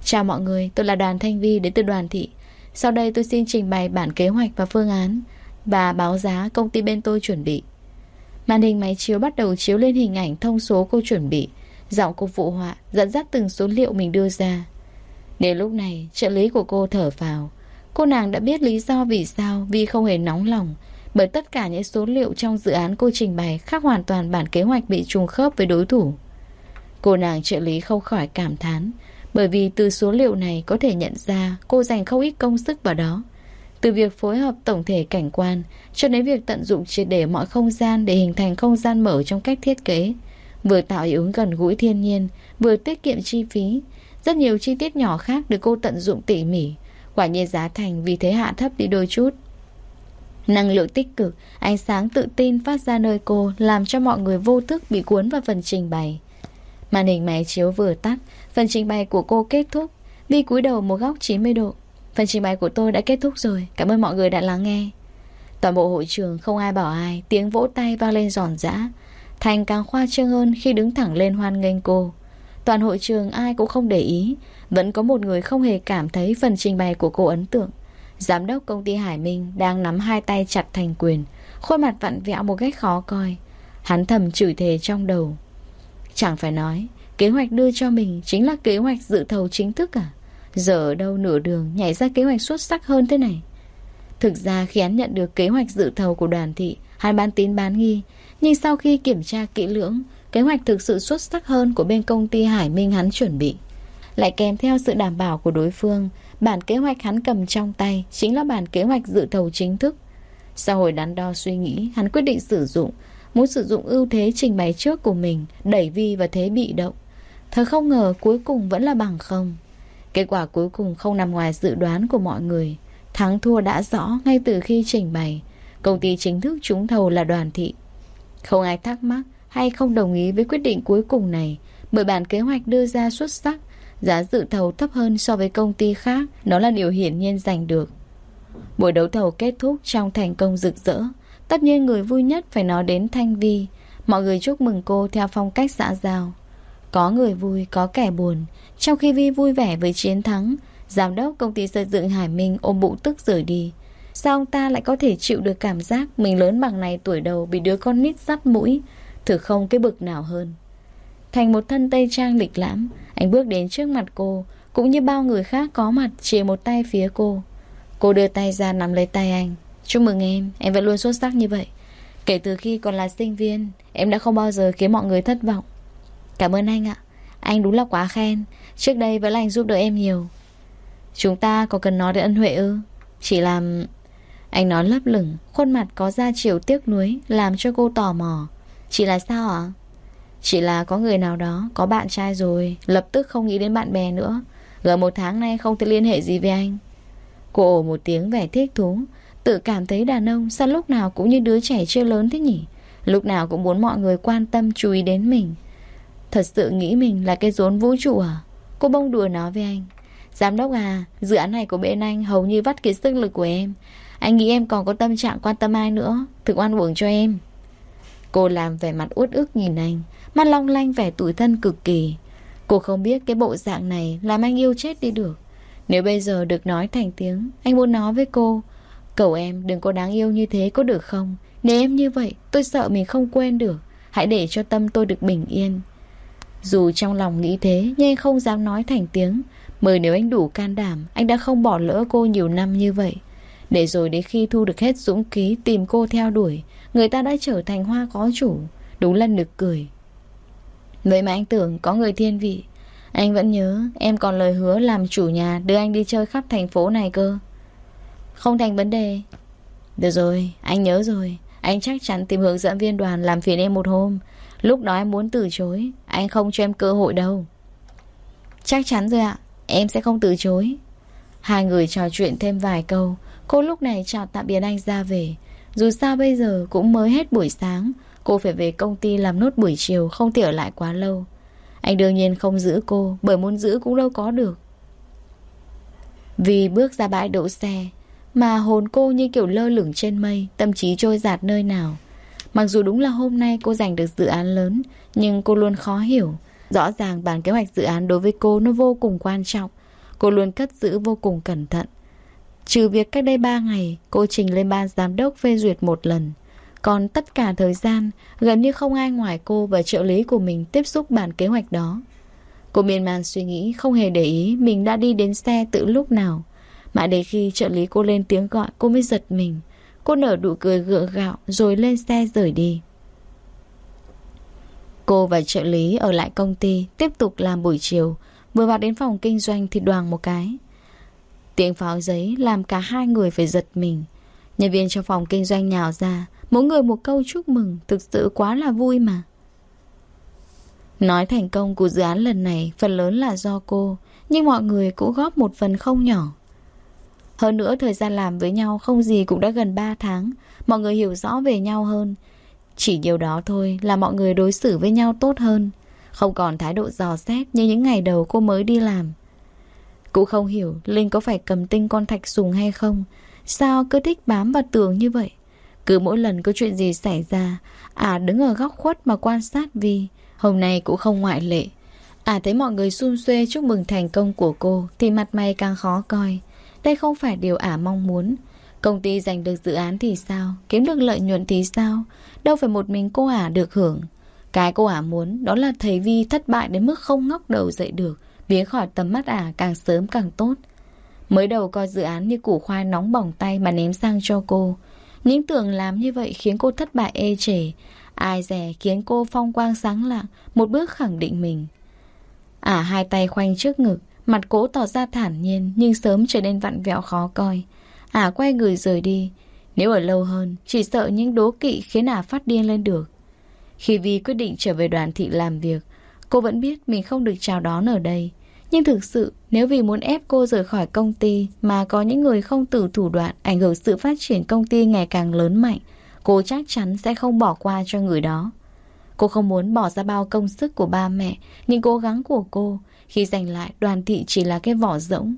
Chào mọi người, tôi là Đoàn Thanh Vi đến từ đoàn thị. Sau đây tôi xin trình bày bản kế hoạch và phương án và báo giá công ty bên tôi chuẩn bị. Màn hình máy chiếu bắt đầu chiếu lên hình ảnh thông số cô chuẩn bị, giọng cô phụ họa dẫn dắt từng số liệu mình đưa ra. Đến lúc này, trợ lý của cô thở vào. Cô nàng đã biết lý do vì sao Vi không hề nóng lòng, bởi tất cả những số liệu trong dự án cô trình bày khác hoàn toàn bản kế hoạch bị trùng khớp với đối thủ. Cô nàng trợ lý không khỏi cảm thán, bởi vì từ số liệu này có thể nhận ra cô dành không ít công sức vào đó. Từ việc phối hợp tổng thể cảnh quan cho đến việc tận dụng triệt để mọi không gian để hình thành không gian mở trong cách thiết kế, vừa tạo hiệu ứng gần gũi thiên nhiên, vừa tiết kiệm chi phí. Rất nhiều chi tiết nhỏ khác được cô tận dụng tỉ mỉ, quả nhiên giá thành vì thế hạ thấp đi đôi chút. Năng lượng tích cực, ánh sáng tự tin phát ra nơi cô làm cho mọi người vô thức bị cuốn vào phần trình bày. Màn hình máy chiếu vừa tắt, phần trình bày của cô kết thúc. Vi cúi đầu một góc 90 độ. Phần trình bày của tôi đã kết thúc rồi. Cảm ơn mọi người đã lắng nghe. Toàn bộ hội trường không ai bảo ai, tiếng vỗ tay vang lên giòn giã. Thành càng khoa trương hơn khi đứng thẳng lên hoan nghênh cô. Toàn hội trường ai cũng không để ý, vẫn có một người không hề cảm thấy phần trình bày của cô ấn tượng. Giám đốc công ty Hải Minh đang nắm hai tay chặt thành quyền, khuôn mặt vặn vẹo một cách khó coi. Hắn thầm chửi thề trong đầu. Chẳng phải nói, kế hoạch đưa cho mình chính là kế hoạch dự thầu chính thức à? Giờ ở đâu nửa đường nhảy ra kế hoạch xuất sắc hơn thế này? Thực ra khi hắn nhận được kế hoạch dự thầu của đoàn thị, hắn bán tín bán nghi. Nhưng sau khi kiểm tra kỹ lưỡng, kế hoạch thực sự xuất sắc hơn của bên công ty Hải Minh hắn chuẩn bị. Lại kèm theo sự đảm bảo của đối phương, bản kế hoạch hắn cầm trong tay chính là bản kế hoạch dự thầu chính thức. Sau hồi đắn đo suy nghĩ, hắn quyết định sử dụng, muốn sử dụng ưu thế trình bày trước của mình, đẩy Vi và thế bị động. Thật không ngờ cuối cùng vẫn là bằng không. Kết quả cuối cùng không nằm ngoài dự đoán của mọi người. Thắng thua đã rõ ngay từ khi trình bày. Công ty chính thức trúng thầu là đoàn thị. Không ai thắc mắc hay không đồng ý với quyết định cuối cùng này, bởi bản kế hoạch đưa ra xuất sắc, Giá dự thầu thấp hơn so với công ty khác, Nó là điều hiển nhiên giành được Buổi đấu thầu kết thúc trong thành công rực rỡ Tất nhiên người vui nhất phải nói đến Thanh Vi Mọi người chúc mừng cô theo phong cách xã giao có người vui, có kẻ buồn. Trong khi Vi vui vẻ với chiến thắng Giám đốc công ty xây dựng Hải Minh ôm bụng tức rời đi. Sao ông ta lại có thể chịu được cảm giác Mình lớn bằng này tuổi đầu bị đứa con nít dắt mũi Thử không cái bực nào hơn? Thành một thân tây trang lịch lãm Anh bước đến trước mặt cô Cũng như bao người khác có mặt Chỉ một tay phía cô. Cô đưa tay ra nắm lấy tay anh. Chúc mừng em, em vẫn luôn xuất sắc như vậy. Kể từ khi còn là sinh viên Em đã không bao giờ khiến mọi người thất vọng. Cảm ơn anh ạ. Anh đúng là quá khen. Trước đây vẫn là anh giúp đỡ em nhiều. Chúng ta có cần nói đến ân huệ ư? Chỉ làm Anh nói lấp lửng, Khuôn mặt có da chiều tiếc nuối, Làm cho cô tò mò. Chỉ là sao ạ? Chỉ là có người nào đó, Có bạn trai rồi, Lập tức không nghĩ đến bạn bè nữa. Gần một tháng nay không thể liên hệ gì với anh. Cô ổ một tiếng vẻ thích thú, Tự cảm thấy đàn ông Sao lúc nào cũng như đứa trẻ chưa lớn thế nhỉ? Lúc nào cũng muốn mọi người quan tâm, chú ý đến mình. Thật sự nghĩ mình là cái rốn vũ trụ à? Cô bông đùa nói với anh. Giám đốc à Dự án này của bên anh hầu như vắt kiệt sức lực của em. Anh nghĩ em còn có tâm trạng quan tâm ai nữa? Thực oan uổng cho em. Cô làm vẻ mặt uất ức nhìn anh. Mắt long lanh vẻ tủi thân cực kỳ. Cô không biết cái bộ dạng này Làm anh yêu chết đi được. Nếu bây giờ được nói thành tiếng, Anh muốn nói với cô Cầu em, đừng có đáng yêu như thế có được không? Nếu em như vậy, tôi sợ mình không quên được. Hãy để cho tâm tôi được bình yên. Dù trong lòng nghĩ thế Nhưng anh không dám nói thành tiếng. Bởi nếu anh đủ can đảm Anh đã không bỏ lỡ cô nhiều năm như vậy. Để rồi đến khi thu được hết dũng khí Tìm cô theo đuổi Người ta đã trở thành hoa có chủ. Đúng là nực cười. Vậy mà anh tưởng có người thiên vị. Anh vẫn nhớ em còn lời hứa làm chủ nhà Đưa anh đi chơi khắp thành phố này cơ. Không thành vấn đề. Được rồi, anh nhớ rồi. Anh chắc chắn tìm hướng dẫn viên đoàn Làm phiền em một hôm. Lúc đó em muốn từ chối, Anh không cho em cơ hội đâu. Chắc chắn rồi ạ, Em sẽ không từ chối. Hai người trò chuyện thêm vài câu, Cô lúc này chào tạm biệt anh ra về. Dù sao bây giờ cũng mới hết buổi sáng, Cô phải về công ty làm nốt buổi chiều, Không thể ở lại quá lâu. Anh đương nhiên không giữ cô, Bởi muốn giữ cũng đâu có được. Vì bước ra bãi đỗ xe, Mà hồn cô như kiểu lơ lửng trên mây, Tâm trí trôi giạt nơi nào. Mặc dù đúng là hôm nay cô giành được dự án lớn, Nhưng cô luôn khó hiểu. Rõ ràng bản kế hoạch dự án đối với cô nó vô cùng quan trọng. Cô luôn cất giữ vô cùng cẩn thận. Trừ việc cách đây 3 ngày, Cô trình lên ban giám đốc phê duyệt một lần. Còn tất cả thời gian, Gần như không ai ngoài cô và trợ lý của mình Tiếp xúc bản kế hoạch đó. Cô miên man suy nghĩ, Không hề để ý mình đã đi đến xe từ lúc nào. Mãi đến khi trợ lý cô lên tiếng gọi, Cô mới giật mình. Cô nở nụ cười gượng gạo Rồi lên xe rời đi. Cô và trợ lý ở lại công ty Tiếp tục làm buổi chiều. Vừa vào đến phòng kinh doanh thì đoàn một cái. Tiếng pháo giấy làm cả hai người phải giật mình. Nhân viên trong phòng kinh doanh nhào ra, Mỗi người một câu chúc mừng, Thực sự quá là vui mà. Nói thành công của dự án lần này Phần lớn là do cô, Nhưng mọi người cũng góp một phần không nhỏ. Hơn nữa thời gian làm với nhau Không gì cũng đã gần 3 tháng. Mọi người hiểu rõ về nhau hơn. Chỉ điều đó thôi là mọi người đối xử với nhau tốt hơn. Không còn thái độ dò xét Như những ngày đầu cô mới đi làm. Cũng không hiểu Linh có phải cầm tinh con thạch sùng hay không. Sao cứ thích bám vào tường như vậy? Cứ mỗi lần có chuyện gì xảy ra À đứng ở góc khuất mà quan sát Vi. Hôm nay cũng không ngoại lệ. À thấy mọi người xung xuê chúc mừng thành công của cô Thì mặt mày càng khó coi. Đây không phải điều ả mong muốn. Công ty giành được dự án thì sao? Kiếm được lợi nhuận thì sao? Đâu phải một mình cô ả được hưởng. Cái cô ả muốn đó là thầy Vi thất bại đến mức không ngóc đầu dậy được Biến khỏi tầm mắt ả càng sớm càng tốt. Mới đầu coi dự án như củ khoai nóng bỏng tay mà ném sang cho cô. Những tưởng làm như vậy khiến cô thất bại ê chề. Ai rẻ khiến cô phong quang sáng lạng Một bước khẳng định mình. Ả à, hai tay khoanh trước ngực Mặt cố tỏ ra thản nhiên Nhưng sớm trở nên vặn vẹo khó coi. Ả à, quay người rời đi. Nếu ở lâu hơn Chỉ sợ những đố kỵ khiến Ả phát điên lên được. Khi Vi quyết định trở về đoàn thị làm việc Cô vẫn biết mình không được chào đón ở đây. Nhưng thực sự nếu vì muốn ép cô rời khỏi công ty Mà có những người không tử thủ đoạn Ảnh hưởng sự phát triển công ty ngày càng lớn mạnh Cô chắc chắn sẽ không bỏ qua cho người đó. Cô không muốn bỏ ra bao công sức của ba mẹ Nhưng cố gắng của cô khi giành lại, đoàn thị chỉ là cái vỏ rỗng.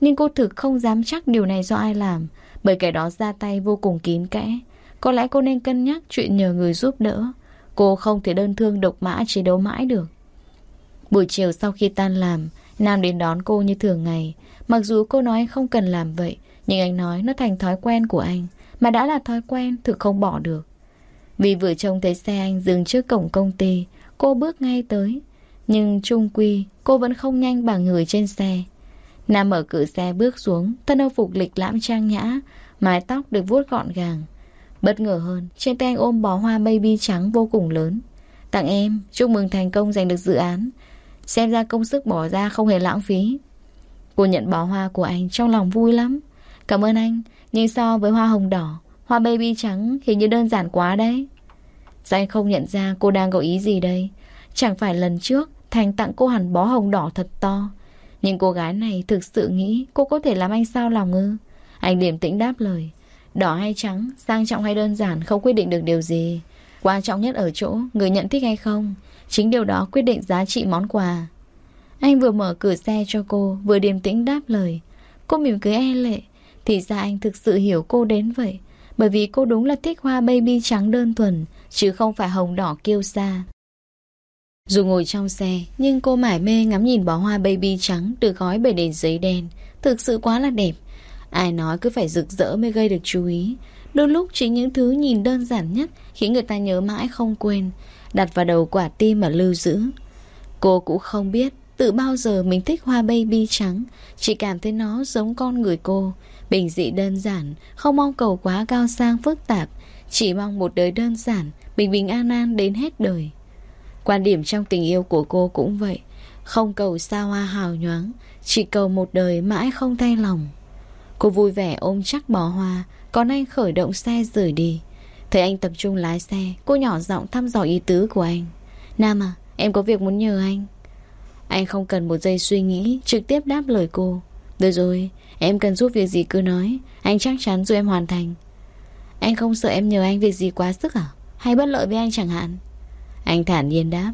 Nhưng cô thực không dám chắc điều này do ai làm, Bởi kẻ đó ra tay vô cùng kín kẽ. Có lẽ cô nên cân nhắc chuyện nhờ người giúp đỡ. Cô không thể đơn thương độc mã chiến đấu mãi được. Buổi chiều sau khi tan làm, Nam đến đón cô như thường ngày. Mặc dù cô nói không cần làm vậy, Nhưng anh nói nó thành thói quen của anh. Mà đã là thói quen, Thực không bỏ được. Vì vừa trông thấy xe anh dừng trước cổng công ty, Cô bước ngay tới. Nhưng trung quy, Cô vẫn không nhanh bằng người trên xe. Nam mở cửa xe bước xuống, Thân âu phục lịch lãm trang nhã, Mái tóc được vuốt gọn gàng. Bất ngờ hơn, Trên tay anh ôm bó hoa baby trắng vô cùng lớn. Tặng em, Chúc mừng thành công giành được dự án. Xem ra công sức bỏ ra không hề lãng phí. Cô nhận bó hoa của anh trong lòng vui lắm. Cảm ơn anh, nhưng so với hoa hồng đỏ, Hoa baby trắng hình như đơn giản quá đấy. Sao anh không nhận ra cô đang có ý gì đây? Chẳng phải lần trước Thành tặng cô hẳn bó hồng đỏ thật to. Nhưng cô gái này thực sự nghĩ Cô có thể làm anh sao lòng ư? Anh điềm tĩnh đáp lời. Đỏ hay trắng, sang trọng hay đơn giản Không quyết định được điều gì. Quan trọng nhất ở chỗ người nhận thích hay không. Chính điều đó quyết định giá trị món quà. Anh vừa mở cửa xe cho cô Vừa điềm tĩnh đáp lời. Cô mỉm cười e lệ. Thì ra anh thực sự hiểu cô đến vậy. Bởi vì cô đúng là thích hoa baby trắng đơn thuần Chứ không phải hồng đỏ kiêu xa dù ngồi trong xe, Nhưng cô mải mê ngắm nhìn bó hoa baby trắng Được gói bởi nền giấy đen. Thực sự quá là đẹp. Ai nói cứ phải rực rỡ mới gây được chú ý. Đôi lúc chỉ những thứ nhìn đơn giản nhất Khiến người ta nhớ mãi không quên, Đặt vào đầu quả tim mà lưu giữ. Cô cũng không biết Từ bao giờ mình thích hoa baby trắng, Chỉ cảm thấy nó giống con người cô. Bình dị đơn giản, Không mong cầu quá cao sang phức tạp, Chỉ mong một đời đơn giản, Bình bình an an đến hết đời. Quan điểm trong tình yêu của cô cũng vậy. Không cầu xa hoa hào nhoáng, Chỉ cầu một đời mãi không thay lòng. Cô vui vẻ ôm chắc bó hoa, Còn anh khởi động xe rời đi. Thấy anh tập trung lái xe, Cô nhỏ giọng thăm dò ý tứ của anh. Nam à em có việc muốn nhờ anh. Anh không cần một giây suy nghĩ, Trực tiếp đáp lời cô. Được rồi, Em cần giúp việc gì cứ nói, Anh chắc chắn giúp em hoàn thành. Anh không sợ em nhờ anh việc gì quá sức à? Hay bất lợi với anh chẳng hạn? Anh thản nhiên đáp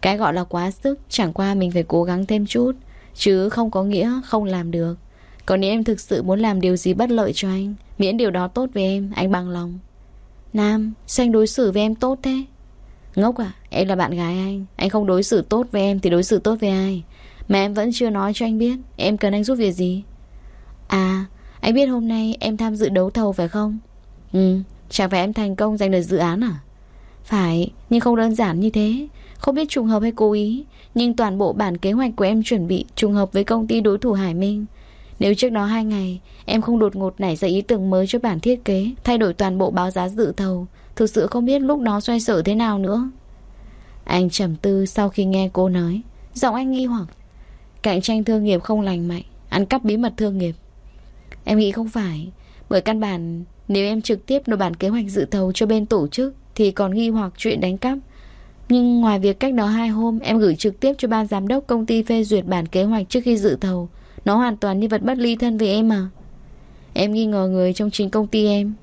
Cái gọi là quá sức Chẳng qua mình phải cố gắng thêm chút Chứ không có nghĩa không làm được Còn nếu em thực sự muốn làm điều gì bất lợi cho anh Miễn điều đó tốt với em Anh bằng lòng Nam, sao anh đối xử với em tốt thế? Ngốc à, em là bạn gái anh Anh không đối xử tốt với em thì đối xử tốt với ai Mà em vẫn chưa nói cho anh biết Em cần anh giúp việc gì À, anh biết hôm nay em tham dự đấu thầu phải không? Ừ, chẳng phải em thành công giành được dự án à? Phải, nhưng không đơn giản như thế. Không biết trùng hợp hay cố ý Nhưng toàn bộ bản kế hoạch của em chuẩn bị Trùng hợp với công ty đối thủ Hải Minh. Nếu trước đó hai ngày Em không đột ngột nảy ra ý tưởng mới cho bản thiết kế Thay đổi toàn bộ báo giá dự thầu Thực sự không biết lúc đó xoay sở thế nào nữa. Anh trầm tư sau khi nghe cô nói Giọng anh nghi hoặc. Cạnh tranh thương nghiệp không lành mạnh Ăn cắp bí mật thương nghiệp. Em nghĩ không phải Bởi căn bản nếu em trực tiếp nộp bản kế hoạch dự thầu cho bên tổ chức thì còn nghi hoặc chuyện đánh cắp. Nhưng ngoài việc cách đó hai hôm, Em gửi trực tiếp cho ban giám đốc công ty phê duyệt bản kế hoạch trước khi dự thầu. Nó hoàn toàn như vật bất ly thân với em à Em nghi ngờ người trong chính công ty em.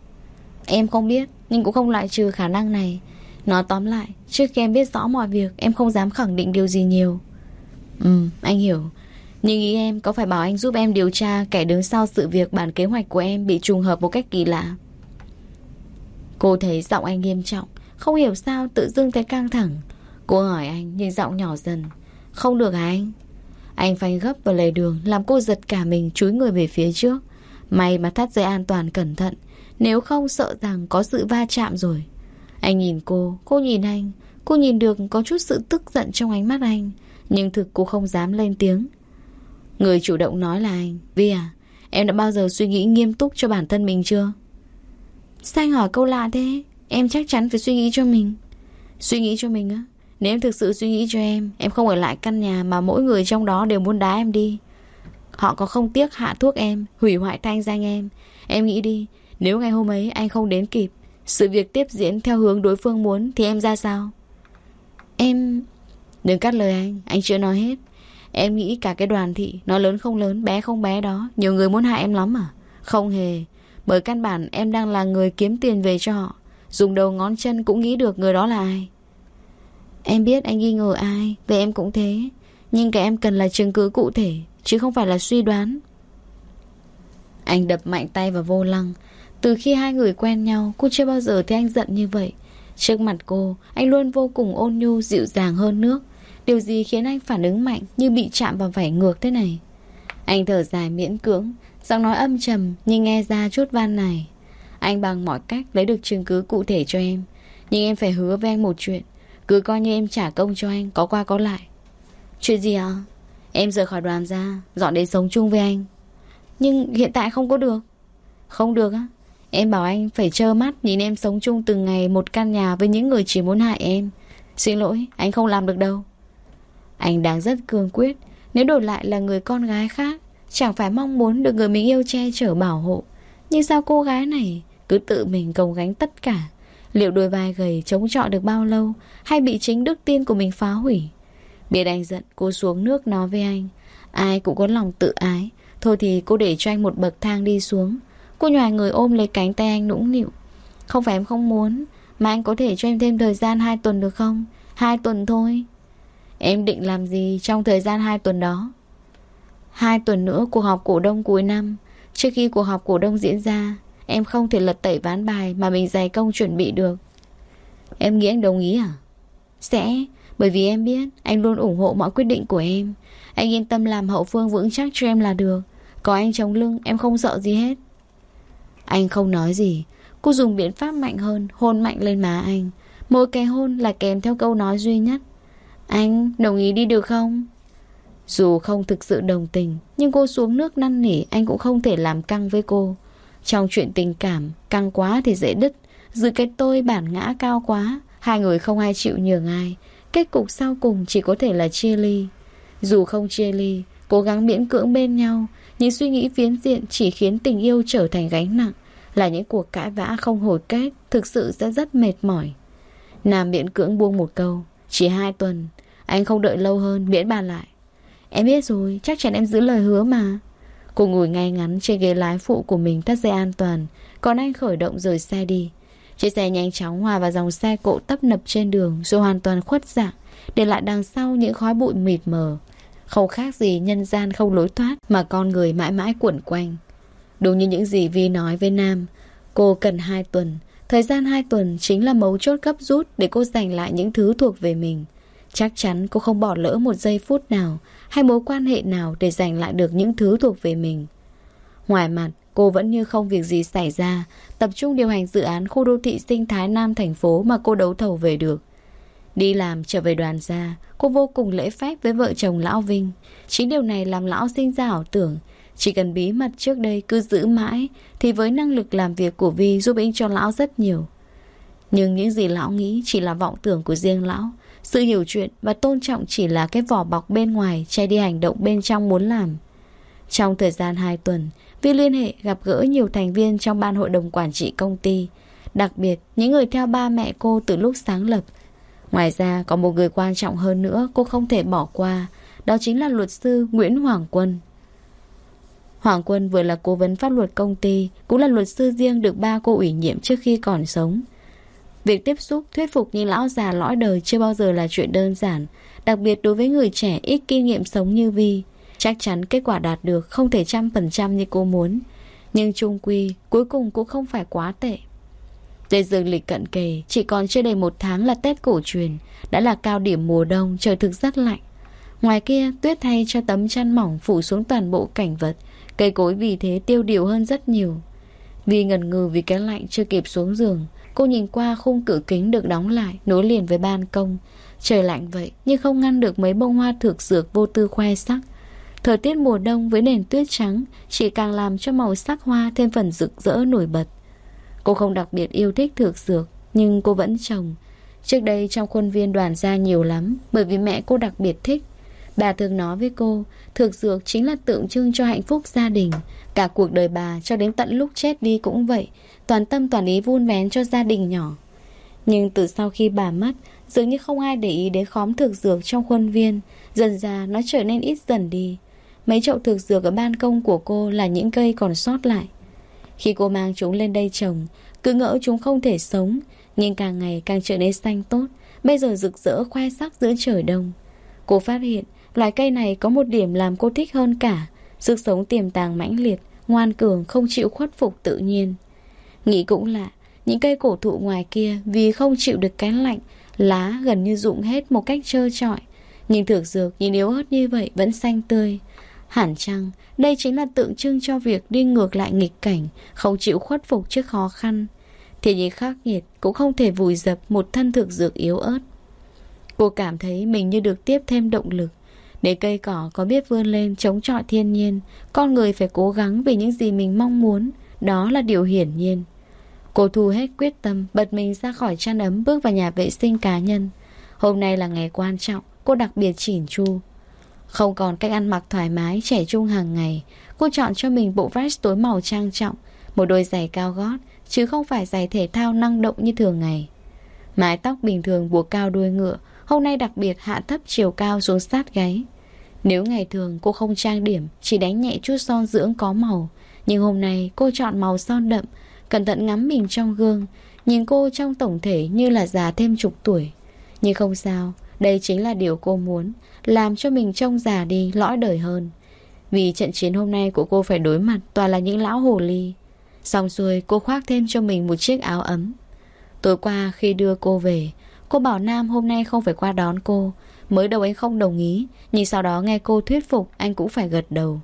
Em không biết, Nhưng cũng không loại trừ khả năng này. Nói tóm lại, Trước khi em biết rõ mọi việc, Em không dám khẳng định điều gì nhiều. Ừ anh hiểu. Nhưng ý em có phải bảo anh giúp em điều tra Kẻ đứng sau sự việc bản kế hoạch của em Bị trùng hợp một cách kỳ lạ. Cô thấy giọng anh nghiêm trọng, Không hiểu sao tự dưng thấy căng thẳng. Cô hỏi anh, nhưng giọng nhỏ dần. Không được hả anh? Anh phanh gấp vào lề đường, Làm cô giật cả mình chúi người về phía trước. May mà thắt dây an toàn cẩn thận, Nếu không sợ rằng có sự va chạm rồi. Anh nhìn cô Cô nhìn anh. Cô nhìn được có chút sự tức giận trong ánh mắt anh, Nhưng thực cô không dám lên tiếng. Người chủ động nói là anh, Vi à Em đã bao giờ suy nghĩ nghiêm túc cho bản thân mình chưa? Sao anh hỏi câu lạ thế. Em chắc chắn phải suy nghĩ cho mình. Suy nghĩ cho mình á? Nếu em thực sự suy nghĩ cho em Em không ở lại căn nhà mà mỗi người trong đó đều muốn đá em đi. Họ có không tiếc hạ thuốc em, Hủy hoại thanh danh em. Em nghĩ đi, Nếu ngày hôm ấy anh không đến kịp, Sự việc tiếp diễn theo hướng đối phương muốn Thì em ra sao? Em, Đừng cắt lời anh Anh chưa nói hết. Em nghĩ cả cái đoàn thị, Nó lớn không lớn, Bé không bé đó, Nhiều người muốn hại em lắm à? Không hề. Bởi căn bản em đang là người kiếm tiền về cho họ. Dùng đầu ngón chân cũng nghĩ được người đó là ai. Em biết anh nghi ngờ ai, Về em cũng thế. Nhưng cái em cần là chứng cứ cụ thể, Chứ không phải là suy đoán. Anh đập mạnh tay vào vô lăng. Từ khi hai người quen nhau, Cô chưa bao giờ thấy anh giận như vậy. Trước mặt cô, Anh luôn vô cùng ôn nhu, dịu dàng hơn nước. Điều gì khiến anh phản ứng mạnh Như bị chạm vào vảy ngược thế này? Anh thở dài miễn cưỡng Giọng nói âm trầm nhưng nghe ra chút van này Anh bằng mọi cách lấy được chứng cứ cụ thể cho em Nhưng em phải hứa với anh một chuyện Cứ coi như em trả công cho anh Có qua có lại Chuyện gì ạ? Em rời khỏi đoàn ra Dọn đến sống chung với anh Nhưng hiện tại không có được Không được á Em bảo anh phải trơ mắt nhìn em sống chung từng ngày một căn nhà với những người chỉ muốn hại em. Xin lỗi, anh không làm được đâu. Anh đang rất cương quyết. Nếu đổi lại là người con gái khác, chẳng phải mong muốn được người mình yêu che chở bảo hộ. Nhưng sao cô gái này cứ tự mình gồng gánh tất cả? Liệu đôi vai gầy chống chọi được bao lâu hay bị chính đức tin của mình phá hủy? Biết anh giận, cô xuống nước nói với anh. Ai cũng có lòng tự ái. Thôi thì cô để cho anh một bậc thang đi xuống. Cô nhòi người ôm lấy cánh tay anh nũng nịu Không phải em không muốn Mà anh có thể cho em thêm thời gian 2 tuần được không Hai tuần thôi Em định làm gì trong thời gian 2 tuần đó Hai tuần nữa cuộc họp cổ đông cuối năm. Trước khi cuộc họp cổ đông diễn ra, Em không thể lật tẩy ván bài Mà mình dày công chuẩn bị được. Em nghĩ anh đồng ý à? Sẽ, Bởi vì em biết anh luôn ủng hộ mọi quyết định của em. Anh yên tâm làm hậu phương vững chắc cho em là được. Có anh chống lưng, em không sợ gì hết. Anh không nói gì. Cô dùng biện pháp mạnh hơn, Hôn mạnh lên má anh. Mỗi cái hôn là kèm theo câu nói duy nhất. Anh đồng ý đi được không? Dù không thực sự đồng tình, Nhưng cô xuống nước năn nỉ, Anh cũng không thể làm căng với cô. Trong chuyện tình cảm, Căng quá thì dễ đứt. Giữ cái tôi bản ngã cao quá, Hai người không ai chịu nhường ai. Kết cục sau cùng chỉ có thể là chia ly. Dù không chia ly, Cố gắng miễn cưỡng bên nhau, những suy nghĩ phiến diện chỉ khiến tình yêu trở thành gánh nặng. Là những cuộc cãi vã không hồi kết, Thực sự sẽ rất mệt mỏi. Nam miễn cưỡng buông một câu, Chỉ hai tuần, Anh không đợi lâu hơn miễn bàn lại. Em biết rồi, chắc chắn em giữ lời hứa mà. Cô ngồi ngay ngắn trên ghế lái phụ của mình thắt dây an toàn, Còn anh khởi động rời xe đi. Chiếc xe nhanh chóng hòa vào dòng xe cộ tấp nập trên đường, Rồi hoàn toàn khuất dạng, Để lại đằng sau những khói bụi mịt mờ. Không khác gì nhân gian không lối thoát Mà con người mãi mãi quẩn quanh. Đúng như những gì Vi nói với Nam, Cô cần hai tuần. Thời gian 2 tuần chính là mấu chốt gấp rút để cô giành lại những thứ thuộc về mình. Chắc chắn cô không bỏ lỡ một giây phút nào hay mối quan hệ nào để giành lại được những thứ thuộc về mình. Ngoài mặt, cô vẫn như không việc gì xảy ra, tập trung điều hành dự án khu đô thị sinh thái Nam thành phố mà cô đấu thầu về được. Đi làm trở về đoàn gia, cô vô cùng lễ phép với vợ chồng Lão Vinh. Chính điều này làm Lão sinh ra ảo tưởng. Chỉ cần bí mật trước đây cứ giữ mãi, thì với năng lực làm việc của Vi giúp ích cho Lão rất nhiều. Nhưng những gì Lão nghĩ chỉ là vọng tưởng của riêng Lão. Sự hiểu chuyện và tôn trọng chỉ là cái vỏ bọc bên ngoài che đi hành động bên trong muốn làm. Trong thời gian 2 tuần, Vi liên hệ gặp gỡ nhiều thành viên trong ban hội đồng quản trị công ty. Đặc biệt, những người theo ba mẹ cô từ lúc sáng lập Ngoài ra có một người quan trọng hơn nữa cô không thể bỏ qua Đó chính là luật sư Nguyễn Hoàng Quân Hoàng Quân vừa là cố vấn pháp luật công ty Cũng là luật sư riêng được ba cô ủy nhiệm trước khi còn sống Việc tiếp xúc, thuyết phục những lão già lõi đời chưa bao giờ là chuyện đơn giản Đặc biệt đối với người trẻ ít kinh nghiệm sống như Vi Chắc chắn kết quả đạt được không thể trăm phần trăm như cô muốn Nhưng trung quy cuối cùng cũng không phải quá tệ Tết dương lịch cận kề, chỉ còn chưa đầy một tháng là Tết cổ truyền, đã là cao điểm mùa đông, trời thực rất lạnh. Ngoài kia, tuyết thay cho tấm chăn mỏng phủ xuống toàn bộ cảnh vật, cây cối vì thế tiêu điều hơn rất nhiều. Vì ngần ngừ vì cái lạnh chưa kịp xuống giường, cô nhìn qua khung cửa kính được đóng lại, nối liền với ban công. Trời lạnh vậy, nhưng không ngăn được mấy bông hoa thực dược vô tư khoe sắc. Thời tiết mùa đông với nền tuyết trắng chỉ càng làm cho màu sắc hoa thêm phần rực rỡ nổi bật. Cô không đặc biệt yêu thích thược dược Nhưng cô vẫn trồng Trước đây trong khuôn viên đoàn gia nhiều lắm Bởi vì mẹ cô đặc biệt thích Bà thường nói với cô Thược dược chính là tượng trưng cho hạnh phúc gia đình Cả cuộc đời bà cho đến tận lúc chết đi cũng vậy Toàn tâm toàn ý vun vén cho gia đình nhỏ. Nhưng từ sau khi bà mất, Dường như không ai để ý đến khóm thực dược trong khuôn viên. Dần ra nó trở nên ít dần đi. Mấy chậu thực dược ở ban công của cô là những cây còn sót lại. Khi cô mang chúng lên đây trồng, Cứ ngỡ chúng không thể sống, Nhưng càng ngày càng trở nên xanh tốt. Bây giờ rực rỡ khoe sắc giữa trời đông. Cô phát hiện, Loài cây này có một điểm làm cô thích hơn cả. Sức sống tiềm tàng mãnh liệt, Ngoan cường, không chịu khuất phục tự nhiên. Nghĩ cũng lạ Những cây cổ thụ ngoài kia Vì không chịu được cái lạnh Lá gần như rụng hết một cách trơ trọi Nhưng thược dược nhìn yếu ớt như vậy Vẫn xanh tươi Hẳn chăng đây chính là tượng trưng cho việc đi ngược lại nghịch cảnh, không chịu khuất phục trước khó khăn. Thiên nhiên khắc nghiệt cũng không thể vùi dập một thân thực dược yếu ớt. Cô cảm thấy mình như được tiếp thêm động lực. Để cây cỏ có biết vươn lên chống chọi thiên nhiên, con người phải cố gắng vì những gì mình mong muốn. Đó là điều hiển nhiên. Cô thu hết quyết tâm, bật mình ra khỏi chăn ấm bước vào nhà vệ sinh cá nhân. Hôm nay là ngày quan trọng, cô đặc biệt chỉn chu. Không còn cách ăn mặc thoải mái trẻ trung hàng ngày Cô chọn cho mình bộ vest tối màu trang trọng Một đôi giày cao gót Chứ không phải giày thể thao năng động như thường ngày Mái tóc bình thường buộc cao đuôi ngựa Hôm nay đặc biệt hạ thấp chiều cao xuống sát gáy Nếu ngày thường cô không trang điểm Chỉ đánh nhẹ chút son dưỡng có màu Nhưng hôm nay cô chọn màu son đậm Cẩn thận ngắm mình trong gương Nhìn cô trong tổng thể như là già thêm chục tuổi Nhưng không sao Đây chính là điều cô muốn làm cho mình trông già đi, lõi đời hơn. Vì trận chiến hôm nay của cô phải đối mặt toàn là những lão hồ ly. Xong xuôi cô khoác thêm cho mình một chiếc áo ấm. Tối qua khi đưa cô về, cô bảo Nam hôm nay không phải qua đón cô. Mới đầu anh không đồng ý, nhưng sau đó nghe cô thuyết phục anh cũng phải gật đầu.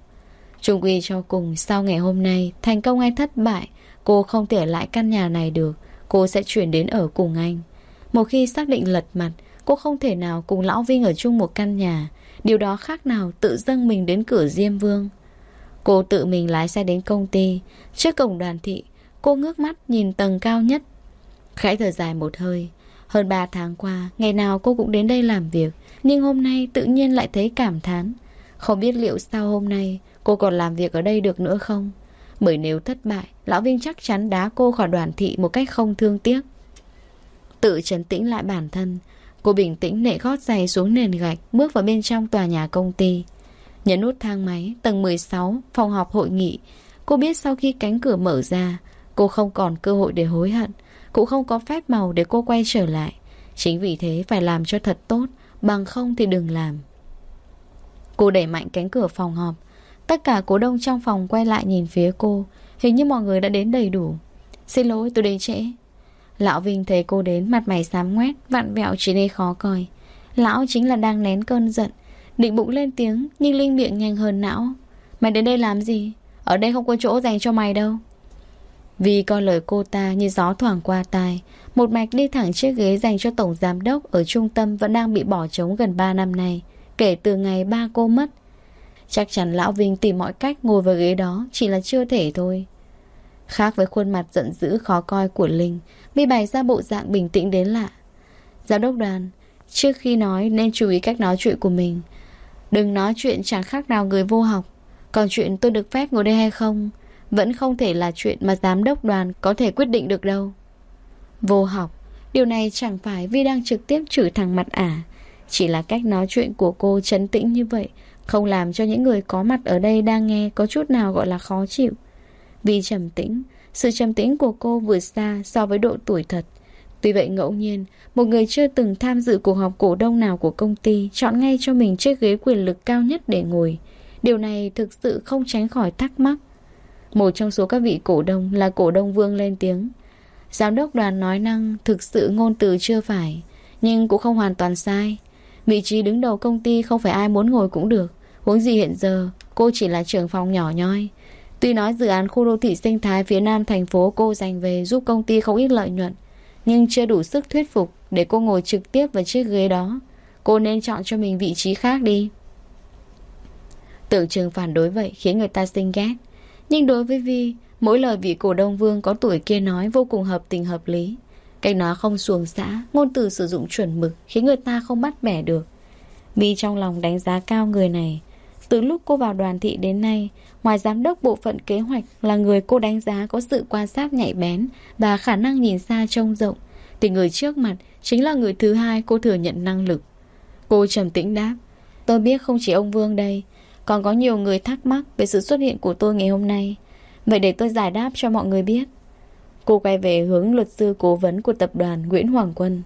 Trung quy cho cùng sau ngày hôm nay thành công hay thất bại, cô không thể ở lại căn nhà này được. Cô sẽ chuyển đến ở cùng anh. Một khi xác định lật mặt, Cô không thể nào cùng Lão Vinh ở chung một căn nhà. Điều đó khác nào tự dâng mình đến cửa Diêm Vương. Cô tự mình lái xe đến công ty. Trước cổng đoàn thị Cô ngước mắt nhìn tầng cao nhất. Khẽ thở dài một hơi. Hơn 3 tháng qua Ngày nào cô cũng đến đây làm việc Nhưng hôm nay tự nhiên lại thấy cảm thán. Không biết liệu sau hôm nay Cô còn làm việc ở đây được nữa không? Bởi nếu thất bại, Lão Vinh chắc chắn đá cô khỏi đoàn thị Một cách không thương tiếc. Tự trấn tĩnh lại bản thân, Cô bình tĩnh nệ gót giày xuống nền gạch, Bước vào bên trong tòa nhà công ty. Nhấn nút thang máy, Tầng 16 Phòng họp hội nghị. Cô biết sau khi cánh cửa mở ra, Cô không còn cơ hội để hối hận, Cũng không có phép màu để cô quay trở lại. Chính vì thế phải làm cho thật tốt, Bằng không thì đừng làm. Cô đẩy mạnh cánh cửa phòng họp Tất cả cổ đông trong phòng quay lại nhìn phía cô. Hình như mọi người đã đến đầy đủ. Xin lỗi, tôi đến trễ. Lão Vinh thấy cô đến, mặt mày xám ngoét, Vặn vẹo chỉ nên khó coi. Lão chính là đang nén cơn giận. Định bụng lên tiếng, Nhưng Linh miệng nhanh hơn não. Mày đến đây làm gì? Ở đây không có chỗ dành cho mày đâu. Vì coi lời cô ta như gió thoảng qua tai, Một mạch đi thẳng chiếc ghế dành cho tổng giám đốc Ở trung tâm vẫn đang bị bỏ trống gần 3 năm nay. Kể từ ngày ba cô mất Chắc chắn Lão Vinh tìm mọi cách ngồi vào ghế đó, Chỉ là chưa thể thôi. Khác với khuôn mặt giận dữ khó coi của Linh Vi bày ra bộ dạng bình tĩnh đến lạ. Giám đốc đoàn, Trước khi nói nên chú ý cách nói chuyện của mình. Đừng nói chuyện chẳng khác nào người vô học. Còn chuyện tôi được phép ngồi đây hay không? Vẫn không thể là chuyện mà giám đốc đoàn có thể quyết định được đâu. Vô học, Điều này chẳng phải Vi đang trực tiếp chửi thằng mặt ả. Chỉ là cách nói chuyện của cô trấn tĩnh như vậy không làm cho những người có mặt ở đây đang nghe có chút nào gọi là khó chịu vì trầm tĩnh Sự trầm tĩnh của cô vượt xa so với độ tuổi thật Tuy vậy ngẫu nhiên, một người chưa từng tham dự cuộc họp cổ đông nào của công ty chọn ngay cho mình chiếc ghế quyền lực cao nhất để ngồi. Điều này thực sự không tránh khỏi thắc mắc. Một trong số các vị cổ đông là cổ đông Vương lên tiếng. Giám đốc đoàn nói năng thực sự ngôn từ chưa phải, nhưng cũng không hoàn toàn sai. Vị trí đứng đầu công ty không phải ai muốn ngồi cũng được. Huống gì hiện giờ, cô chỉ là trưởng phòng nhỏ nhoi. Tuy nói dự án khu đô thị sinh thái phía nam thành phố cô dành về giúp công ty không ít lợi nhuận, nhưng chưa đủ sức thuyết phục để cô ngồi trực tiếp vào chiếc ghế đó. Cô nên chọn cho mình vị trí khác đi. Tưởng chừng phản đối vậy khiến người ta sinh ghét. Nhưng đối với Vi, mỗi lời vị cổ đông vương có tuổi kia nói vô cùng hợp tình hợp lý. Cách nó không xuồng xã, ngôn từ sử dụng chuẩn mực khiến người ta không bắt bẻ được. Vi trong lòng đánh giá cao người này. Từ lúc cô vào đoàn thị đến nay, ngoài giám đốc bộ phận kế hoạch là người cô đánh giá có sự quan sát nhạy bén và khả năng nhìn xa trông rộng, thì người trước mặt chính là người thứ hai cô thừa nhận năng lực. Cô trầm tĩnh đáp, tôi biết không chỉ ông Vương đây, còn có nhiều người thắc mắc về sự xuất hiện của tôi ngày hôm nay. Vậy để tôi giải đáp cho mọi người biết. Cô quay về hướng luật sư cố vấn của tập đoàn Nguyễn Hoàng Quân.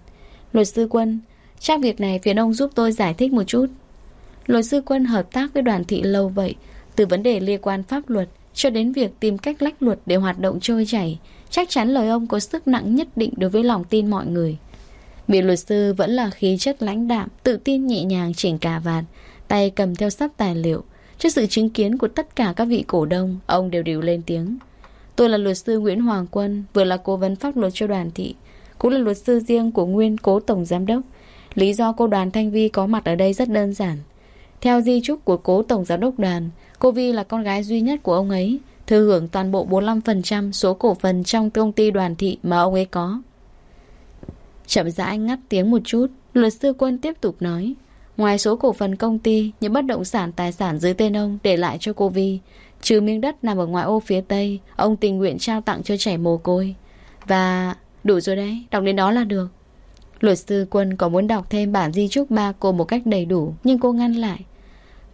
Luật sư Quân, chắc việc này phiền ông giúp tôi giải thích một chút. Luật sư Quân hợp tác với đoàn thị lâu vậy, từ vấn đề liên quan pháp luật cho đến việc tìm cách lách luật để hoạt động trôi chảy, chắc chắn lời ông có sức nặng nhất định đối với lòng tin mọi người. Vị luật sư vẫn là khí chất lãnh đạm, tự tin nhẹ nhàng chỉnh cà vạt, tay cầm theo sắp tài liệu. Trước sự chứng kiến của tất cả các vị cổ đông, ông đều đều lên tiếng. Tôi là luật sư Nguyễn Hoàng Quân, vừa là cố vấn pháp luật cho đoàn thị, cũng là luật sư riêng của nguyên cố tổng giám đốc. Lý do cô đoàn Thanh Vi có mặt ở đây rất đơn giản. Theo di trúc của cố tổng giám đốc đoàn, cô Vi là con gái duy nhất của ông ấy, thừa hưởng toàn bộ 45% số cổ phần trong công ty đoàn thị mà ông ấy có. Chậm rãi ngắt tiếng một chút, luật sư quân tiếp tục nói. Ngoài số cổ phần công ty, những bất động sản tài sản dưới tên ông để lại cho cô Vi, trừ miếng đất nằm ở ngoại ô phía Tây, ông tình nguyện trao tặng cho trẻ mồ côi. Và... đủ rồi đấy, đọc đến đó là được. Luật sư Quân có muốn đọc thêm bản di chúc ba cô một cách đầy đủ, nhưng cô ngăn lại.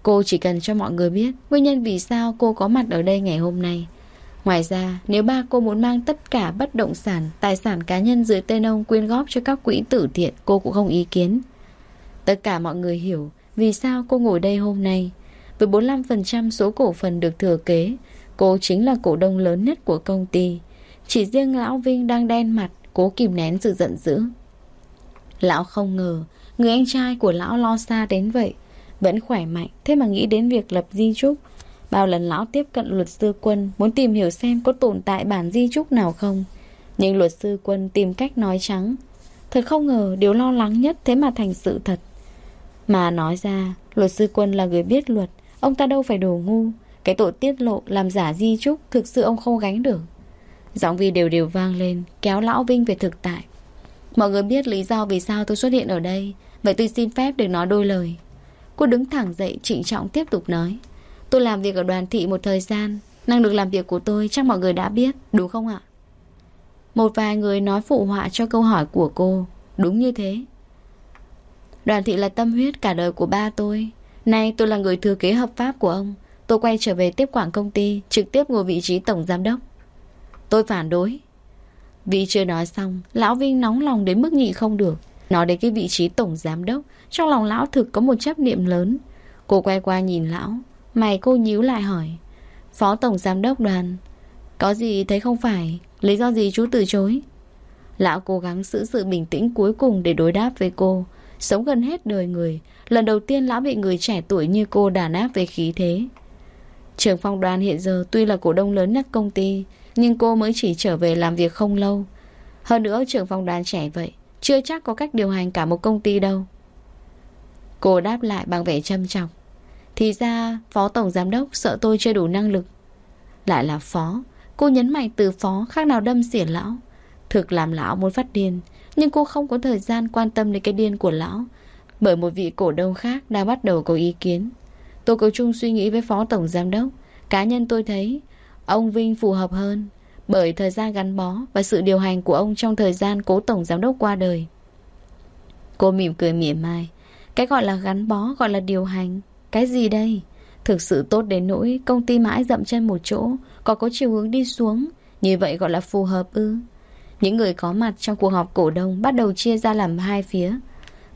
Cô chỉ cần cho mọi người biết nguyên nhân vì sao cô có mặt ở đây ngày hôm nay. Ngoài ra, nếu ba cô muốn mang tất cả bất động sản, tài sản cá nhân dưới tên ông quyên góp cho các quỹ tử thiện, cô cũng không ý kiến. Tất cả mọi người hiểu vì sao cô ngồi đây hôm nay. Với 45% số cổ phần được thừa kế, cô chính là cổ đông lớn nhất của công ty. Chỉ riêng Lão Vinh đang đen mặt, cố kìm nén sự giận dữ. Lão không ngờ, người anh trai của lão lo xa đến vậy. Vẫn khỏe mạnh, thế mà nghĩ đến việc lập di trúc. Bao lần lão tiếp cận luật sư quân muốn tìm hiểu xem có tồn tại bản di trúc nào không. Nhưng luật sư quân tìm cách nói trắng. Thật không ngờ điều lo lắng nhất thế mà thành sự thật. Mà nói ra, luật sư quân là người biết luật, ông ta đâu phải đồ ngu. Cái tội tiết lộ làm giả di trúc thực sự ông không gánh được. Giọng vi đều đều vang lên, kéo lão Vinh về thực tại. Mọi người biết lý do vì sao tôi xuất hiện ở đây Vậy tôi xin phép được nói đôi lời Cô đứng thẳng dậy trịnh trọng tiếp tục nói Tôi làm việc ở đoàn thị một thời gian Năng lực làm việc của tôi chắc mọi người đã biết Đúng không ạ? Một vài người nói phụ họa cho câu hỏi của cô Đúng như thế Đoàn thị là tâm huyết cả đời của ba tôi Nay tôi là người thừa kế hợp pháp của ông Tôi quay trở về tiếp quản công ty Trực tiếp ngồi vị trí tổng giám đốc Tôi phản đối vì chưa nói xong, lão Vinh nóng lòng đến mức nhị không được. Nói đến cái vị trí tổng giám đốc, trong lòng lão thực có một chấp niệm lớn. Cô quay qua nhìn lão, mày cô nhíu lại hỏi. Phó tổng giám đốc đoàn, có gì thấy không phải, lý do gì chú từ chối? Lão cố gắng giữ sự bình tĩnh cuối cùng để đối đáp với cô. Sống gần hết đời người, lần đầu tiên lão bị người trẻ tuổi như cô đàn áp về khí thế. Trường phong đoàn hiện giờ tuy là cổ đông lớn nhất công ty, nhưng cô mới chỉ trở về làm việc không lâu. Hơn nữa trưởng phong đoàn trẻ vậy, chưa chắc có cách điều hành cả một công ty đâu. Cô đáp lại bằng vẻ châm trọng. Thì ra, phó tổng giám đốc sợ tôi chưa đủ năng lực. Lại là phó, cô nhấn mạnh từ phó khác nào đâm xỉa lão. Thực làm lão muốn phát điên, nhưng cô không có thời gian quan tâm đến cái điên của lão. Bởi một vị cổ đông khác đã bắt đầu có ý kiến. Tôi có chung suy nghĩ với phó tổng giám đốc. Cá nhân tôi thấy, ông Vinh phù hợp hơn. Bởi thời gian gắn bó và sự điều hành của ông trong thời gian cố tổng giám đốc qua đời. Cô mỉm cười mỉa mai. Cái gọi là gắn bó gọi là điều hành. Cái gì đây? Thực sự tốt đến nỗi công ty mãi dậm chân một chỗ, có có chiều hướng đi xuống. Như vậy gọi là phù hợp ư. Những người có mặt trong cuộc họp cổ đông bắt đầu chia ra làm hai phía.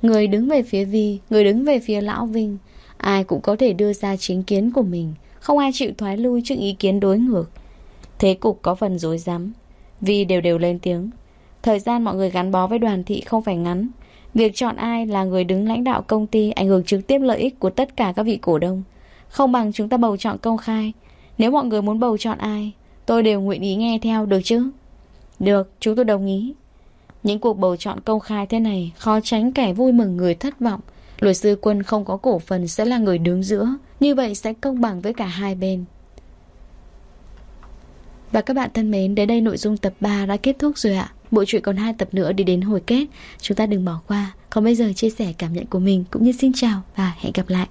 Người đứng về phía Vi, người đứng về phía Lão Vinh. Ai cũng có thể đưa ra chính kiến của mình, không ai chịu thoái lui trước ý kiến đối ngược. Thế cục có phần rối rắm. Vi đều đều lên tiếng. Thời gian mọi người gắn bó với đoàn thị không phải ngắn. Việc chọn ai là người đứng lãnh đạo công ty ảnh hưởng trực tiếp lợi ích của tất cả các vị cổ đông. Không bằng chúng ta bầu chọn công khai. Nếu mọi người muốn bầu chọn ai, tôi đều nguyện ý nghe theo, được chứ? Được, chúng tôi đồng ý. Những cuộc bầu chọn công khai thế này khó tránh kẻ vui mừng người thất vọng. Luật sư quân không có cổ phần sẽ là người đứng giữa. Như vậy sẽ công bằng với cả hai bên. Và các bạn thân mến, đến đây nội dung tập 3 đã kết thúc rồi ạ. Bộ truyện còn hai tập nữa đi đến hồi kết, chúng ta đừng bỏ qua. Còn bây giờ chia sẻ cảm nhận của mình cũng như xin chào và hẹn gặp lại.